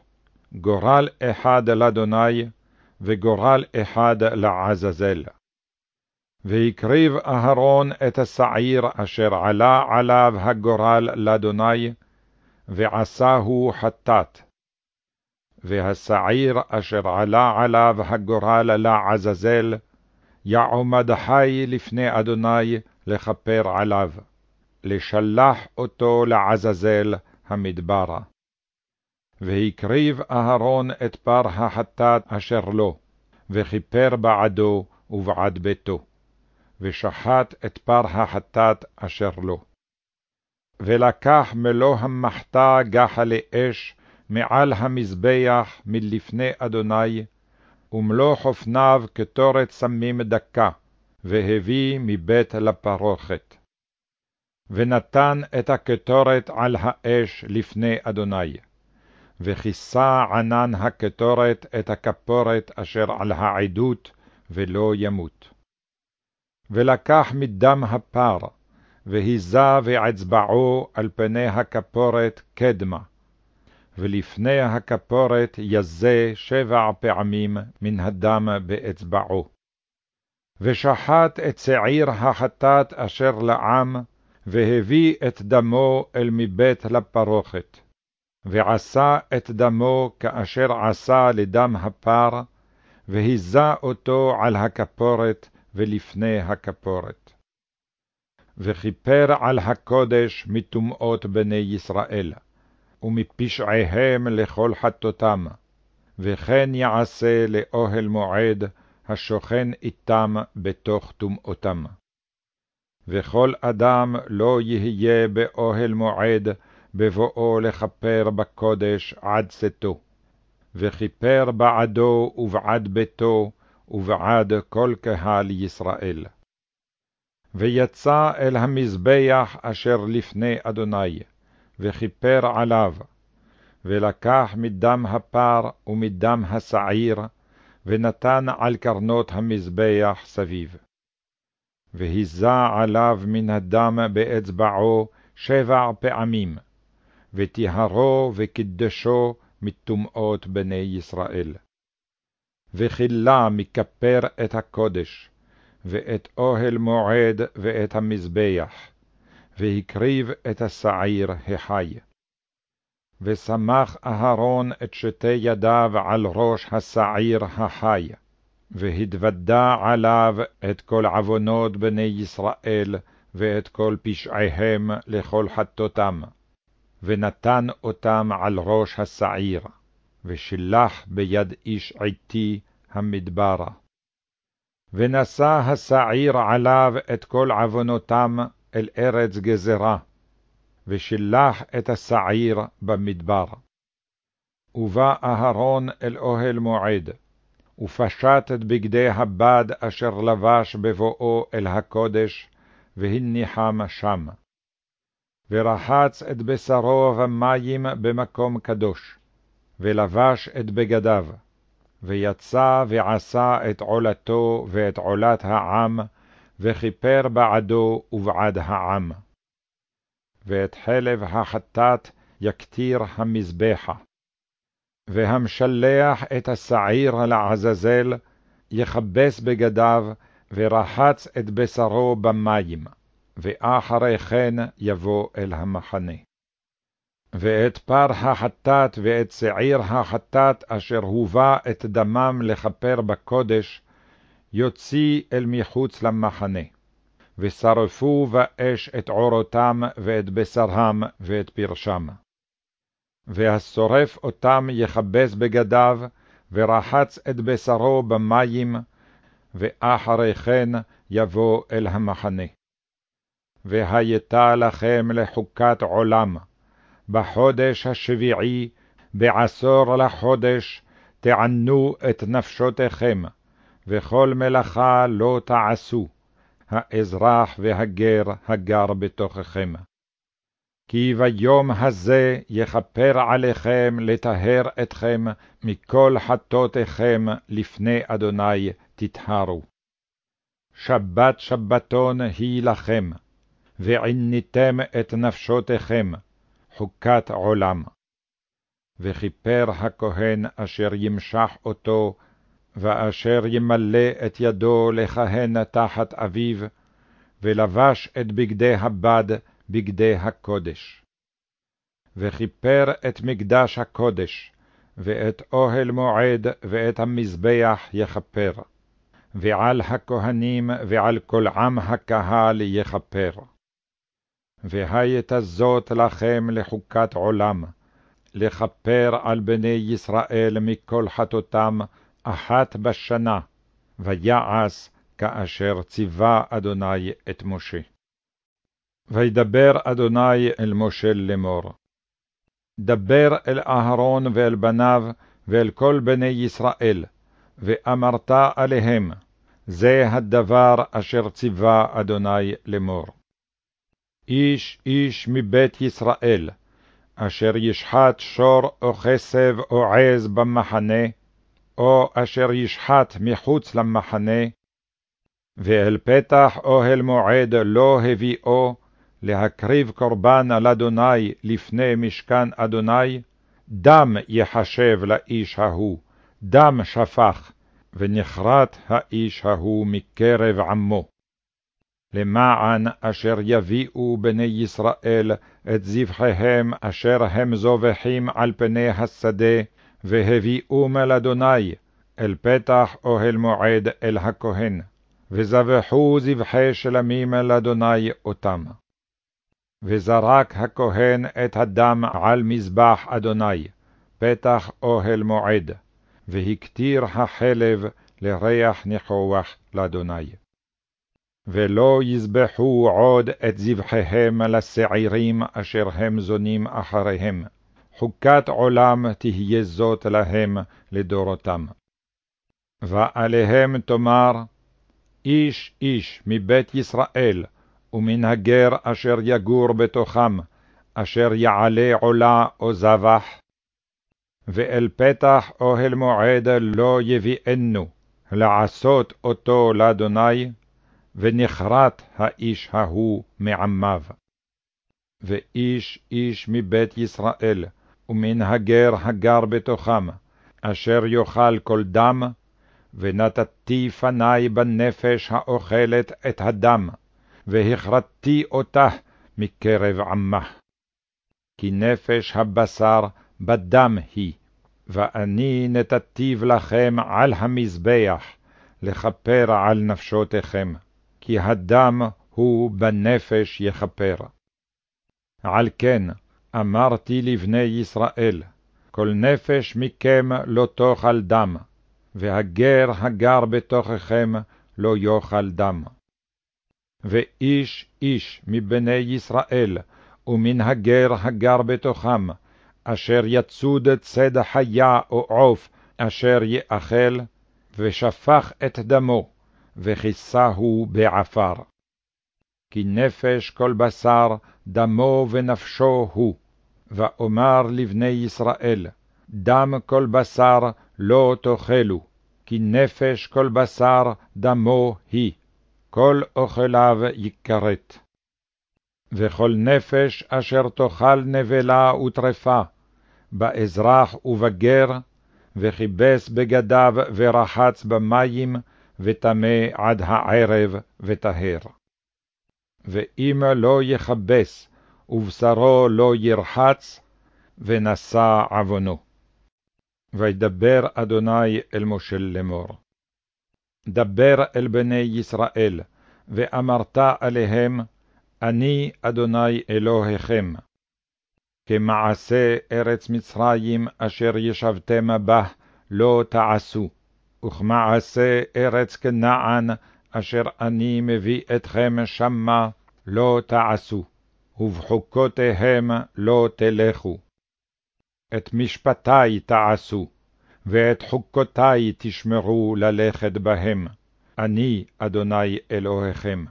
גורל אחד לאדוני, וגורל אחד לעזאזל. והקריב אהרון את השעיר אשר עלה עליו הגורל לאדוני, ועשהו חטאת. והשעיר אשר עלה עליו הגורל לעזאזל, יעמד חי לפני אדוני לכפר עליו, לשלח אותו לעזאזל המדברה. והקריב אהרון את פר החטאת אשר לו, וכיפר בעדו ובעד ביתו. ושחט את פר החטאת אשר לו. ולקח מלוא המחתה גחלי אש מעל המזבח מלפני אדוני, ומלוא חופניו קטורת סמים דקה, והביא מבית לפרוכת. ונתן את הקטורת על האש לפני אדוני, וכיסה ענן הקטורת את הכפורת אשר על העדות, ולא ימות. ולקח מדם הפר, והיזה ואצבעו על פני הכפורת קדמה, ולפני הכפורת יזה שבע פעמים מן הדם באצבעו. ושחט את שעיר החטאת אשר לעם, והביא את דמו אל מבית לפרוכת, ועשה את דמו כאשר עשה לדם הפר, והיזה אותו על הכפורת, ולפני הכפורת. וכיפר על הקודש מטומאות בני ישראל, ומפשעיהם לכל חטאותם, וכן יעשה לאוהל מועד השוכן איתם בתוך טומאותם. וכל אדם לא יהיה באוהל מועד בבואו לכפר בקודש עד צאתו, וכיפר בעדו ובעד ביתו, ובעד כל קהל ישראל. ויצא אל המזבח אשר לפני אדוני, וכיפר עליו, ולקח מדם הפר ומדם השעיר, ונתן על קרנות המזבח סביב. והיזה עליו מן הדם באצבעו שבע פעמים, וטיהרו וקידשו מטומאות בני ישראל. וכילה מכפר את הקודש, ואת אוהל מועד ואת המזבח, והקריב את השעיר החי. ושמח אהרון את שתי ידיו על ראש השעיר החי, והתוודה עליו את כל עוונות בני ישראל, ואת כל פשעיהם לכל חטאותם, ונתן אותם על ראש השעיר. ושלח ביד איש עתי המדברה. ונשא השעיר עליו את כל עוונותם אל ארץ גזרה, ושלח את השעיר במדבר. ובא אהרון אל אוהל מועד, ופשט את בגדי הבד אשר לבש בבואו אל הקודש, והניחם שם. ורחץ את בשרו במים במקום קדוש. ולבש את בגדיו, ויצא ועשה את עולתו ואת עולת העם, וכיפר בעדו ובעד העם. ואת חלב החטאת יקטיר המזבחה. והמשלח את השעיר לעזאזל, יכבס בגדיו, ורחץ את בשרו במים, ואחרי כן יבוא אל המחנה. ואת פר החטאת ואת שעיר החטאת אשר הובא את דמם לכפר בקודש, יוציא אל מחוץ למחנה. ושרפו באש את עורותם ואת בשרם ואת פרשם. והשורף אותם יכבס בגדיו, ורחץ את בשרו במים, ואחרי כן יבוא אל המחנה. והייתה לכם לחוקת עולם, בחודש השביעי, בעשור לחודש, תענו את נפשותיכם, וכל מלאכה לא תעשו, האזרח והגר הגר בתוככם. כי ביום הזה יכפר עליכם לטהר אתכם מכל חטאותיכם לפני אדוני תטהרו. שבת שבתון היא לכם, ועיניתם את נפשותיכם, חוקת עולם. וכיפר הכהן אשר ימשח אותו, ואשר ימלא את ידו לכהן תחת אביו, ולבש את בגדי הבד, בגדי הקודש. וכיפר את מקדש הקודש, ואת אוהל מועד, ואת המזבח יכפר, ועל הכהנים ועל כל עם הקהל יכפר. והייתה זאת לכם לחוקת עולם, לכפר על בני ישראל מכל חטאותם אחת בשנה, ויעש כאשר ציווה אדוני את משה. וידבר אדוני אל משה לאמור. דבר אל אהרון ואל בניו ואל כל בני ישראל, ואמרת עליהם, זה הדבר אשר ציווה אדוני לאמור. איש איש מבית ישראל, אשר ישחט שור או כסב או עז במחנה, או אשר ישחט מחוץ למחנה, ואל פתח אוהל מועד לא הביאו, להקריב קורבן על אדוני לפני משכן אדוני, דם יחשב לאיש ההוא, דם שפך, ונכרת האיש ההוא מקרב עמו. למען אשר יביאו בני ישראל את זבחיהם אשר הם זובחים על פני השדה, והביאום אל אדוני, אל פתח אוהל מועד אל הכהן, וזבחו זבחי שלמים אל אדוני אותם. וזרק הכהן את הדם על מזבח אדוני, פתח אוהל מועד, והקטיר החלב לריח ניחוח לאדוני. ולא יזבחו עוד את זבחיהם לשעירים אשר הם זונים אחריהם, חוקת עולם תהיה זאת להם לדורותם. ועליהם תאמר, איש איש מבית ישראל, ומן הגר אשר יגור בתוכם, אשר יעלה עולה או זבח, ואל פתח אוהל מועד לא יביאנו, לעשות אותו לאדוני, ונכרת האיש ההוא מעמיו. ואיש איש מבית ישראל, ומן הגר הגר בתוכם, אשר יאכל כל דם, ונתתי פני בנפש האוכלת את הדם, והכרתי אותה מקרב עמך. כי נפש הבשר בדם היא, ואני נתתיו לכם על המזבח, לכפר על נפשותיכם, כי הדם הוא בנפש יכפר. על כן אמרתי לבני ישראל, כל נפש מכם לא תאכל דם, והגר הגר בתוככם לא יאכל דם. ואיש איש מבני ישראל, ומן הגר הגר בתוכם, אשר יצוד צד חיה או עוף, אשר יאכל, ושפך את דמו, וכיסהו בעפר. כי נפש כל בשר, דמו ונפשו הוא, ואומר לבני ישראל, דם כל בשר לא תאכלו, כי נפש כל בשר דמו היא. כל אוכליו יכרת. וכל נפש אשר תאכל נבלה וטרפה, באזרח ובגר, וכיבס בגדיו ורחץ במים, וטמא עד הערב וטהר. ואם לא יכבס, ובשרו לא ירחץ, ונשא עוונו. וידבר אדוני אל משה לאמור. דבר אל בני ישראל, ואמרת עליהם, אני אדוני אלוהיכם. כמעשה ארץ מצרים אשר ישבתם בה, לא תעשו, וכמעשה ארץ כנען אשר אני מביא אתכם שמה, לא תעשו, ובחוקותיהם לא תלכו. את משפטי תעשו, ואת חוקותי תשמרו ללכת בהם, אני אדוני אלוהיכם.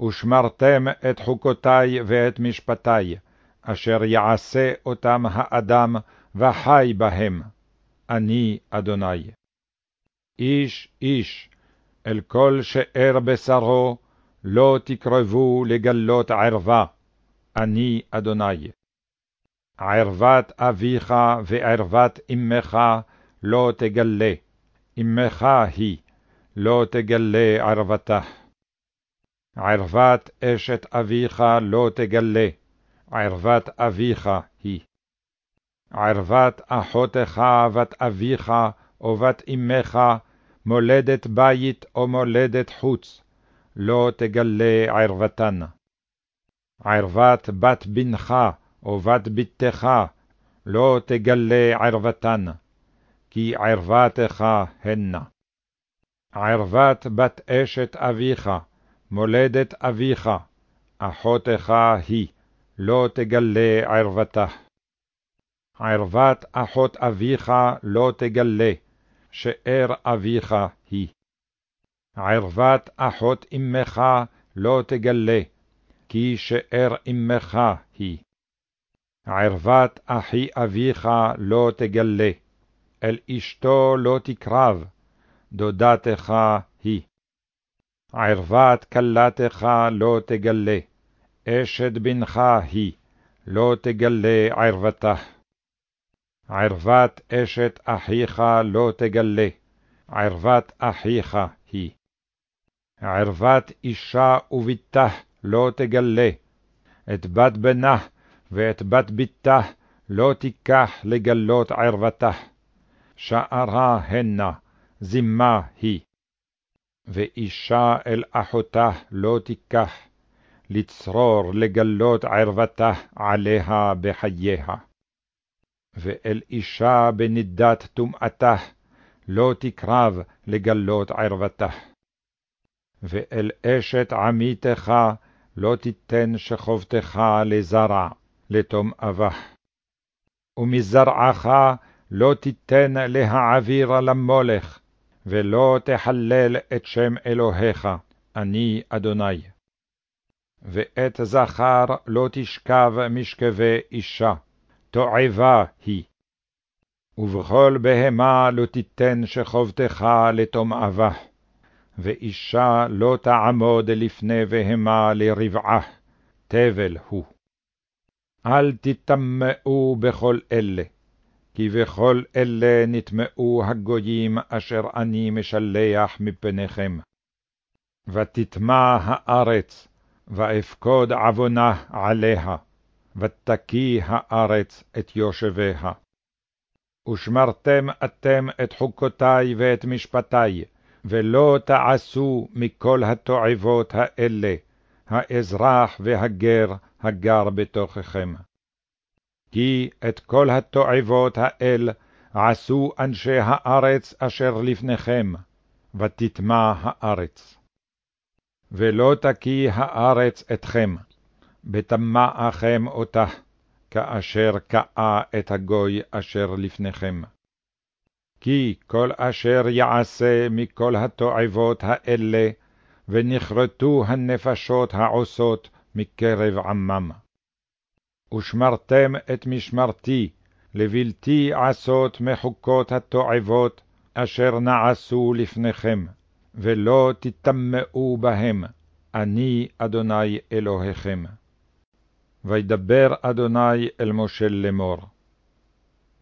ושמרתם את חוקותי ואת משפטי, אשר יעשה אותם האדם וחי בהם, אני אדוני. איש איש, אל כל שאר בשרו, לא תקרבו לגלות ערווה, אני אדוני. ערוות אביך וערוות אמך לא תגלה, אמך היא, לא תגלה ערוותה. ערוות אשת אביך לא תגלה, ערוות אביך היא. ערוות אחותך בת אביך או בת אמך, מולדת בית או מולדת חוץ, לא תגלה ערוותן. ערוות בת בנך או בת בתך, לא תגלה ערוותן, כי ערוותך הנה. ערוות בת אשת אביך, מולדת אביך, אחותך היא, לא תגלה ערוותה. ערוות אחות אביך לא תגלה, שאר אביך היא. ערוות אחות אמך לא תגלה, כי שאר אמך היא. ערוות אחי אביך לא תגלה, אל אשתו לא תקרב, דודתך היא. ערוות כלתך לא תגלה, אשת בנך היא, לא תגלה ערוותה. ערוות אשת אחיך לא תגלה, ערוות אחיך היא. ערוות אישה ובתה לא תגלה, את בת בנה ואת בת בתה לא תיקח לגלות ערוותה. שערה הנה, זימה היא. ואישה אל אחותה לא תיקח, לצרור לגלות ערוותה עליה בחייה. ואל אישה בנידת טומאתה לא תקרב לגלות ערוותה. ואל אשת עמיתך לא תיתן שכבתך לזרע, לתום אבך. ומזרעך לא תיתן להעביר למולך, ולא תחלל את שם אלוהיך, אני אדוני. ואת זכר לא תשכב משכבי אישה, תועבה היא. ובכל בהמה לא תיתן שכבתך לתומעבה, ואישה לא תעמוד לפני בהמה לרבעה, תבל הוא. אל תטמאו בכל אלה, כי בכל אלה נטמאו הגויים אשר אני משלח מפניכם. ותטמע הארץ, ואפקוד עוונה עליה, ותקיא הארץ את יושביה. ושמרתם אתם את חוקותי ואת משפטי, ולא תעשו מכל התועבות האלה, האזרח והגר הגר בתוככם. כי את כל התועבות האל עשו אנשי הארץ אשר לפניכם, ותטמע הארץ. ולא תקיא הארץ אתכם, בטמאכם אותה, כאשר קאה את הגוי אשר לפניכם. כי כל אשר יעשה מכל התועבות האלה, ונכרתו הנפשות העושות מקרב עמם. ושמרתם את משמרתי, לבלתי עשות מחוקות התועבות, אשר נעשו לפניכם, ולא תטמאו בהם, אני אדוני אלוהיכם. וידבר אדוני אל משה לאמור.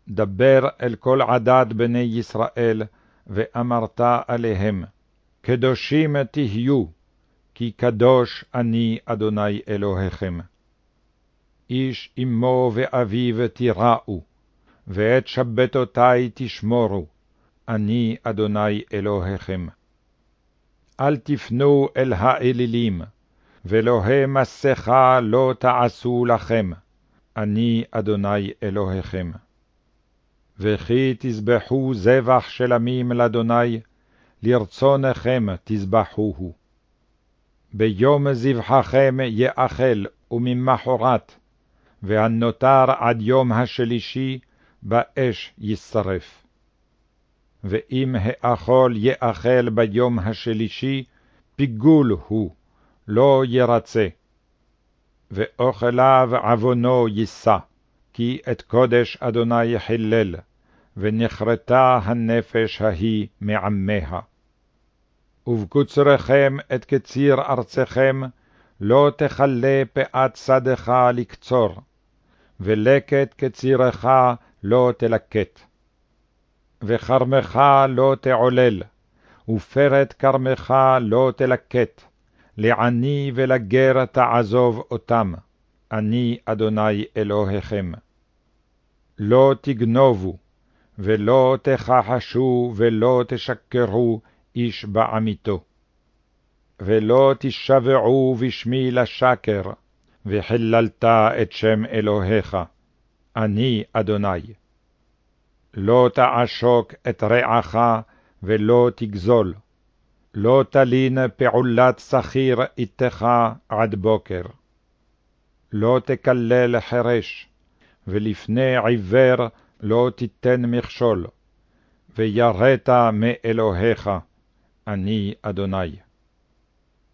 דבר אל כל עדת בני ישראל, ואמרת עליהם, קדושים תהיו, כי קדוש אני אדוני אלוהיכם. איש אמו ואביו תיראו, ואת שבתותי תשמורו, אני אדוני אלוהיכם. אל תפנו אל האלילים, ואלוהי מסכה לא תעשו לכם, אני אדוני אלוהיכם. וכי תזבחו זבח שלמים לאדוני, לרצונכם תזבחוהו. ביום זבחכם יאכל, וממחרת, והנותר עד יום השלישי, באש יישרף. ואם האכול יאכל ביום השלישי, פיגול הוא, לא ירצה. ואוכליו עוונו יישא, כי את קודש אדוני חילל, ונכרתה הנפש ההיא מעמיה. ובקוצרכם את קציר ארצכם, לא תכלה פאת שדך לקצור, ולקט קצירך לא תלקט. וכרמך לא תעולל, ופרת כרמך לא תלקט, לעני ולגר תעזוב אותם, אני אדוני אלוהיכם. לא תגנובו, ולא תכחשו, ולא תשקרו איש בעמיתו. ולא תשבעו בשמי לשקר, וחיללת את שם אלוהיך, אני אדוני. לא תעשוק את רעך, ולא תגזול. לא תלין פעולת שכיר איתך עד בוקר. לא תקלל חרש, ולפני עיוור לא תיתן מכשול, ויראת מאלוהיך, אני אדוני.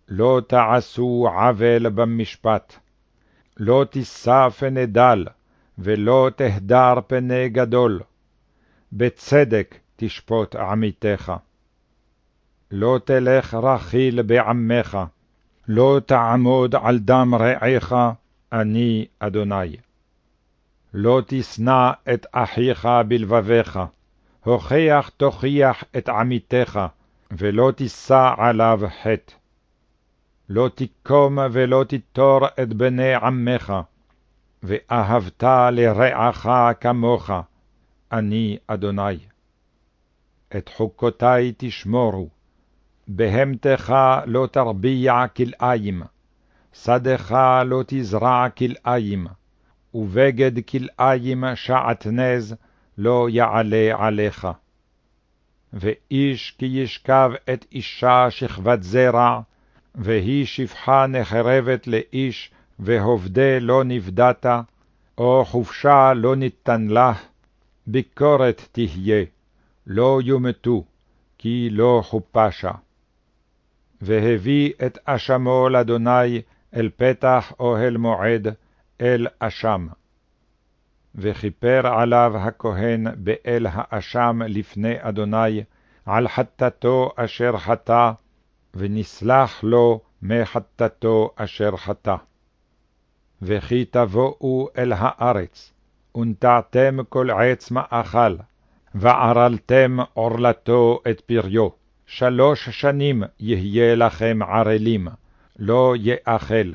לא תעשו עוול במשפט, לא תישא פני דל, ולא תהדר פני גדול, בצדק תשפוט עמיתך. לא תלך רכיל בעמך, לא תעמוד על דם רעך, אני אדוני. לא תשנא את אחיך בלבביך, הוכח תוכיח את עמיתך, ולא תישא עליו חטא. לא תקום ולא תיטור את בני עמך, ואהבת לרעך כמוך, אני אדוני. את חוקותי תשמורו, בהמתך לא תרביע כלאיים, שדך לא תזרע כלאיים, ובגד כלאיים שעטנז לא יעלה עליך. ואיש כי ישכב את אישה שכבת זרע, והיא שפחה נחרבת לאיש, והובדה לא נבדת, או חופשה לא ניתן לה, ביקורת תהיה, לא יומתו, כי לא חופשה. והביא את אשמו לאדוני אל פתח אוהל מועד, אל אשם. וכיפר עליו הכהן באל האשם לפני אדוני, על חטאתו אשר חטא, ונסלח לו מחטאתו אשר חטא. וכי תבואו אל הארץ, ונטעתם כל עץ מאכל, וערלתם עורלתו את פריו. שלוש שנים יהיה לכם ערלים, לא יאכל.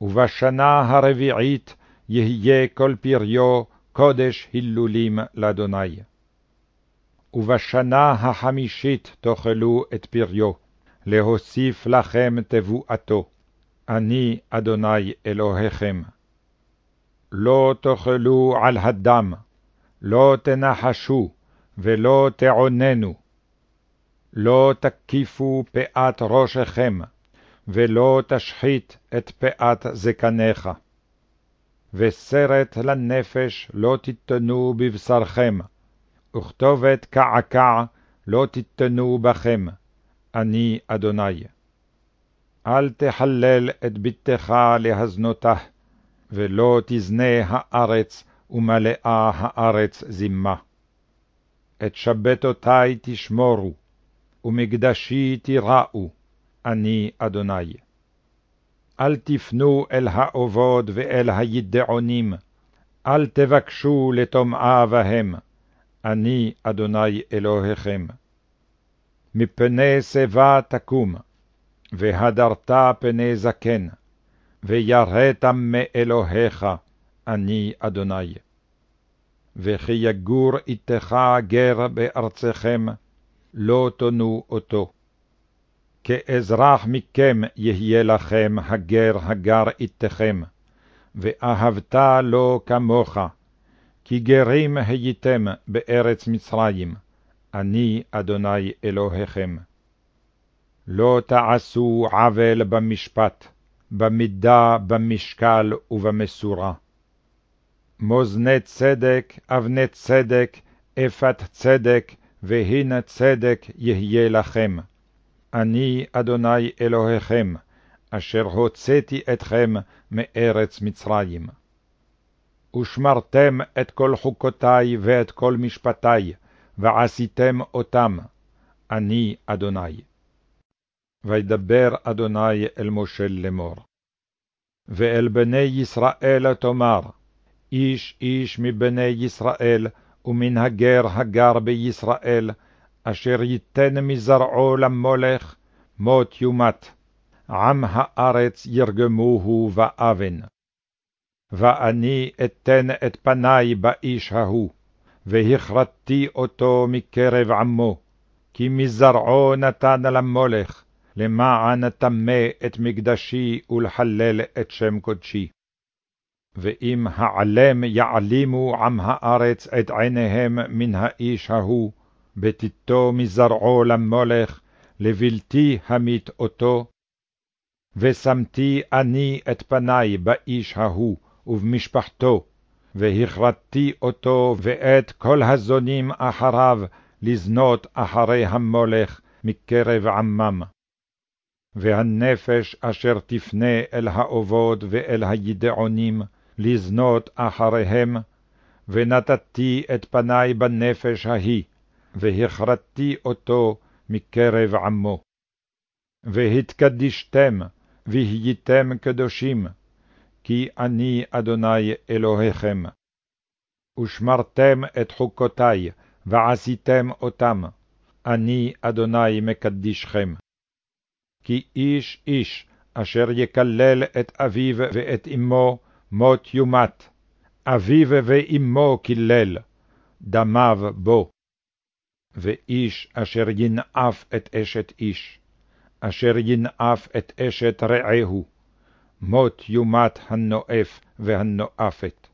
ובשנה הרביעית יהיה כל פריו קודש הילולים לאדוני. ובשנה החמישית תאכלו את פריו, להוסיף לכם תבואתו. אני אדוני אלוהיכם. לא תאכלו על הדם, לא תנחשו, ולא תעוננו. לא תקיפו פאת ראשכם, ולא תשחית את פאת זקניך. וסרט לנפש לא תיתנו בבשרכם, וכתובת קעקע לא תיתנו בכם, אני אדוני. אל תחלל את בתך להזנותה, ולא תזנה הארץ, ומלאה הארץ זימה. את שבתותי תשמורו, ומקדשי תיראו, אני אדוני. אל תפנו אל האובוד ואל הידעונים, אל תבקשו לטומאה בהם, אני אדוני אלוהיכם. מפני שיבה תקום, והדרת פני זקן, ויראת מאלוהיך, אני אדוני. וכי יגור איתך גר בארצכם, לא תונו אותו. כאזרח מכם יהיה לכם הגר הגר איתכם, ואהבת לו כמוך, כי גרים הייתם בארץ מצרים, אני אדוני אלוהיכם. לא תעשו עוול במשפט, במידה, במשקל ובמשורה. מאזני צדק, אבני צדק, אפת צדק, והנה צדק יהיה לכם. אני אדוני אלוהיכם, אשר הוצאתי אתכם מארץ מצרים. ושמרתם את כל חוקותי ואת כל משפטי, ועשיתם אותם, אני אדוני. וידבר אדוני אל משה לאמור. ואל בני ישראל תאמר, איש איש מבני ישראל, ומן הגר הגר בישראל, אשר ייתן מזרעו למולך, מות יומת, עם הארץ ירגמוהו באבן. ואני אתן את פני באיש ההוא, והכרתתי אותו מקרב עמו, כי מזרעו נתן למולך, למען טמא את מקדשי ולחלל את שם קודשי. ואם העלם יעלימו עם הארץ את עיניהם מן האיש ההוא, בתיתו מזרעו למולך, לבלתי המית אותו, ושמתי אני את פני באיש ההוא ובמשפחתו, והכרתתי אותו ואת כל הזונים אחריו לזנות אחרי המולך מקרב עמם. והנפש אשר תפנה אל האובוד ואל הידעונים לזנות אחריהם, ונתתי את פני בנפש ההיא, והכרתתי אותו מקרב עמו. והתקדישתם, והייתם קדושים, כי אני אדוני אלוהיכם. ושמרתם את חוקותי, ועשיתם אותם, אני אדוני מקדישכם. כי איש איש אשר יקלל את אביו ואת אמו, מות יומת, אביו ואמו קילל, דמיו בו. ואיש אשר ינאף את אשת איש, אשר ינאף את אשת רעהו, מות יומת הנואף והנואפת.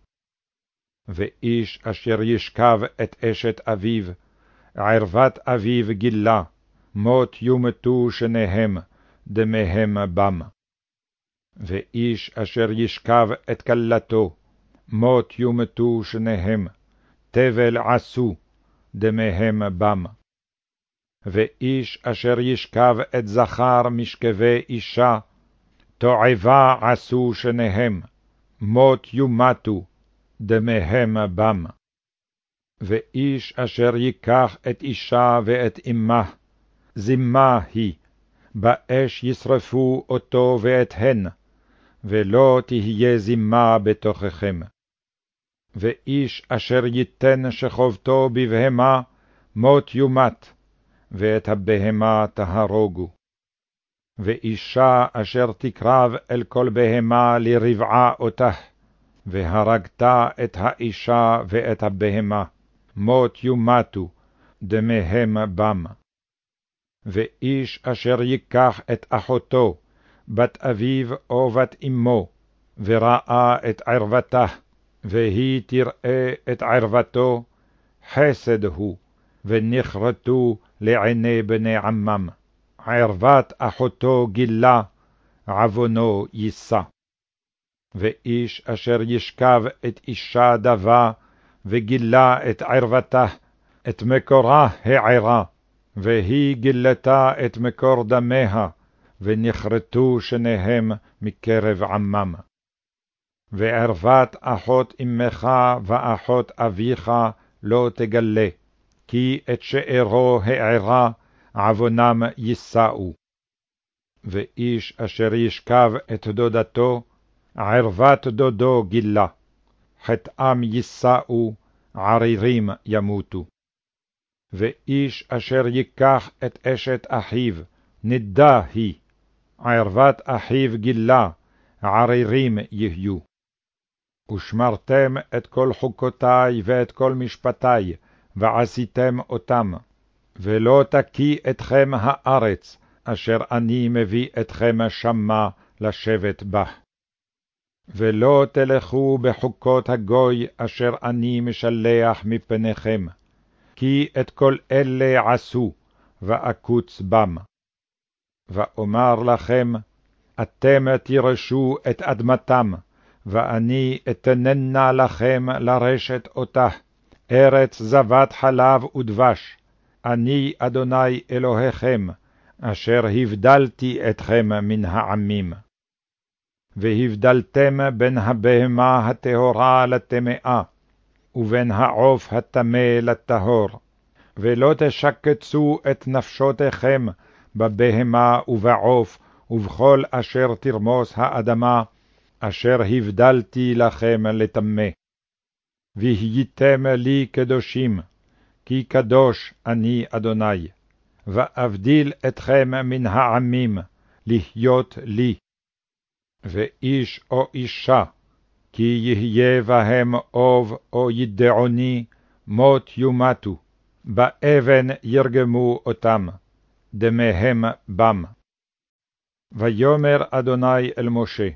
ואיש אשר ישכב את אשת אביו, ערוות אביו גילה, מות יומתו שניהם, דמיהם בם. ואיש אשר ישכב את כלתו, מות יומתו שניהם, תבל עשו, דמיהם בם. ואיש אשר ישכב את זכר משכבי אישה, תועבה עשו שניהם, מות יומתו, דמיהם בם. ואיש אשר ייקח את אישה ואת אמה, זימה היא, באש ישרפו אותו ואת הן, ולא תהיה זימה בתוככם. ואיש אשר ייתן שכבתו בבהמה, מות יומת, ואת הבהמה תהרוגו. ואישה אשר תקרב אל כל בהמה לרבעה אותך, והרגת את האישה ואת הבהמה, מות יומתו, דמיהם בם. ואיש אשר ייקח את אחותו, בת אביו או בת אמו, וראה את ערוותה, והיא תראה את ערוותו, חסד הוא, ונכרתו לעיני בני עמם. ערוות אחותו גילה, עוונו יישא. ואיש אשר ישכב את אישה דבה, וגילה את ערוותה, את מקורה הערה, והיא גילתה את מקור דמיה, ונכרתו שניהם מקרב עמם. וערוות אחות אמך ואחות אביך לא תגלה, כי את שארו הערה עוונם יישאו. ואיש אשר ישכב את דודתו, ערוות דודו גילה. חטאם יישאו, ערירים ימותו. ואיש אשר ייקח את אשת אחיו, נדה היא, ערוות אחיו גילה, ערירים יהיו. ושמרתם את כל חוקותי ואת כל משפטי, ועשיתם אותם, ולא תקיא אתכם הארץ, אשר אני מביא אתכם שמה לשבת בה. ולא תלכו בחוקות הגוי אשר אני משלח מפניכם, כי את כל אלה עשו, ואקוץ בם. ואומר לכם, אתם תירשו את אדמתם, ואני אתננה לכם לרשת אותה, ארץ זבת חלב ודבש, אני אדוני אלוהיכם, אשר הבדלתי אתכם מן העמים. והבדלתם בין הבהמה הטהורה לטמאה, ובין העוף הטמא לטהור, ולא תשקצו את נפשותיכם בבהמה ובעוף, ובכל אשר תרמוס האדמה, אשר הבדלתי לכם לטמא. והייתם לי קדושים, כי קדוש אני אדוני, ואבדיל אתכם מן העמים, להיות לי. ואיש או אישה, כי יהיה בהם אוב או ידעוני, מות יומתו, באבן ירגמו אותם, דמיהם בם. ויאמר אדוני אל משה,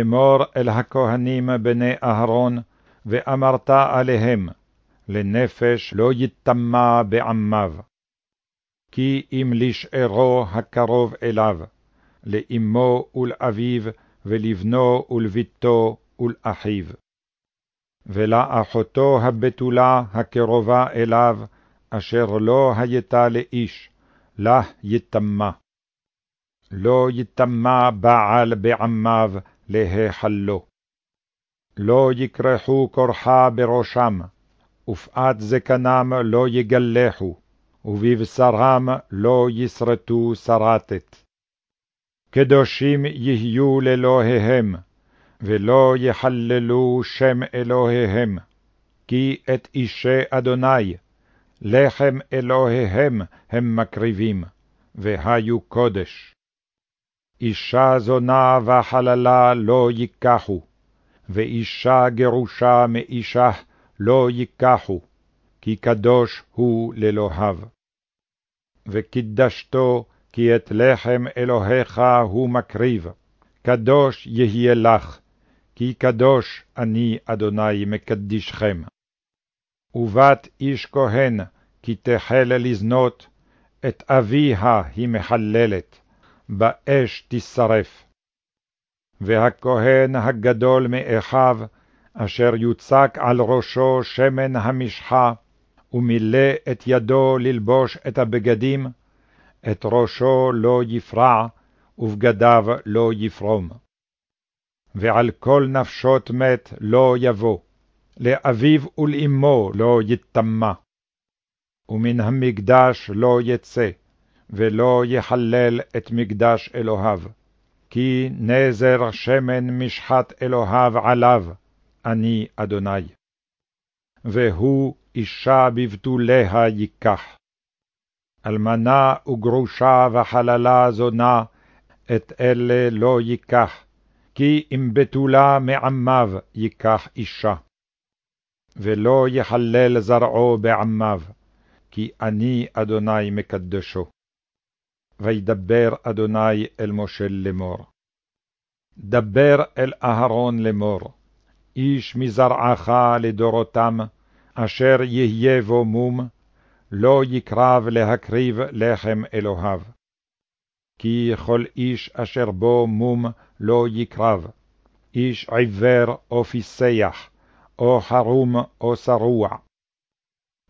אמור אל הכהנים בני אהרון, ואמרת עליהם, לנפש לא יטמע בעמיו. כי אם לשארו הקרוב אליו, לאמו ולאביו, ולבנו ולביתו ולאחיו. ולאחותו הבתולה הקרובה אליו, אשר לא הייתה לאיש, לה יטמע. לא יטמע בעל בעמיו להיחלו. לא יכרכו כורחה בראשם, ופאת זקנם לא יגלחו, ובבשרם לא ישרטו שרתת. קדושים יהיו לאלוהיהם, ולא יחללו שם אלוהיהם, כי את אישי אדוני, לחם אלוהיהם הם מקריבים, והיו קודש. אישה זונה וחללה לא ייקחו, ואישה גרושה מאישה לא ייקחו, כי קדוש הוא לאלוהיו. וקידשתו כי את לחם אלוהיך הוא מקריב, קדוש יהיה לך, כי קדוש אני אדוני מקדישכם. ובת איש כהן, כי תחל לזנות, את אביה היא מחללת, באש תשרף. והכהן הגדול מאחיו, אשר יוצק על ראשו שמן המשחה, ומילא את ידו ללבוש את הבגדים, את ראשו לא יפרע, ובגדיו לא יפרום. ועל כל נפשות מת לא יבוא, לאביו ולאמו לא יטמא. ומן המקדש לא יצא, ולא יחלל את מקדש אלוהיו. כי נזר שמן משחת אלוהיו עליו, אני אדוני. והוא אישה בבתוליה ייקח. אלמנה וגרושה וחללה זונה, את אלה לא ייקח, כי אם בתולה מעמיו ייקח אישה. ולא יחלל זרעו בעמיו, כי אני אדוני מקדשו. וידבר אדוני אל משה לאמור. דבר אל אהרון לאמור, איש מזרעך לדורותם, אשר יהיה בו מום, לא יקרב להקריב לחם אלוהיו. כי כל איש אשר בו מום לא יקרב, איש עיוור או פיסח, או חרום או שרוע,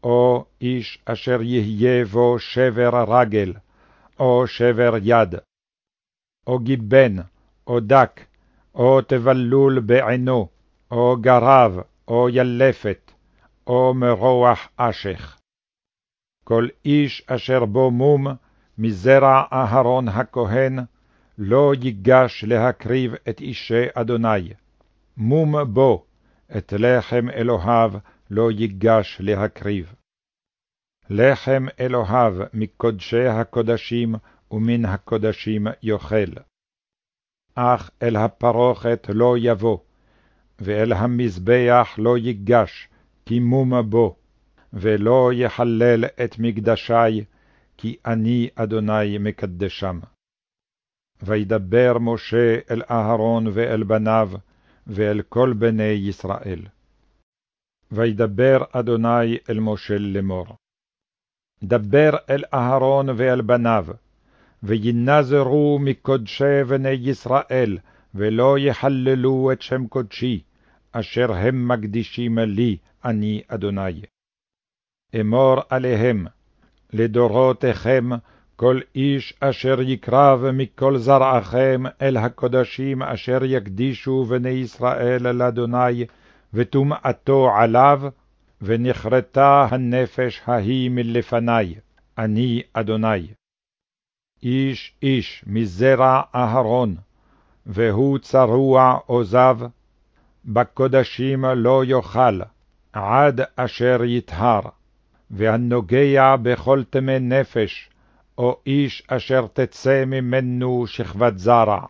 או איש אשר יהיה בו שבר רגל, או שבר יד, או גיבן, או דק, או תבלול בעינו, או גרב, או ילפת, או מרוח אשך. כל איש אשר בו מום, מזרע אהרון הכהן, לא ייגש להקריב את אישי אדוני, מום בו, את לחם אלוהיו לא ייגש להקריב. לחם אלוהיו מקודשי הקודשים ומן הקודשים יאכל. אך אל הפרוכת לא יבוא, ואל המזבח לא ייגש, כי מום בו, ולא יחלל את מקדשי, כי אני אדוני מקדשם. וידבר משה אל אהרון ואל בניו, ואל כל בני ישראל. וידבר אדוני אל משה לאמור. דבר אל אהרון ואל בניו, וינזרו מקודשי בני ישראל, ולא יחללו את שם קודשי, אשר הם מקדישים לי, אני אדוני. אמור עליהם, לדורותיכם, כל איש אשר יקרב מכל זרעכם אל הקודשים אשר יקדישו בני ישראל לאדוני, וטומאתו עליו, ונכרתה הנפש ההיא מלפני, אני אדוני. איש איש מזרע אהרון, והוא צרוע עוזב, בקודשים לא יאכל, עד אשר יטהר, והנוגע בכל טמא נפש, או איש אשר תצא ממנו שכבת זרע,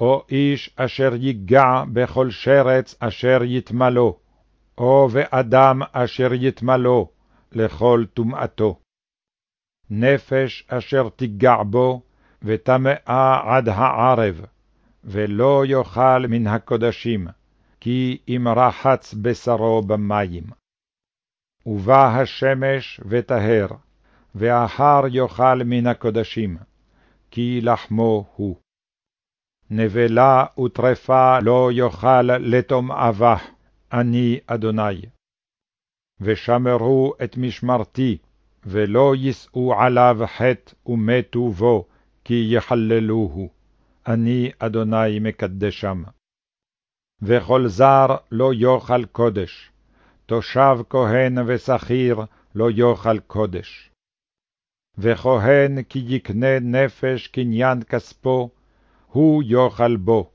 או איש אשר ייגע בכל שרץ אשר יתמלו, או באדם אשר יתמלו, לכל טומאתו. נפש אשר תיגע בו, וטמאה עד הערב, ולא יאכל מן הקודשים, כי אם רחץ בשרו במים. ובא השמש וטהר, ואחר יאכל מן הקודשים, כי לחמו הוא. נבלה וטרפה לא יאכל לטומאבה, אני אדוני. ושמרו את משמרתי, ולא יישאו עליו חטא ומתו בו, כי יחללוהו. אני אדוני מקדשם. וכל זר לא יאכל קודש, תושב כהן ושכיר לא יאכל קודש. וכהן כי יקנה נפש קניין כספו, הוא יאכל בו,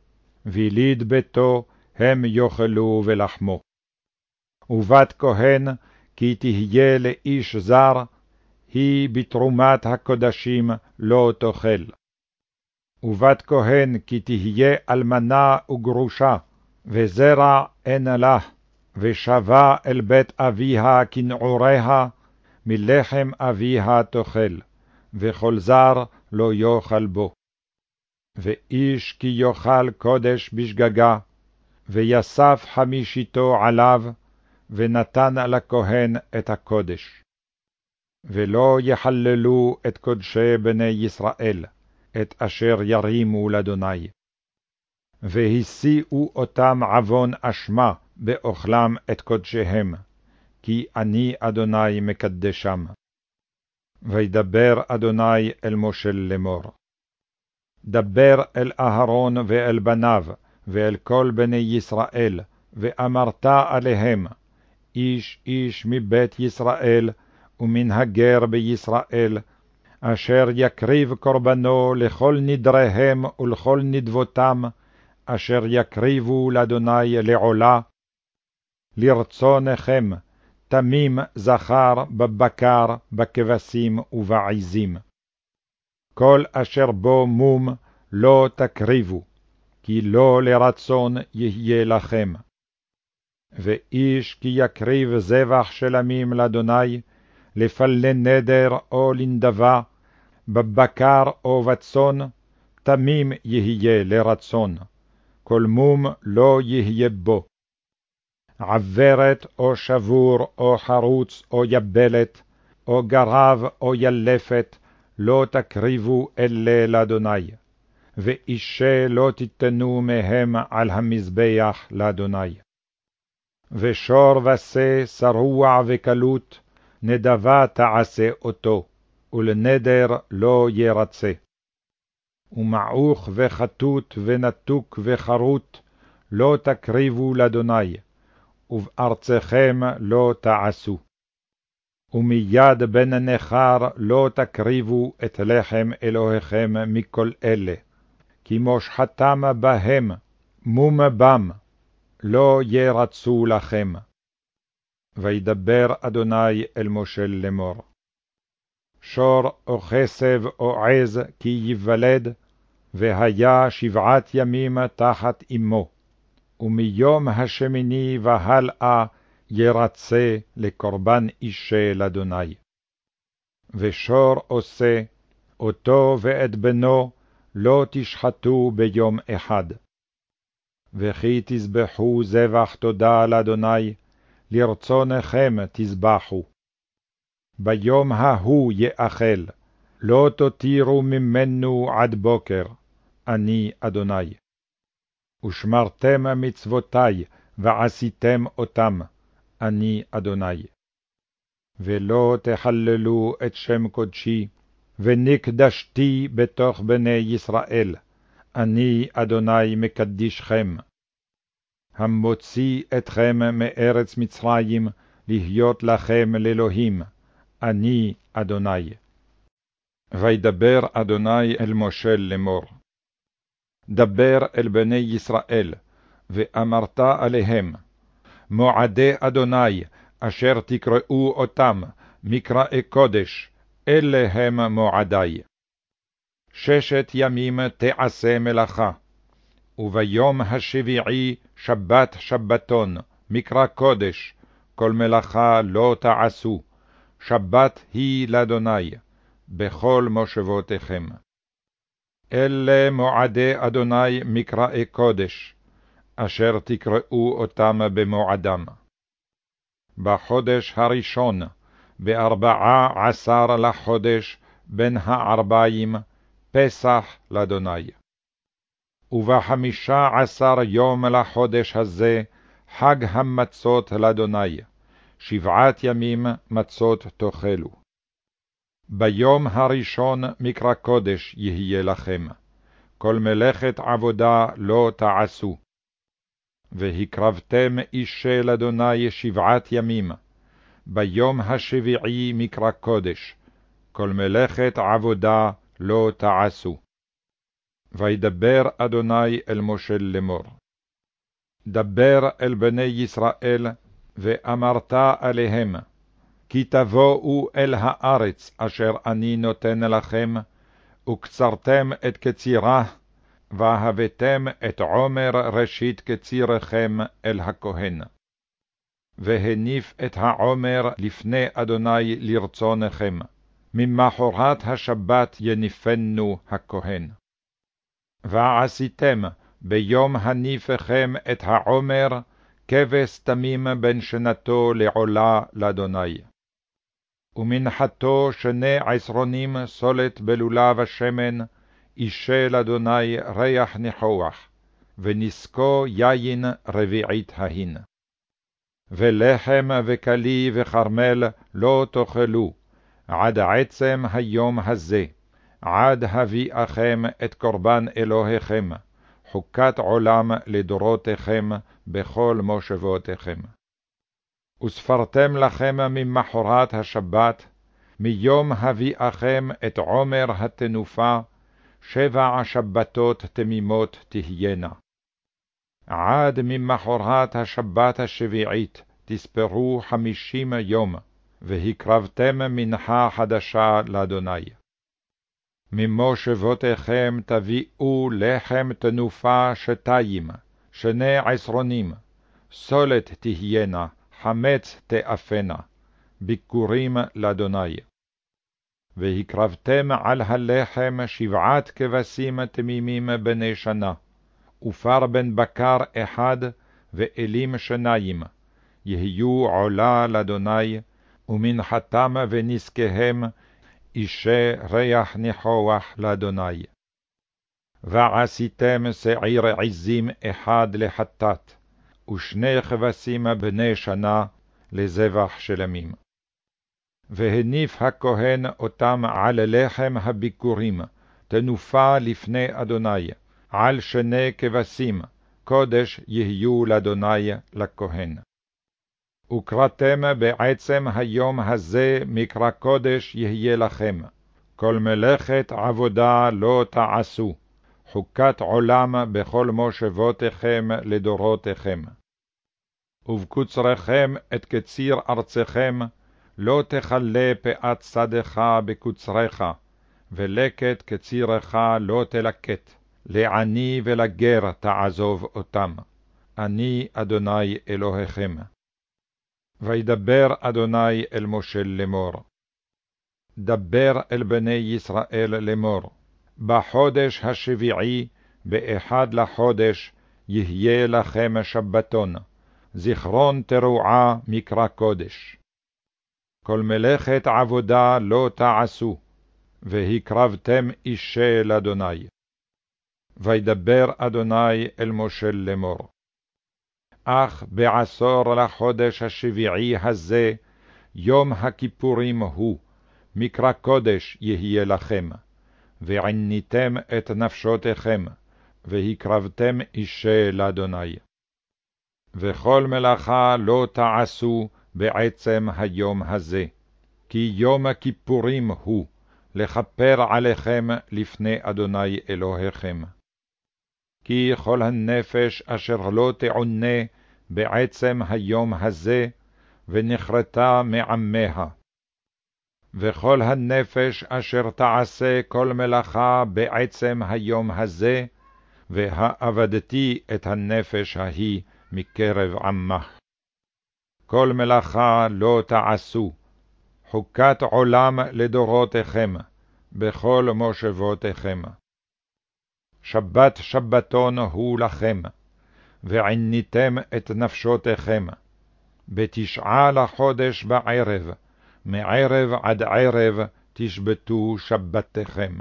ויליד ביתו הם יאכלו ולחמו. ובת כהן כי תהיה לאיש זר, היא בתרומת הקודשים לא תאכל. ובת כהן כי תהיה אלמנה וגרושה, וזרע אין לה, ושבה אל בית אביה כנעוריה, מלחם אביה תאכל, וכל זר לא יאכל בו. ואיש כי יאכל קודש בשגגה, ויסף חמישיתו עליו, ונתן לכהן את הקודש. ולא יחללו את קודשי בני ישראל, את אשר ירימו לאדוני. והשיאו אותם עוון אשמה באוכלם את קודשיהם, כי אני אדוני מקדשם. וידבר אדוני אל משה לאמור. דבר אל אהרון ואל בניו, ואל כל בני ישראל, ואמרת עליהם, איש איש מבית ישראל, ומן הגר בישראל, אשר יקריב קורבנו לכל נדריהם ולכל נדבותם, אשר יקריבו לאדוני לעולה. לרצונכם, תמים זכר בבקר, בכבשים ובעזים. כל אשר בו מום לא תקריבו, כי לא לרצון יהיה לכם. ואיש כי יקריב זבח שלמים לאדוני, לפלה נדר או לנדבה, בבקר או בצאן, תמים יהיה לרצון, כל מום לא יהיה בו. עברת או שבור או חרוץ או יבלת, או גרב או ילפת, לא תקריבו אלה לאדוני, ואישה לא תיתנו מהם על המזבח לאדוני. ושור ושה שרוע וקלות, נדבה תעשה אותו, ולנדר לא ירצה. ומעוך וחטוט ונתוק וחרוט, לא תקריבו לאדוני, ובארצכם לא תעשו. ומיד בן נכר לא תקריבו את לחם אלוהיכם מכל אלה, כי מושחתם בהם, מום בם, לא ירצו לכם. וידבר אדוני אל משה לאמור. שור או כסב או עז כי ייוולד, והיה שבעת ימים תחת אמו, ומיום השמיני והלאה ירצה לקורבן אישה לאדוני. ושור עושה, אותו ואת בנו לא תשחטו ביום אחד. וכי תזבחו זבח תודה לאדוני, לרצונכם תזבחו. ביום ההוא יאכל, לא תותירו ממנו עד בוקר, אני אדוני. ושמרתם מצוותי, ועשיתם אותם, אני אדוני. ולא תחללו את שם קודשי, ונקדשתי בתוך בני ישראל, אני אדוני מקדישכם. המוציא אתכם מארץ מצרים, להיות לכם לאלוהים, אני אדוני. וידבר אדוני אל משה לאמור. דבר אל בני ישראל, ואמרת עליהם, מועדי אדוני, אשר תקראו אותם, מקראי קודש, אלה הם מועדי. ששת ימים תעשה מלאכה, וביום השביעי שבת שבתון, מקרא קודש, כל מלאכה לא תעשו, שבת היא לאדוני, בכל מושבותיכם. אלה מועדי אדוני מקראי קודש, אשר תקראו אותם במועדם. בחודש הראשון, בארבעה עשר לחודש, בין הערביים, פסח לאדוני. ובחמישה עשר יום לחודש הזה, חג המצות לאדוני, שבעת ימים מצות תאכלו. ביום הראשון מקרא קודש יהיה לכם, כל מלאכת עבודה לא תעשו. והקרבתם אישה לאדוני שבעת ימים, ביום השביעי מקרא קודש, כל מלאכת עבודה לא תעשו. וידבר אדוני אל משה לאמור. דבר אל בני ישראל, ואמרת עליהם, כי תבואו אל הארץ אשר אני נותן לכם, וקצרתם את קצירה, והבאתם את עומר ראשית קצירכם אל הכהן. והניף את העומר לפני אדוני לרצונכם, ממחרת השבת יניפנו הכהן. ועשיתם ביום הניפכם את העומר, כבש תמים בן שנתו לעולה לאדוני. ומנחתו שני עשרונים סולת בלולב השמן, אישה לאדוני ריח ניחוח, ונשקו יין רביעית ההין. ולחם וכלי וכרמל לא תאכלו, עד עצם היום הזה, עד הביאכם את קורבן אלוהיכם, חוקת עולם לדורותיכם בכל מושבותיכם. וספרתם לכם ממחרת השבת, מיום הביאכם את עומר התנופה, שבע שבתות תמימות תהיינה. עד ממחרת השבת השביעית תספרו חמישים יום, והקרבתם מנחה חדשה לאדוני. ממושבותיכם תביאו לחם תנופה שתיים, שני עשרונים, סולת תהיינה, חמץ תאפנה, ביקורים לאדוני. והקרבתם על הלחם שבעת כבשים תמימים בני שנה, ופר בן בקר אחד, ואלים שניים, יהיו עולה לאדוני, ומנחתם ונזקיהם, אישי ריח ניחוח לאדוני. ועשיתם שעיר עזים אחד לחטאת, ושני כבשים בני שנה לזבח שלמים. והניף הכהן אותם על לחם הביקורים, תנופה לפני אדוני, על שני כבשים, קודש יהיו לאדוני לכהן. וקראתם בעצם היום הזה מקרא קודש יהיה לכם, כל מלאכת עבודה לא תעשו, חוקת עולם בכל מושבותיכם לדורותיכם. ובקוצריכם את קציר ארצכם, לא תכלה פאת שדך בקוצריך, ולקט קצירך לא תלקט, לעני ולגר תעזוב אותם. אני אדוני אלוהיכם. וידבר אדוני אל משה לאמור. דבר אל בני ישראל לאמור, בחודש השביעי, באחד לחודש, יהיה לכם שבתון, זיכרון תרועה מקרא קודש. כל מלאכת עבודה לא תעשו, והקרבתם אישה לאדוני. וידבר אדוני אל משה לאמור. אך בעשור לחודש השביעי הזה, יום הכיפורים הוא, מקרא קודש יהיה לכם, ועניתם את נפשותיכם, והקרבתם אישה לאדוני. וכל מלאכה לא תעשו בעצם היום הזה, כי יום הכיפורים הוא, לכפר עליכם לפני אדוני אלוהיכם. כי כל הנפש אשר לא תעונה בעצם היום הזה, ונכרתה מעמיה. וכל הנפש אשר תעשה כל מלאכה בעצם היום הזה, והאבדתי את הנפש ההיא מקרב עמך. כל מלאכה לא תעשו, חוקת עולם לדורותיכם, בכל מושבותיכם. שבת שבתון הוא לכם, ועניתם את נפשותיכם. בתשעה לחודש בערב, מערב עד ערב תשבתו שבתיכם.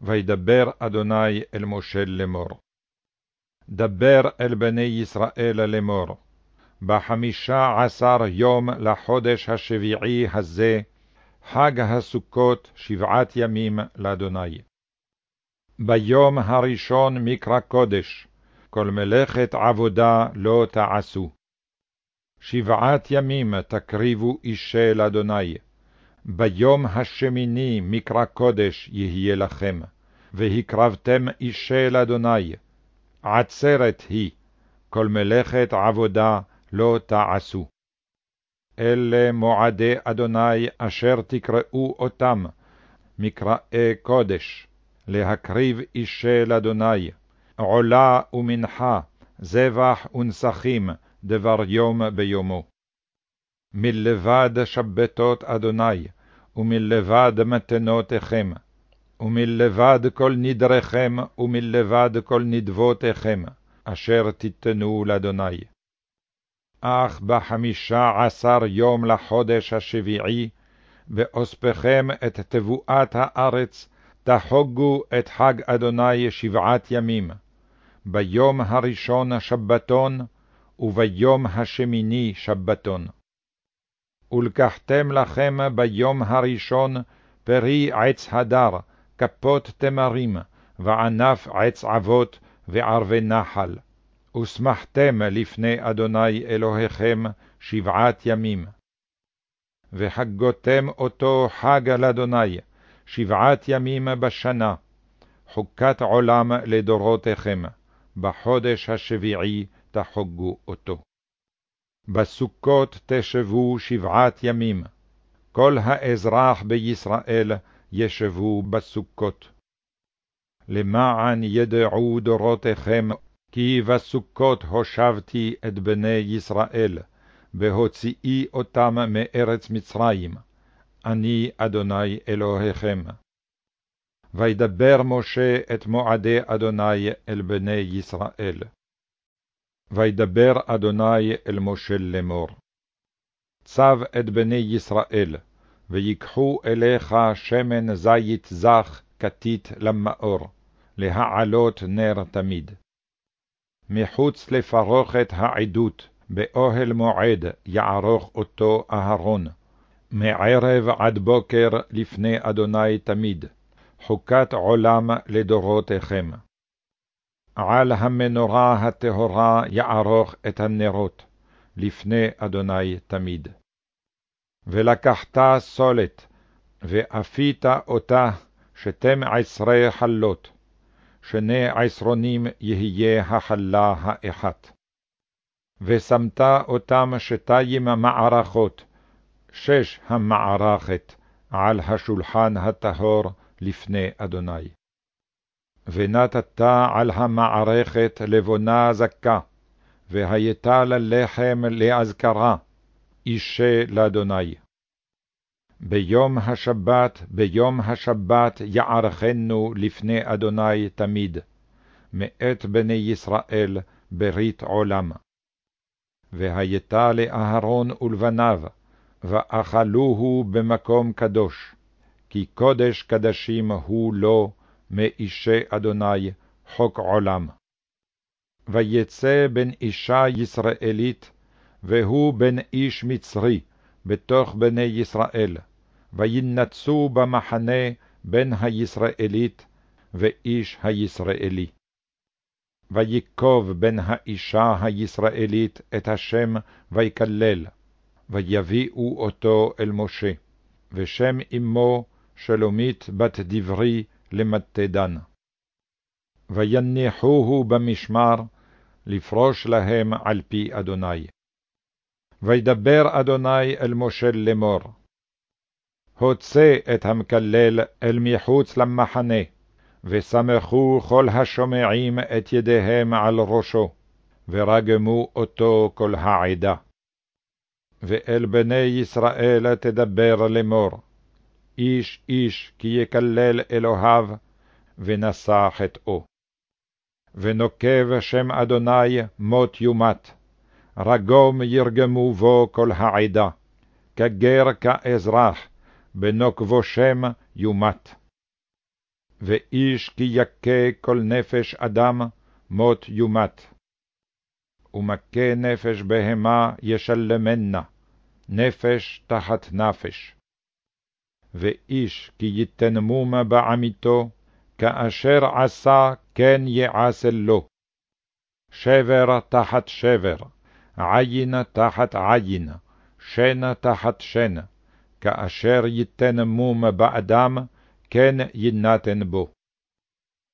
וידבר אדוני אל משה לאמור. דבר אל בני ישראל לאמור. בחמישה עשר יום לחודש השביעי הזה, חג הסוכות שבעת ימים לאדוני. ביום הראשון מקרא קודש, כל מלאכת עבודה לא תעשו. שבעת ימים תקריבו אישה לאדוני. ביום השמיני מקרא קודש יהיה לכם, והקרבתם אישה לאדוני. עצרת היא, כל מלאכת עבודה לא תעשו. אלה מועדי אדוני אשר תקראו אותם, מקראי קודש, להקריב אישה לאדוני, עולה ומנחה, זבח ונסכים, דבר יום ביומו. מלבד שבתות אדוני, ומלבד מתנותיכם, ומלבד כל נדריכם, ומלבד כל נדבותיכם, אשר תיתנו לאדוני. אך בחמישה עשר יום לחודש השביעי, ואוספכם את תבואת הארץ, תחוגו את חג אדוני שבעת ימים, ביום הראשון שבתון, וביום השמיני שבתון. ולקחתם לכם ביום הראשון פרי עץ הדר, כפות תמרים, וענף עץ אבות, וערבי נחל. ושמחתם לפני אדוני אלוהיכם שבעת ימים. וחגותם אותו חג על אדוני, שבעת ימים בשנה, חוקת עולם לדורותיכם, בחודש השביעי תחוגו אותו. בסוכות תשבו שבעת ימים, כל האזרח בישראל ישבו בסוכות. למען ידעו דורותיכם, כי בסוכות הושבתי את בני ישראל, בהוציאי אותם מארץ מצרים, אני אדוני אלוהיכם. וידבר משה את מועדי אדוני אל בני ישראל. וידבר אדוני אל משה לאמור. צב את בני ישראל, ויקחו אליך שמן זית זך כתית למאור, להעלות נר תמיד. מחוץ לפרוכת העדות, באוהל מועד יערוך אותו אהרון, מערב עד בוקר לפני אדוני תמיד, חוקת עולם לדורותיכם. על המנורה הטהורה יערוך את הנרות, לפני אדוני תמיד. ולקחת סולת, ואפית אותה שתים עשרה חלות, שני עשרונים יהיה החלה האחת. ושמת אותם שתיים מערכות, שש המערכת, על השולחן הטהור לפני אדוני. ונתת על המערכת לבונה זכה, והייתה ללחם לאזכרה, אישה לאדוני. ביום השבת, ביום השבת יערכנו לפני אדוני תמיד, מאת בני ישראל ברית עולם. והייתה לאהרון ולבניו, ואכלוהו במקום קדוש, כי קודש קדשים הוא לו מאישי אדוני חוק עולם. ויצא בן אישה ישראלית, והוא בן איש מצרי, בתוך בני ישראל, וינצו במחנה בן הישראלית ואיש הישראלי. ויקוב בן האישה הישראלית את השם ויקלל, ויביאו אותו אל משה, ושם אמו שלומית בת דברי למתדן. ויניחוהו במשמר, לפרוש להם על פי אדוני. וידבר אדוני אל משה לאמור, הוצא את המקלל אל מחוץ למחנה, ושמחו כל השומעים את ידיהם על ראשו, ורגמו אותו כל העדה. ואל בני ישראל תדבר לאמור, איש איש כי יקלל אלוהיו, ונשא חטאו. ונוקב שם אדוני מות יומת, רגום ירגמו בו כל העדה, כגר כאזרח, בנוקבו שם יומת. ואיש כי יכה כל נפש אדם, מות יומת. ומכה נפש בהמה ישלמנה, נפש תחת נפש. ואיש כי ייתן מום בעמיתו, כאשר עשה כן יעשה לו. שבר תחת שבר, עין תחת עין, שן תחת שן, כאשר ייתן מום באדם, כן יינתן בו.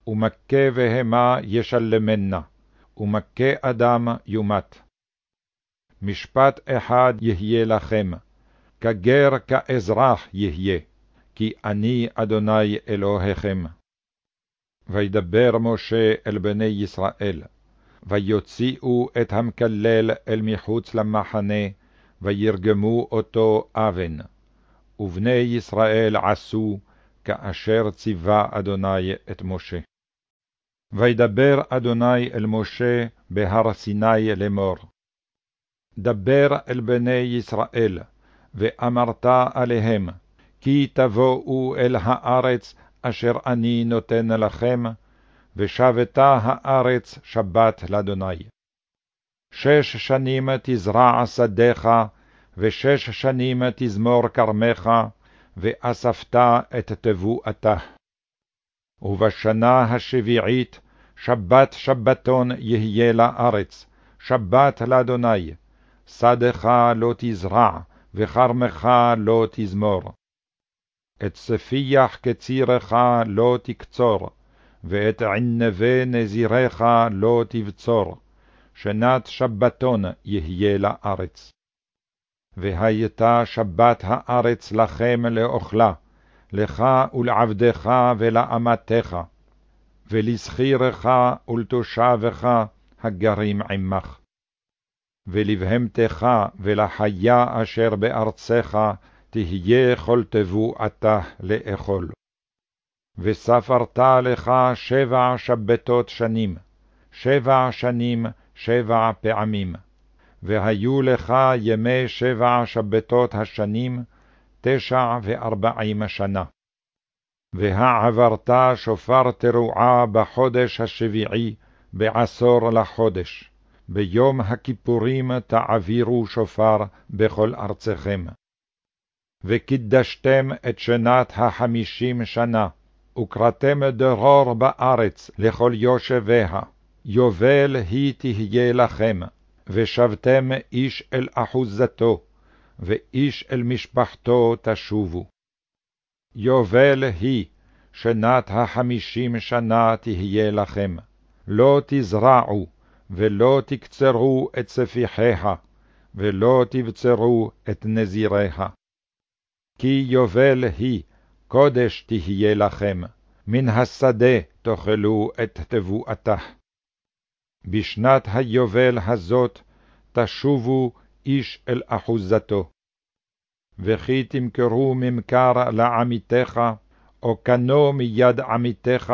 ומכה בהמה ישלמנה, ומכה אדם יומת. משפט אחד יהיה לכם, כגר כאזרח יהיה, כי אני אדוני אלוהיכם. וידבר משה אל בני ישראל, ויוציאו את המקלל אל מחוץ למחנה, וירגמו אותו אבן. ובני ישראל עשו כאשר ציווה אדוני את משה. וידבר אדוני אל משה בהר סיני לאמור. דבר אל בני ישראל, ואמרת עליהם, כי תבואו אל הארץ אשר אני נותן לכם, ושבתה הארץ שבת לאדוני. שש שנים תזרע שדיך, ושש שנים תזמור כרמך, ואספת את תבואתה. ובשנה השביעית שבת שבתון יהיה לארץ, שבת לאדוני, שדך לא תזרע, וכרמך לא תזמור. את ספיח קצירך לא תקצור, ואת ענבי נזירך לא תבצור, שנת שבתון יהיה לארץ. והייתה שבת הארץ לכם לאוכלה, לך ולעבדך ולאמתך, ולשכירך ולתושבך הגרים עמך. ולבהמתך ולחיה אשר בארצך תהיה כל תבואתה לאכול. וספרת לך שבע שבתות שנים, שבע שנים שבע פעמים. והיו לך ימי שבע שבתות השנים, תשע וארבעים שנה. והעברת שופר תרועה בחודש השביעי, בעשור לחודש. ביום הכיפורים תעבירו שופר בכל ארצכם. וקידשתם את שנת החמישים שנה, וקראתם דרור בארץ לכל יושביה, יובל היא תהיה לכם, ושבתם איש אל אחוזתו, ואיש אל משפחתו תשובו. יובל היא, שנת החמישים שנה תהיה לכם. לא תזרעו, ולא תקצרו את ספיחיה, ולא תבצרו את נזיריה. כי יובל היא, קודש תהיה לכם, מן השדה תאכלו את תבואתה. בשנת היובל הזאת תשובו איש אל אחוזתו. וכי תמכרו ממכר לעמיתך, או קנו מיד עמיתך,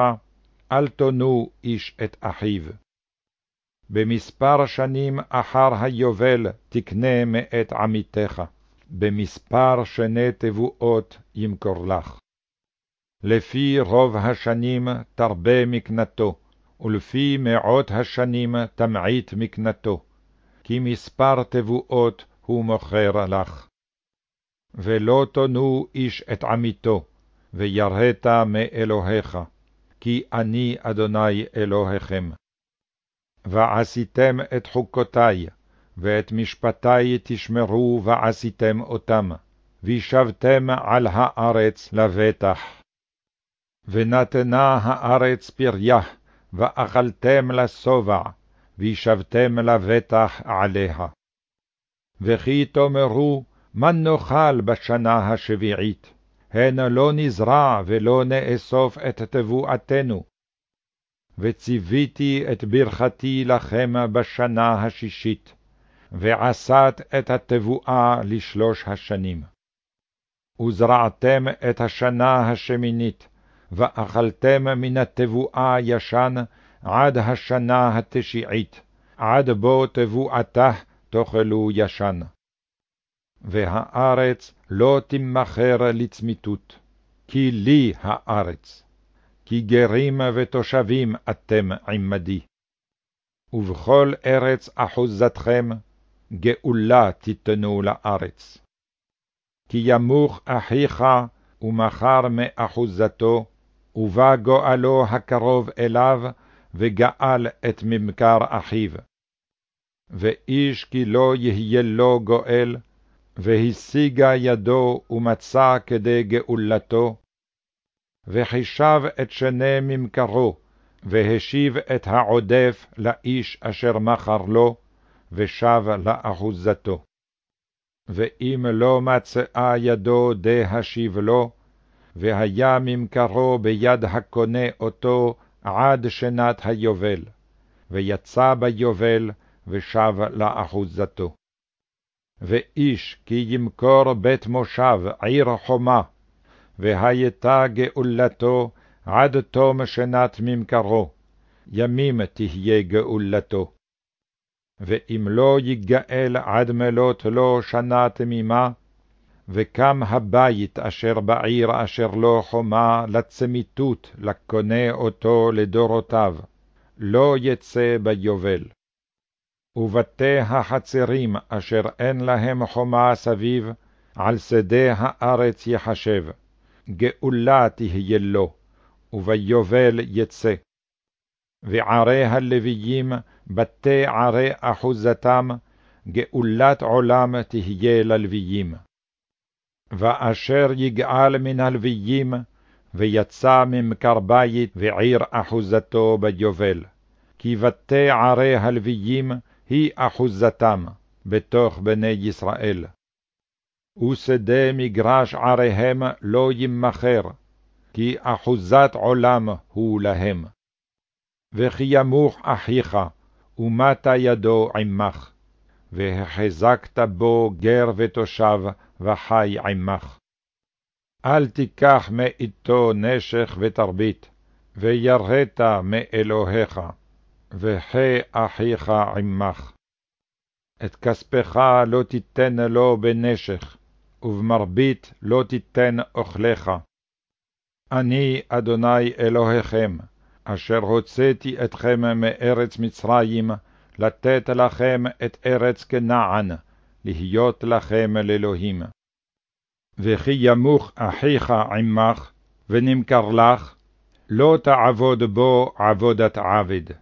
אל תונו איש את אחיו. במספר שנים אחר היובל תקנה מאת עמיתך, במספר שני תבואות ימכור לך. לפי רוב השנים תרבה מקנתו, ולפי מאות השנים תמעיט מקנתו, כי מספר תבואות הוא מוכר לך. ולא תונו איש את עמיתו, ויראת מאלוהיך, כי אני אדוני אלוהיכם. ועשיתם את חוקותי, ואת משפטי תשמרו ועשיתם אותם, וישבתם על הארץ לבטח. ונתנה הארץ פריה, ואכלתם לשובע, וישבתם לבטח עליה. וכי תאמרו, מה נאכל בשנה השביעית? הן לא נזרע ולא נאסוף את תבואתנו. וציוויתי את ברכתי לכם בשנה השישית, ועשת את התבואה לשלוש השנים. וזרעתם את השנה השמינית, ואכלתם מן התבואה ישן עד השנה התשיעית, עד בו תבואתה תאכלו ישן. והארץ לא תמכר לצמיתות, כי לי הארץ, כי גרים ותושבים אתם עמדי. ובכל ארץ אחוזתכם, גאולה תיתנו לארץ. כי ימוך אחיך ומחר מאחוזתו, ובא גואלו הקרוב אליו, וגאל את ממכר אחיו. ואיש כי לא יהיה לו גואל, והשיגה ידו ומצא כדי גאולתו, וחישב את שני ממכרו, והשיב את העודף לאיש אשר מכר לו, ושב לאחוזתו. ואם לא מצאה ידו די השיב לו, והיה ממכרו ביד הקונה אותו עד שנת היובל, ויצא ביובל ושב לאחוזתו. ואיש כי ימכור בית מושב עיר חומה, והייתה גאולתו עד תום שנת ממכרו, ימים תהיה גאולתו. ואם לא יגאל עד מלאת לו שנה תמימה, וקם הבית אשר בעיר אשר לו חומה לצמיתות לקונה אותו לדורותיו, לא יצא ביובל. ובתי החצרים אשר אין להם חומה סביב, על שדה הארץ יחשב, גאולה תהיה לו, וביובל יצא. וערי הלוויים, בתי ערי אחוזתם, גאולת עולם תהיה ללוויים. ואשר יגאל מן הלוויים, ויצא ממכר בית ועיר אחוזתו ביובל. כי בתי ערי הלוויים היא אחוזתם בתוך בני ישראל. ושדה מגרש עריהם לא ימכר, כי אחוזת עולם הוא להם. וכי ימוך אחיך, ומטה ידו עמך, והחזקת בו גר ותושב, וחי עמך. אל תיקח מאיתו נשך ותרבית, ויראת מאלוהיך, וחי אחיך עמך. את כספך לא תיתן לו בנשך, ובמרבית לא תיתן אוכלך. אני אדוני אלוהיכם, אשר הוצאתי אתכם מארץ מצרים, לתת לכם את ארץ כנען, להיות לכם לאלוהים. וכי ימוך אחיך עמך, ונמכר לך, לא תעבוד בו עבודת עבד.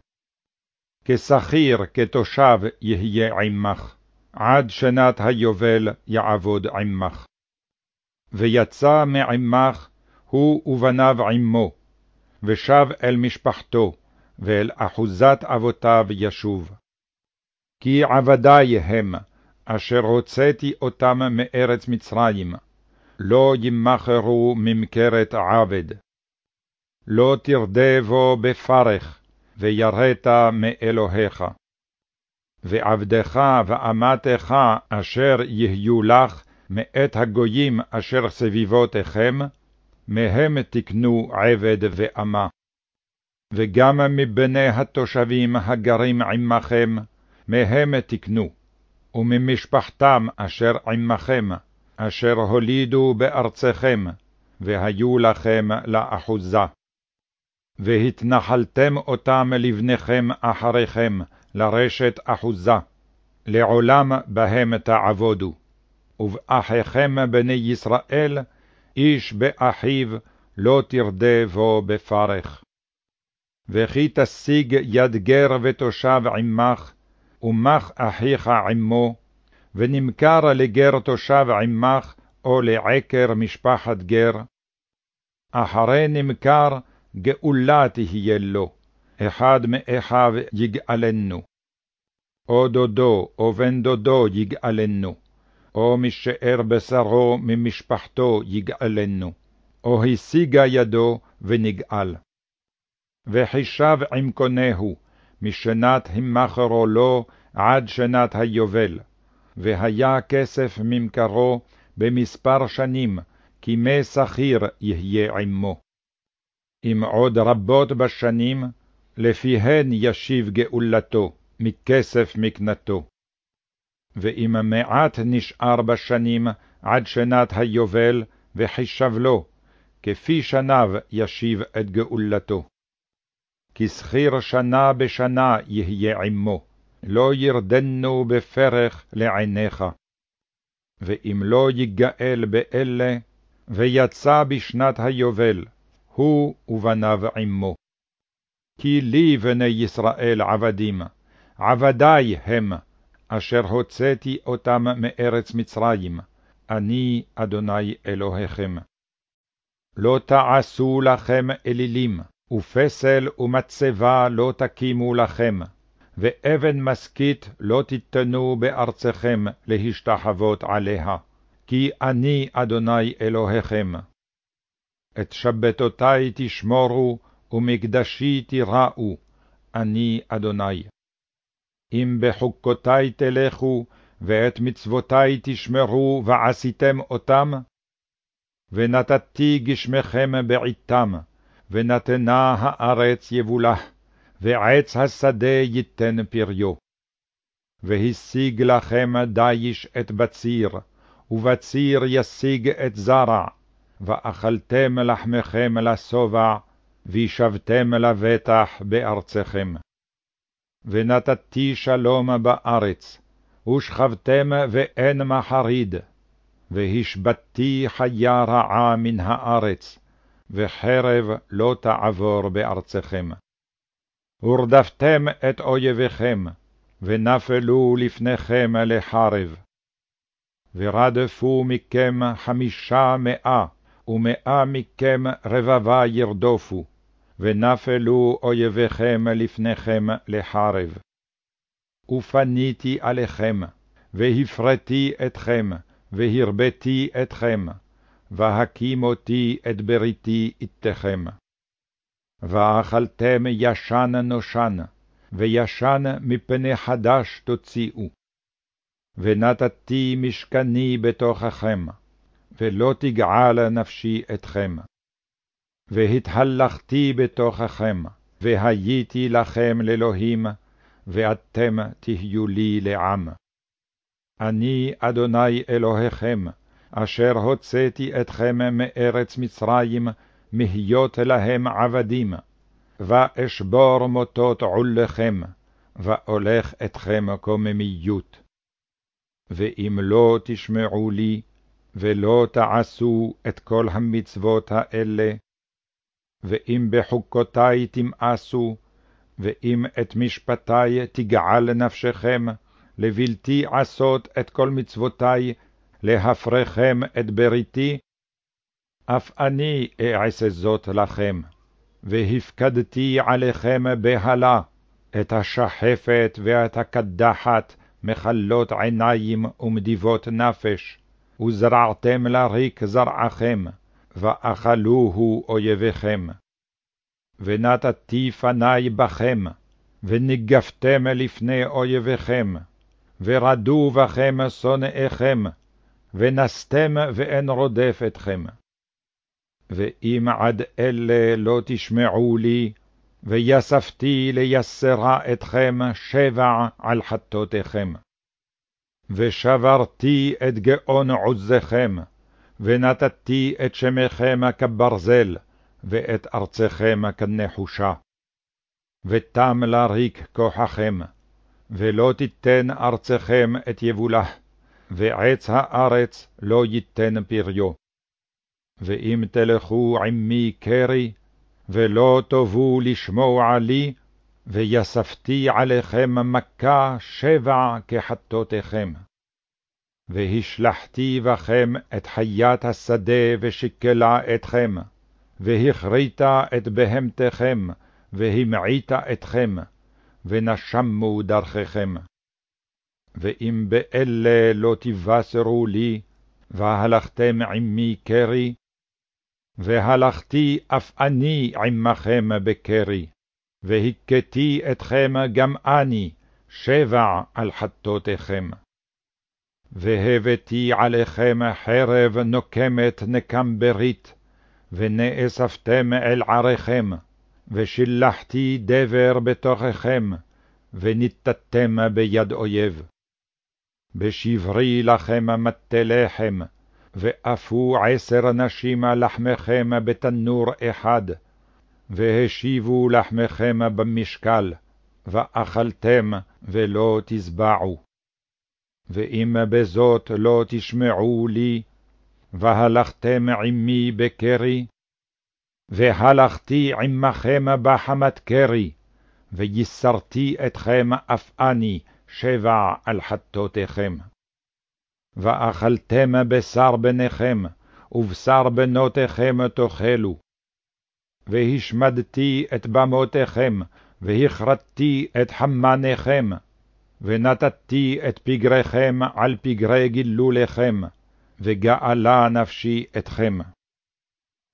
כשכיר, כתושב יהיה עמך, עד שנת היובל יעבוד עמך. ויצא מעמך, הוא ובניו עמו, ושב אל משפחתו, ואל אחוזת אבותיו ישוב. כי עבדי הם, אשר הוצאתי אותם מארץ מצרים, לא ימכרו ממכרת עבד. לא תרדה בו בפרך, ויראת מאלוהיך. ועבדך ואמתך אשר יהיו לך מאת הגויים אשר סביבותיכם, מהם תקנו עבד ואמה. וגם מבני התושבים הגרים עמכם, מהם תקנו, וממשפחתם אשר עמכם, אשר הולידו בארצכם, והיו לכם לאחוזה. והתנחלתם אותם לבניכם אחריכם, לרשת אחוזה, לעולם בהם תעבודו. ובאחיכם בני ישראל, איש באחיו לא תרדה בו בפרך. וכי תשיג יד גר ותושב עמך, ומך אחיך עמו, ונמכר לגר תושב עמך, או לעקר משפחת גר. אחרי נמכר, גאולה תהיה לו, אחד מאחיו יגאלנו. או דודו, או בן דודו יגאלנו, או משאר בשרו ממשפחתו יגאלנו, או השיגה ידו ונגאל. וחישב עם קונהו, משנת המכרו לו עד שנת היובל, והיה כסף ממכרו במספר שנים, כימי שכיר יהיה עמו. אם עוד רבות בשנים, לפיהן ישיב גאולתו, מכסף מקנתו. ואם מעט נשאר בשנים עד שנת היובל, וחישב לו, כפי שניו ישיב את גאולתו. כי שכיר שנה בשנה יהיה עמו, לא ירדנו בפרך לעיניך. ואם לא יגאל באלה, ויצא בשנת היובל, הוא ובניו עמו. כי לי בני ישראל עבדים, עבדי הם, אשר הוצאתי אותם מארץ מצרים, אני אדוני אלוהיכם. לא תעשו לכם אלילים, ופסל ומצבה לא תקימו לכם, ואבן משכית לא תיתנו בארצכם להשתחוות עליה, כי אני אדוני אלוהיכם. את שבתותי תשמורו, ומקדשי תיראו, אני אדוני. אם בחוקותי תלכו, ואת מצוותי תשמרו, ועשיתם אותם, ונתתי גשמכם בעתם, ונתנה הארץ יבולה, ועץ השדה ייתן פריו. והשיג לכם דיש את בציר, ובציר ישיג את זרע, ואכלתם לחמכם לשובע, וישבתם לבטח בארצכם. ונתתי שלום בארץ, ושכבתם ואין מחריד, והשבתי חיה רעה מן הארץ, וחרב לא תעבור בארצכם. ורדפתם את אויביכם, ונפלו לפניכם לחרב. ורדפו מכם חמישה מאה, ומאה מכם רבבה ירדופו, ונפלו אויביכם לפניכם לחרב. ופניתי עליכם, והפרתי אתכם, והרביתי אתכם, והקימותי את בריתי איתכם. ואכלתם ישן נושן, וישן מפני חדש תוציאו. ונתתי משכני בתוככם, ולא תגעל נפשי אתכם. והתהלכתי בתוככם, והייתי לכם לאלוהים, ואתם תהיו לי לעם. אני אדוני אלוהיכם, אשר הוצאתי אתכם מארץ מצרים, מהיות להם עבדים, ואשבור מוטות עולכם, ואולך אתכם קוממיות. ואם לא תשמעו לי, ולא תעשו את כל המצוות האלה, ואם בחוקותי תמאסו, ואם את משפטי תגעל נפשכם, לבלתי עשות את כל מצוותי, להפרכם את בריתי, אף אני אעשה זאת לכם, והפקדתי עליכם בהלה, את השחפת ואת הקדחת, מחלות עיניים ומדיבות נפש, וזרעתם לריק זרעכם, ואכלוהו אויביכם. ונתתי פני בכם, וניגפתם לפני אויביכם, ורדו בכם שונאיכם, ונסתם ואין רודף אתכם. ואם עד אלה לא תשמעו לי, ויספתי ליסרה אתכם שבע על חטאותיכם. ושברתי את גאון עוזכם, ונתתי את שמכם כברזל, ואת ארצכם כנחושה. ותם לריק כוחכם, ולא תיתן ארצכם את יבולה, ועץ הארץ לא ייתן פריו. ואם תלכו עמי קרי, ולא תאבו לשמוע לי, ויספתי עליכם מכה שבע כחטאותיכם. והשלחתי בכם את חיית השדה ושקלה אתכם, והכריתה את בהמתכם, והמעיטה אתכם, ונשמו דרככם. ואם באלה לא תבשרו לי, והלכתם עמי קרי, והלכתי אף אני עמכם בקרי, והכיתי אתכם גם אני, שבע על חטאותיכם. והבאתי עליכם חרב נוקמת נקם ברית, ונאספתם אל עריכם, ושילחתי דבר בתוככם, וניתתם ביד אויב. בשברי לכם מטה לחם, ואפו עשר נשים לחמכם בתנור אחד, והשיבו לחמכם במשקל, ואכלתם ולא תשבעו. ואם בזאת לא תשמעו לי, והלכתם עמי בקרי, והלכתי עמכם בחמת קרי, וייסרתי אתכם אף אני שבע על חטאותיכם. ואכלתם בשר בניכם, ובשר בנותיכם תאכלו. והשמדתי את במותיכם, והכרתתי את חמניכם, ונתתי את פגריכם על פגרי גילוליכם, וגאלה נפשי אתכם.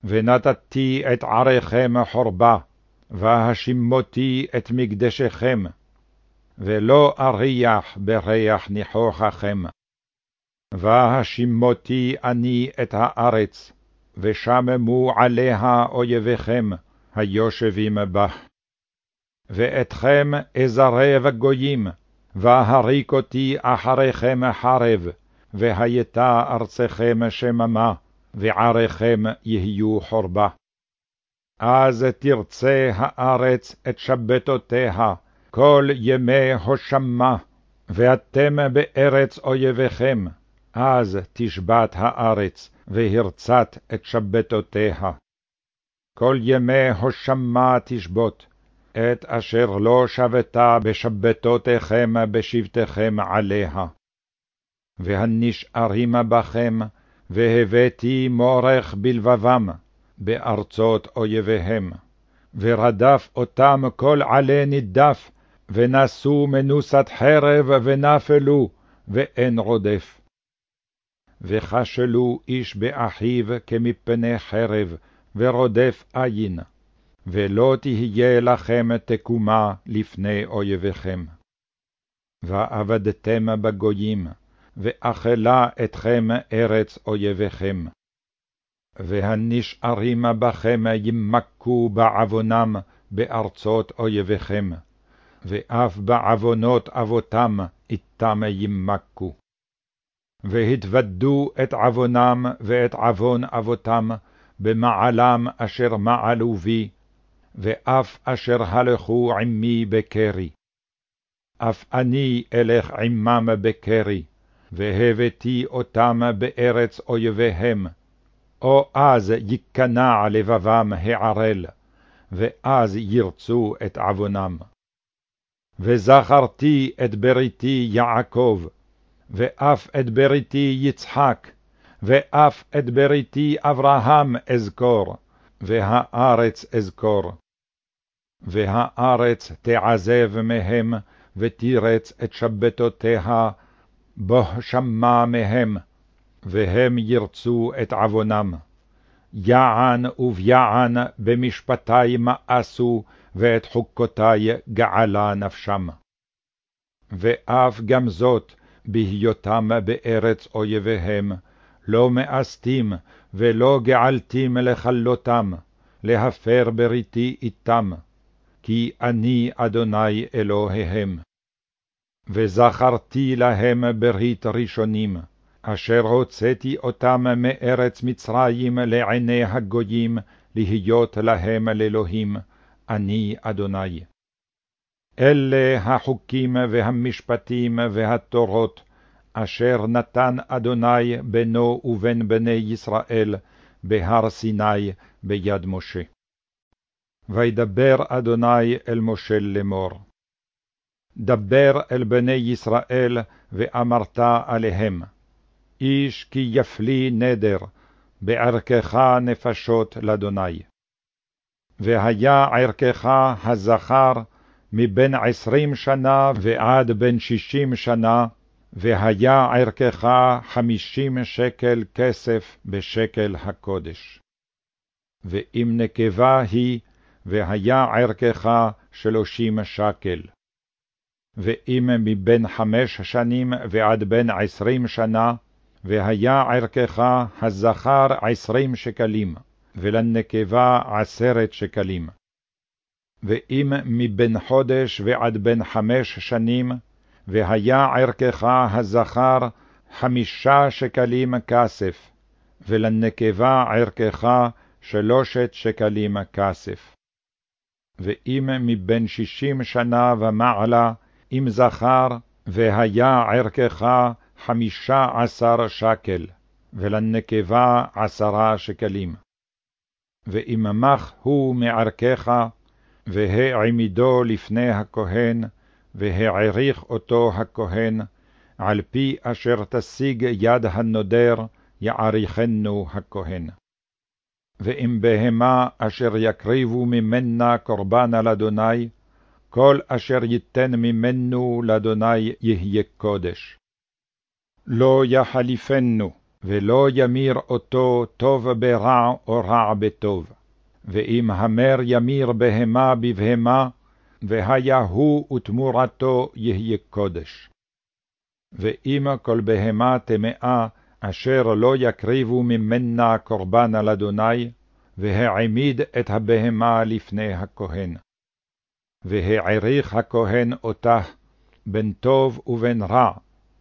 ונתתי את עריכם חורבה, והשימותי את מקדשכם, ולא אריח בריח ניחוחכם. והשימותי אני את הארץ, ושממו עליה אויביכם, היושבים בה. ואתכם אזרב גויים, והריק אותי אחריכם חרב, והייתה ארצכם שממה, ועריכם יהיו חורבה. אז תרצה הארץ את שבתותיה, כל ימי הושמה, ואתם בארץ אויביכם, אז תשבת הארץ, והרצת את שבתותיה. כל ימי הושמה תשבות, את אשר לא שבתה בשבתותיכם בשבתכם עליה. והנשארים בכם, והבאתי מורך בלבבם, בארצות אויביהם, ורדף אותם כל עלי נידף, ונשאו מנוסת חרב ונפלו, ואין רודף. וכשלו איש באחיו כמפני חרב, ורודף אין, ולא תהיה לכם תקומה לפני אויביכם. ועבדתם בגויים, ואכלה אתכם ארץ אויביכם. והנשארים בכם ימכו בעוונם בארצות אויביכם, ואף בעוונות אבותם איתם ימכו. והתוודו את עוונם ואת עוון אבותם במעלם אשר מעלו בי, ואף אשר הלכו עמי בקרי. אף אני אלך עמם בקרי, והבאתי אותם בארץ אויביהם, או אז ייכנע לבבם הערל, ואז ירצו את עוונם. וזכרתי את בריתי יעקב, ואף את בריתי יצחק, ואף את בריתי אברהם אזכור, והארץ אזכור. והארץ תעזב מהם, ותירץ את שבתותיה, בו שמע מהם, והם ירצו את עוונם. יען וביען במשפטי מאסו, ואת חוקותי געלה נפשם. ואף גם זאת, בהיותם בארץ אויביהם, לא מאסתים ולא געלתים לכלותם, להפר בריתי איתם, כי אני אדוני אלוהיהם. וזכרתי להם ברית ראשונים, אשר הוצאתי אותם מארץ מצרים לעיני הגויים, להיות להם לאלוהים, אני אדוני. אלה החוקים והמשפטים והתורות, אשר נתן אדוני בינו ובין בני ישראל בהר סיני ביד משה. וידבר אדוני אל משה לאמור. דבר אל בני ישראל, ואמרת עליהם, איש כי יפלי נדר, בערכך נפשות לאדוני. והיה ערכך הזכר מבין עשרים שנה ועד בין שישים שנה, והיה ערכך חמישים שקל כסף בשקל הקודש. ואם נקבה היא, והיה ערכך שלושים שקל. ואם מבין חמש שנים ועד בין עשרים שנה, והיה ערכך הזכר עשרים שקלים, ולנקבה עשרת שקלים. ואם מבין חודש ועד בין חמש שנים, והיה ערכך הזכר חמישה שקלים כסף, ולנקבה ערכך שלושת שקלים כסף. ואם מבין שישים שנה ומעלה, אם זכר, והיה ערכך חמישה עשר שקל, ולנקבה עשרה שקלים. ואם מח הוא מערכך, והעמידו לפני הכהן, והעריך אותו הכהן, על פי אשר תשיג יד הנודר, יעריכנו הכהן. ואם בהמה אשר יקריבו ממנה קורבן על אדוני, כל אשר ייתן ממנו לאדוני יהיה קודש. לא יחליפנו, ולא ימיר אותו טוב ברע או רע בטוב. ואם המר ימיר בהמה בבהמה, והיה הוא ותמורתו יהיה קודש. ואם כל בהמה טמאה, אשר לא יקריבו ממנה קורבן על אדוני, והעמיד את הבהמה לפני הכהן. והעריך הכהן אותה, בין טוב ובין רע,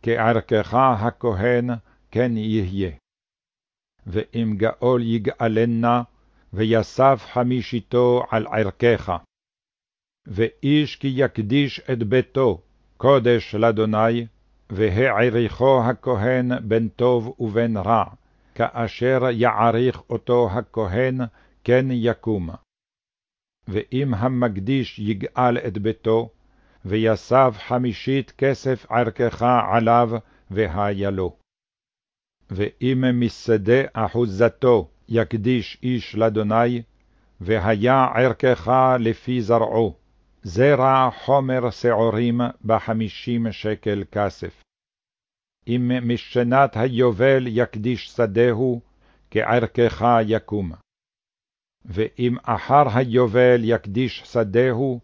כערכך הכהן כן יהיה. ואם גאול יגאלנה, ויסף חמישיתו על ערכך. ואיש כי יקדיש את ביתו, קודש לאדוני, והעריכו הכהן בין טוב ובין רע, כאשר יעריך אותו הכהן, כן יקום. ואם המקדיש יגאל את ביתו, ויסב חמישית כסף ערכך עליו, והיה לו. ואם משדה אחוזתו יקדיש איש לאדוני, והיה ערכך לפי זרעו, זרע חומר שעורים בחמישים שקל כסף. אם משנת היובל יקדיש שדהו, כערכך יקום. ואם אחר היובל יקדיש שדהו,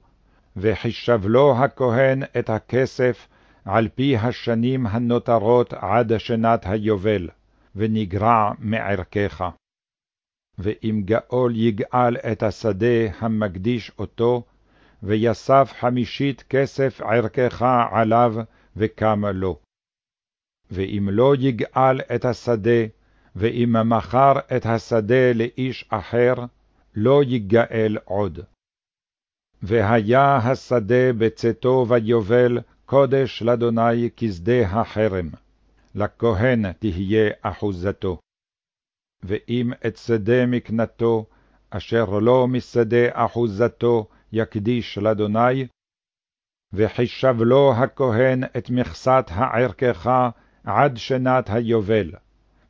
וחישב לו הכהן את הכסף על פי השנים הנותרות עד שנת היובל, ונגרע מערכך. ואם גאול יגאל את השדה המקדיש אותו, ויסף חמישית כסף ערכך עליו, וקם לו. ואם לא יגאל את השדה, ואם מכר את השדה לאיש אחר, לא יגאל עוד. והיה השדה בצאתו ויובל קודש לאדוני כשדה החרם, לכהן תהיה אחוזתו. ואם את שדה מקנתו, אשר לא משדה אחוזתו, יקדיש לאדוני, וחישב לו הכהן את מכסת הערכך עד שנת היובל,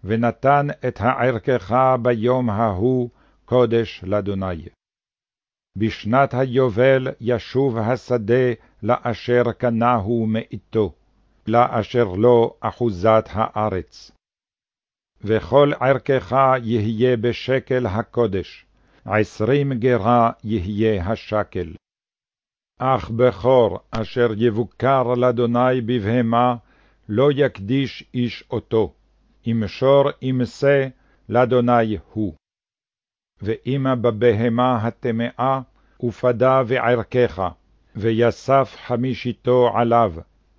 ונתן את הערכך ביום ההוא קודש לאדוני. בשנת היובל ישוב השדה לאשר קנהו מאיתו, לאשר לו אחוזת הארץ. וכל ערכך יהיה בשקל הקודש, עשרים גרה יהיה השקל. אך בכור אשר יבוקר לאדוני בבהמה, לא יקדיש איש אותו, אם שור ימסה לאדוני הוא. ואם בבהמה הטמאה, ופדה וערכך, ויסף חמישיתו עליו,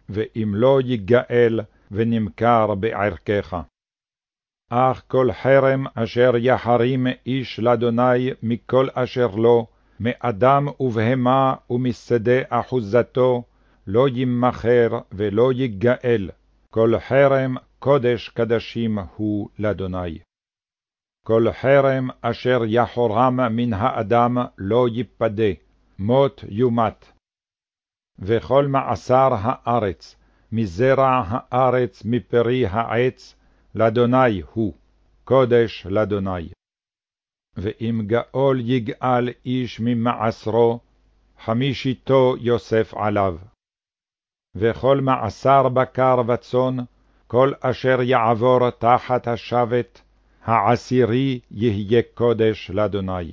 ואם לא יגאל, ונמכר בערכך. אך כל חרם אשר יחרים איש לאדוני מכל אשר לו, מאדם ובהמה ומשדה אחוזתו, לא ימכר ולא יגאל, כל חרם קודש קדשים הוא לאדוני. כל חרם אשר יחורם מן האדם לא יפדה, מות יומת. וכל מעשר הארץ, מזרע הארץ, מפרי העץ, לאדוני הוא, קודש לאדוני. ואם גאול יגאל איש ממעשרו, חמישיתו יוסף עליו. וכל מעשר בקר וצאן, כל אשר יעבור תחת השבת, העשירי יהיה קודש לאדוני.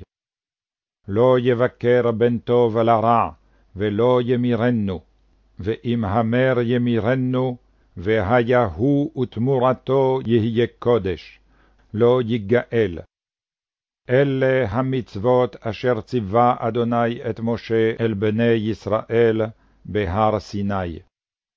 לא יבקר בין טוב לרע, ולא ימירנו, ואם המר ימירנו, והיה הוא ותמורתו יהיה קודש, לא יגאל. אלה המצוות אשר ציווה אדוני את משה אל בני ישראל בהר סיני.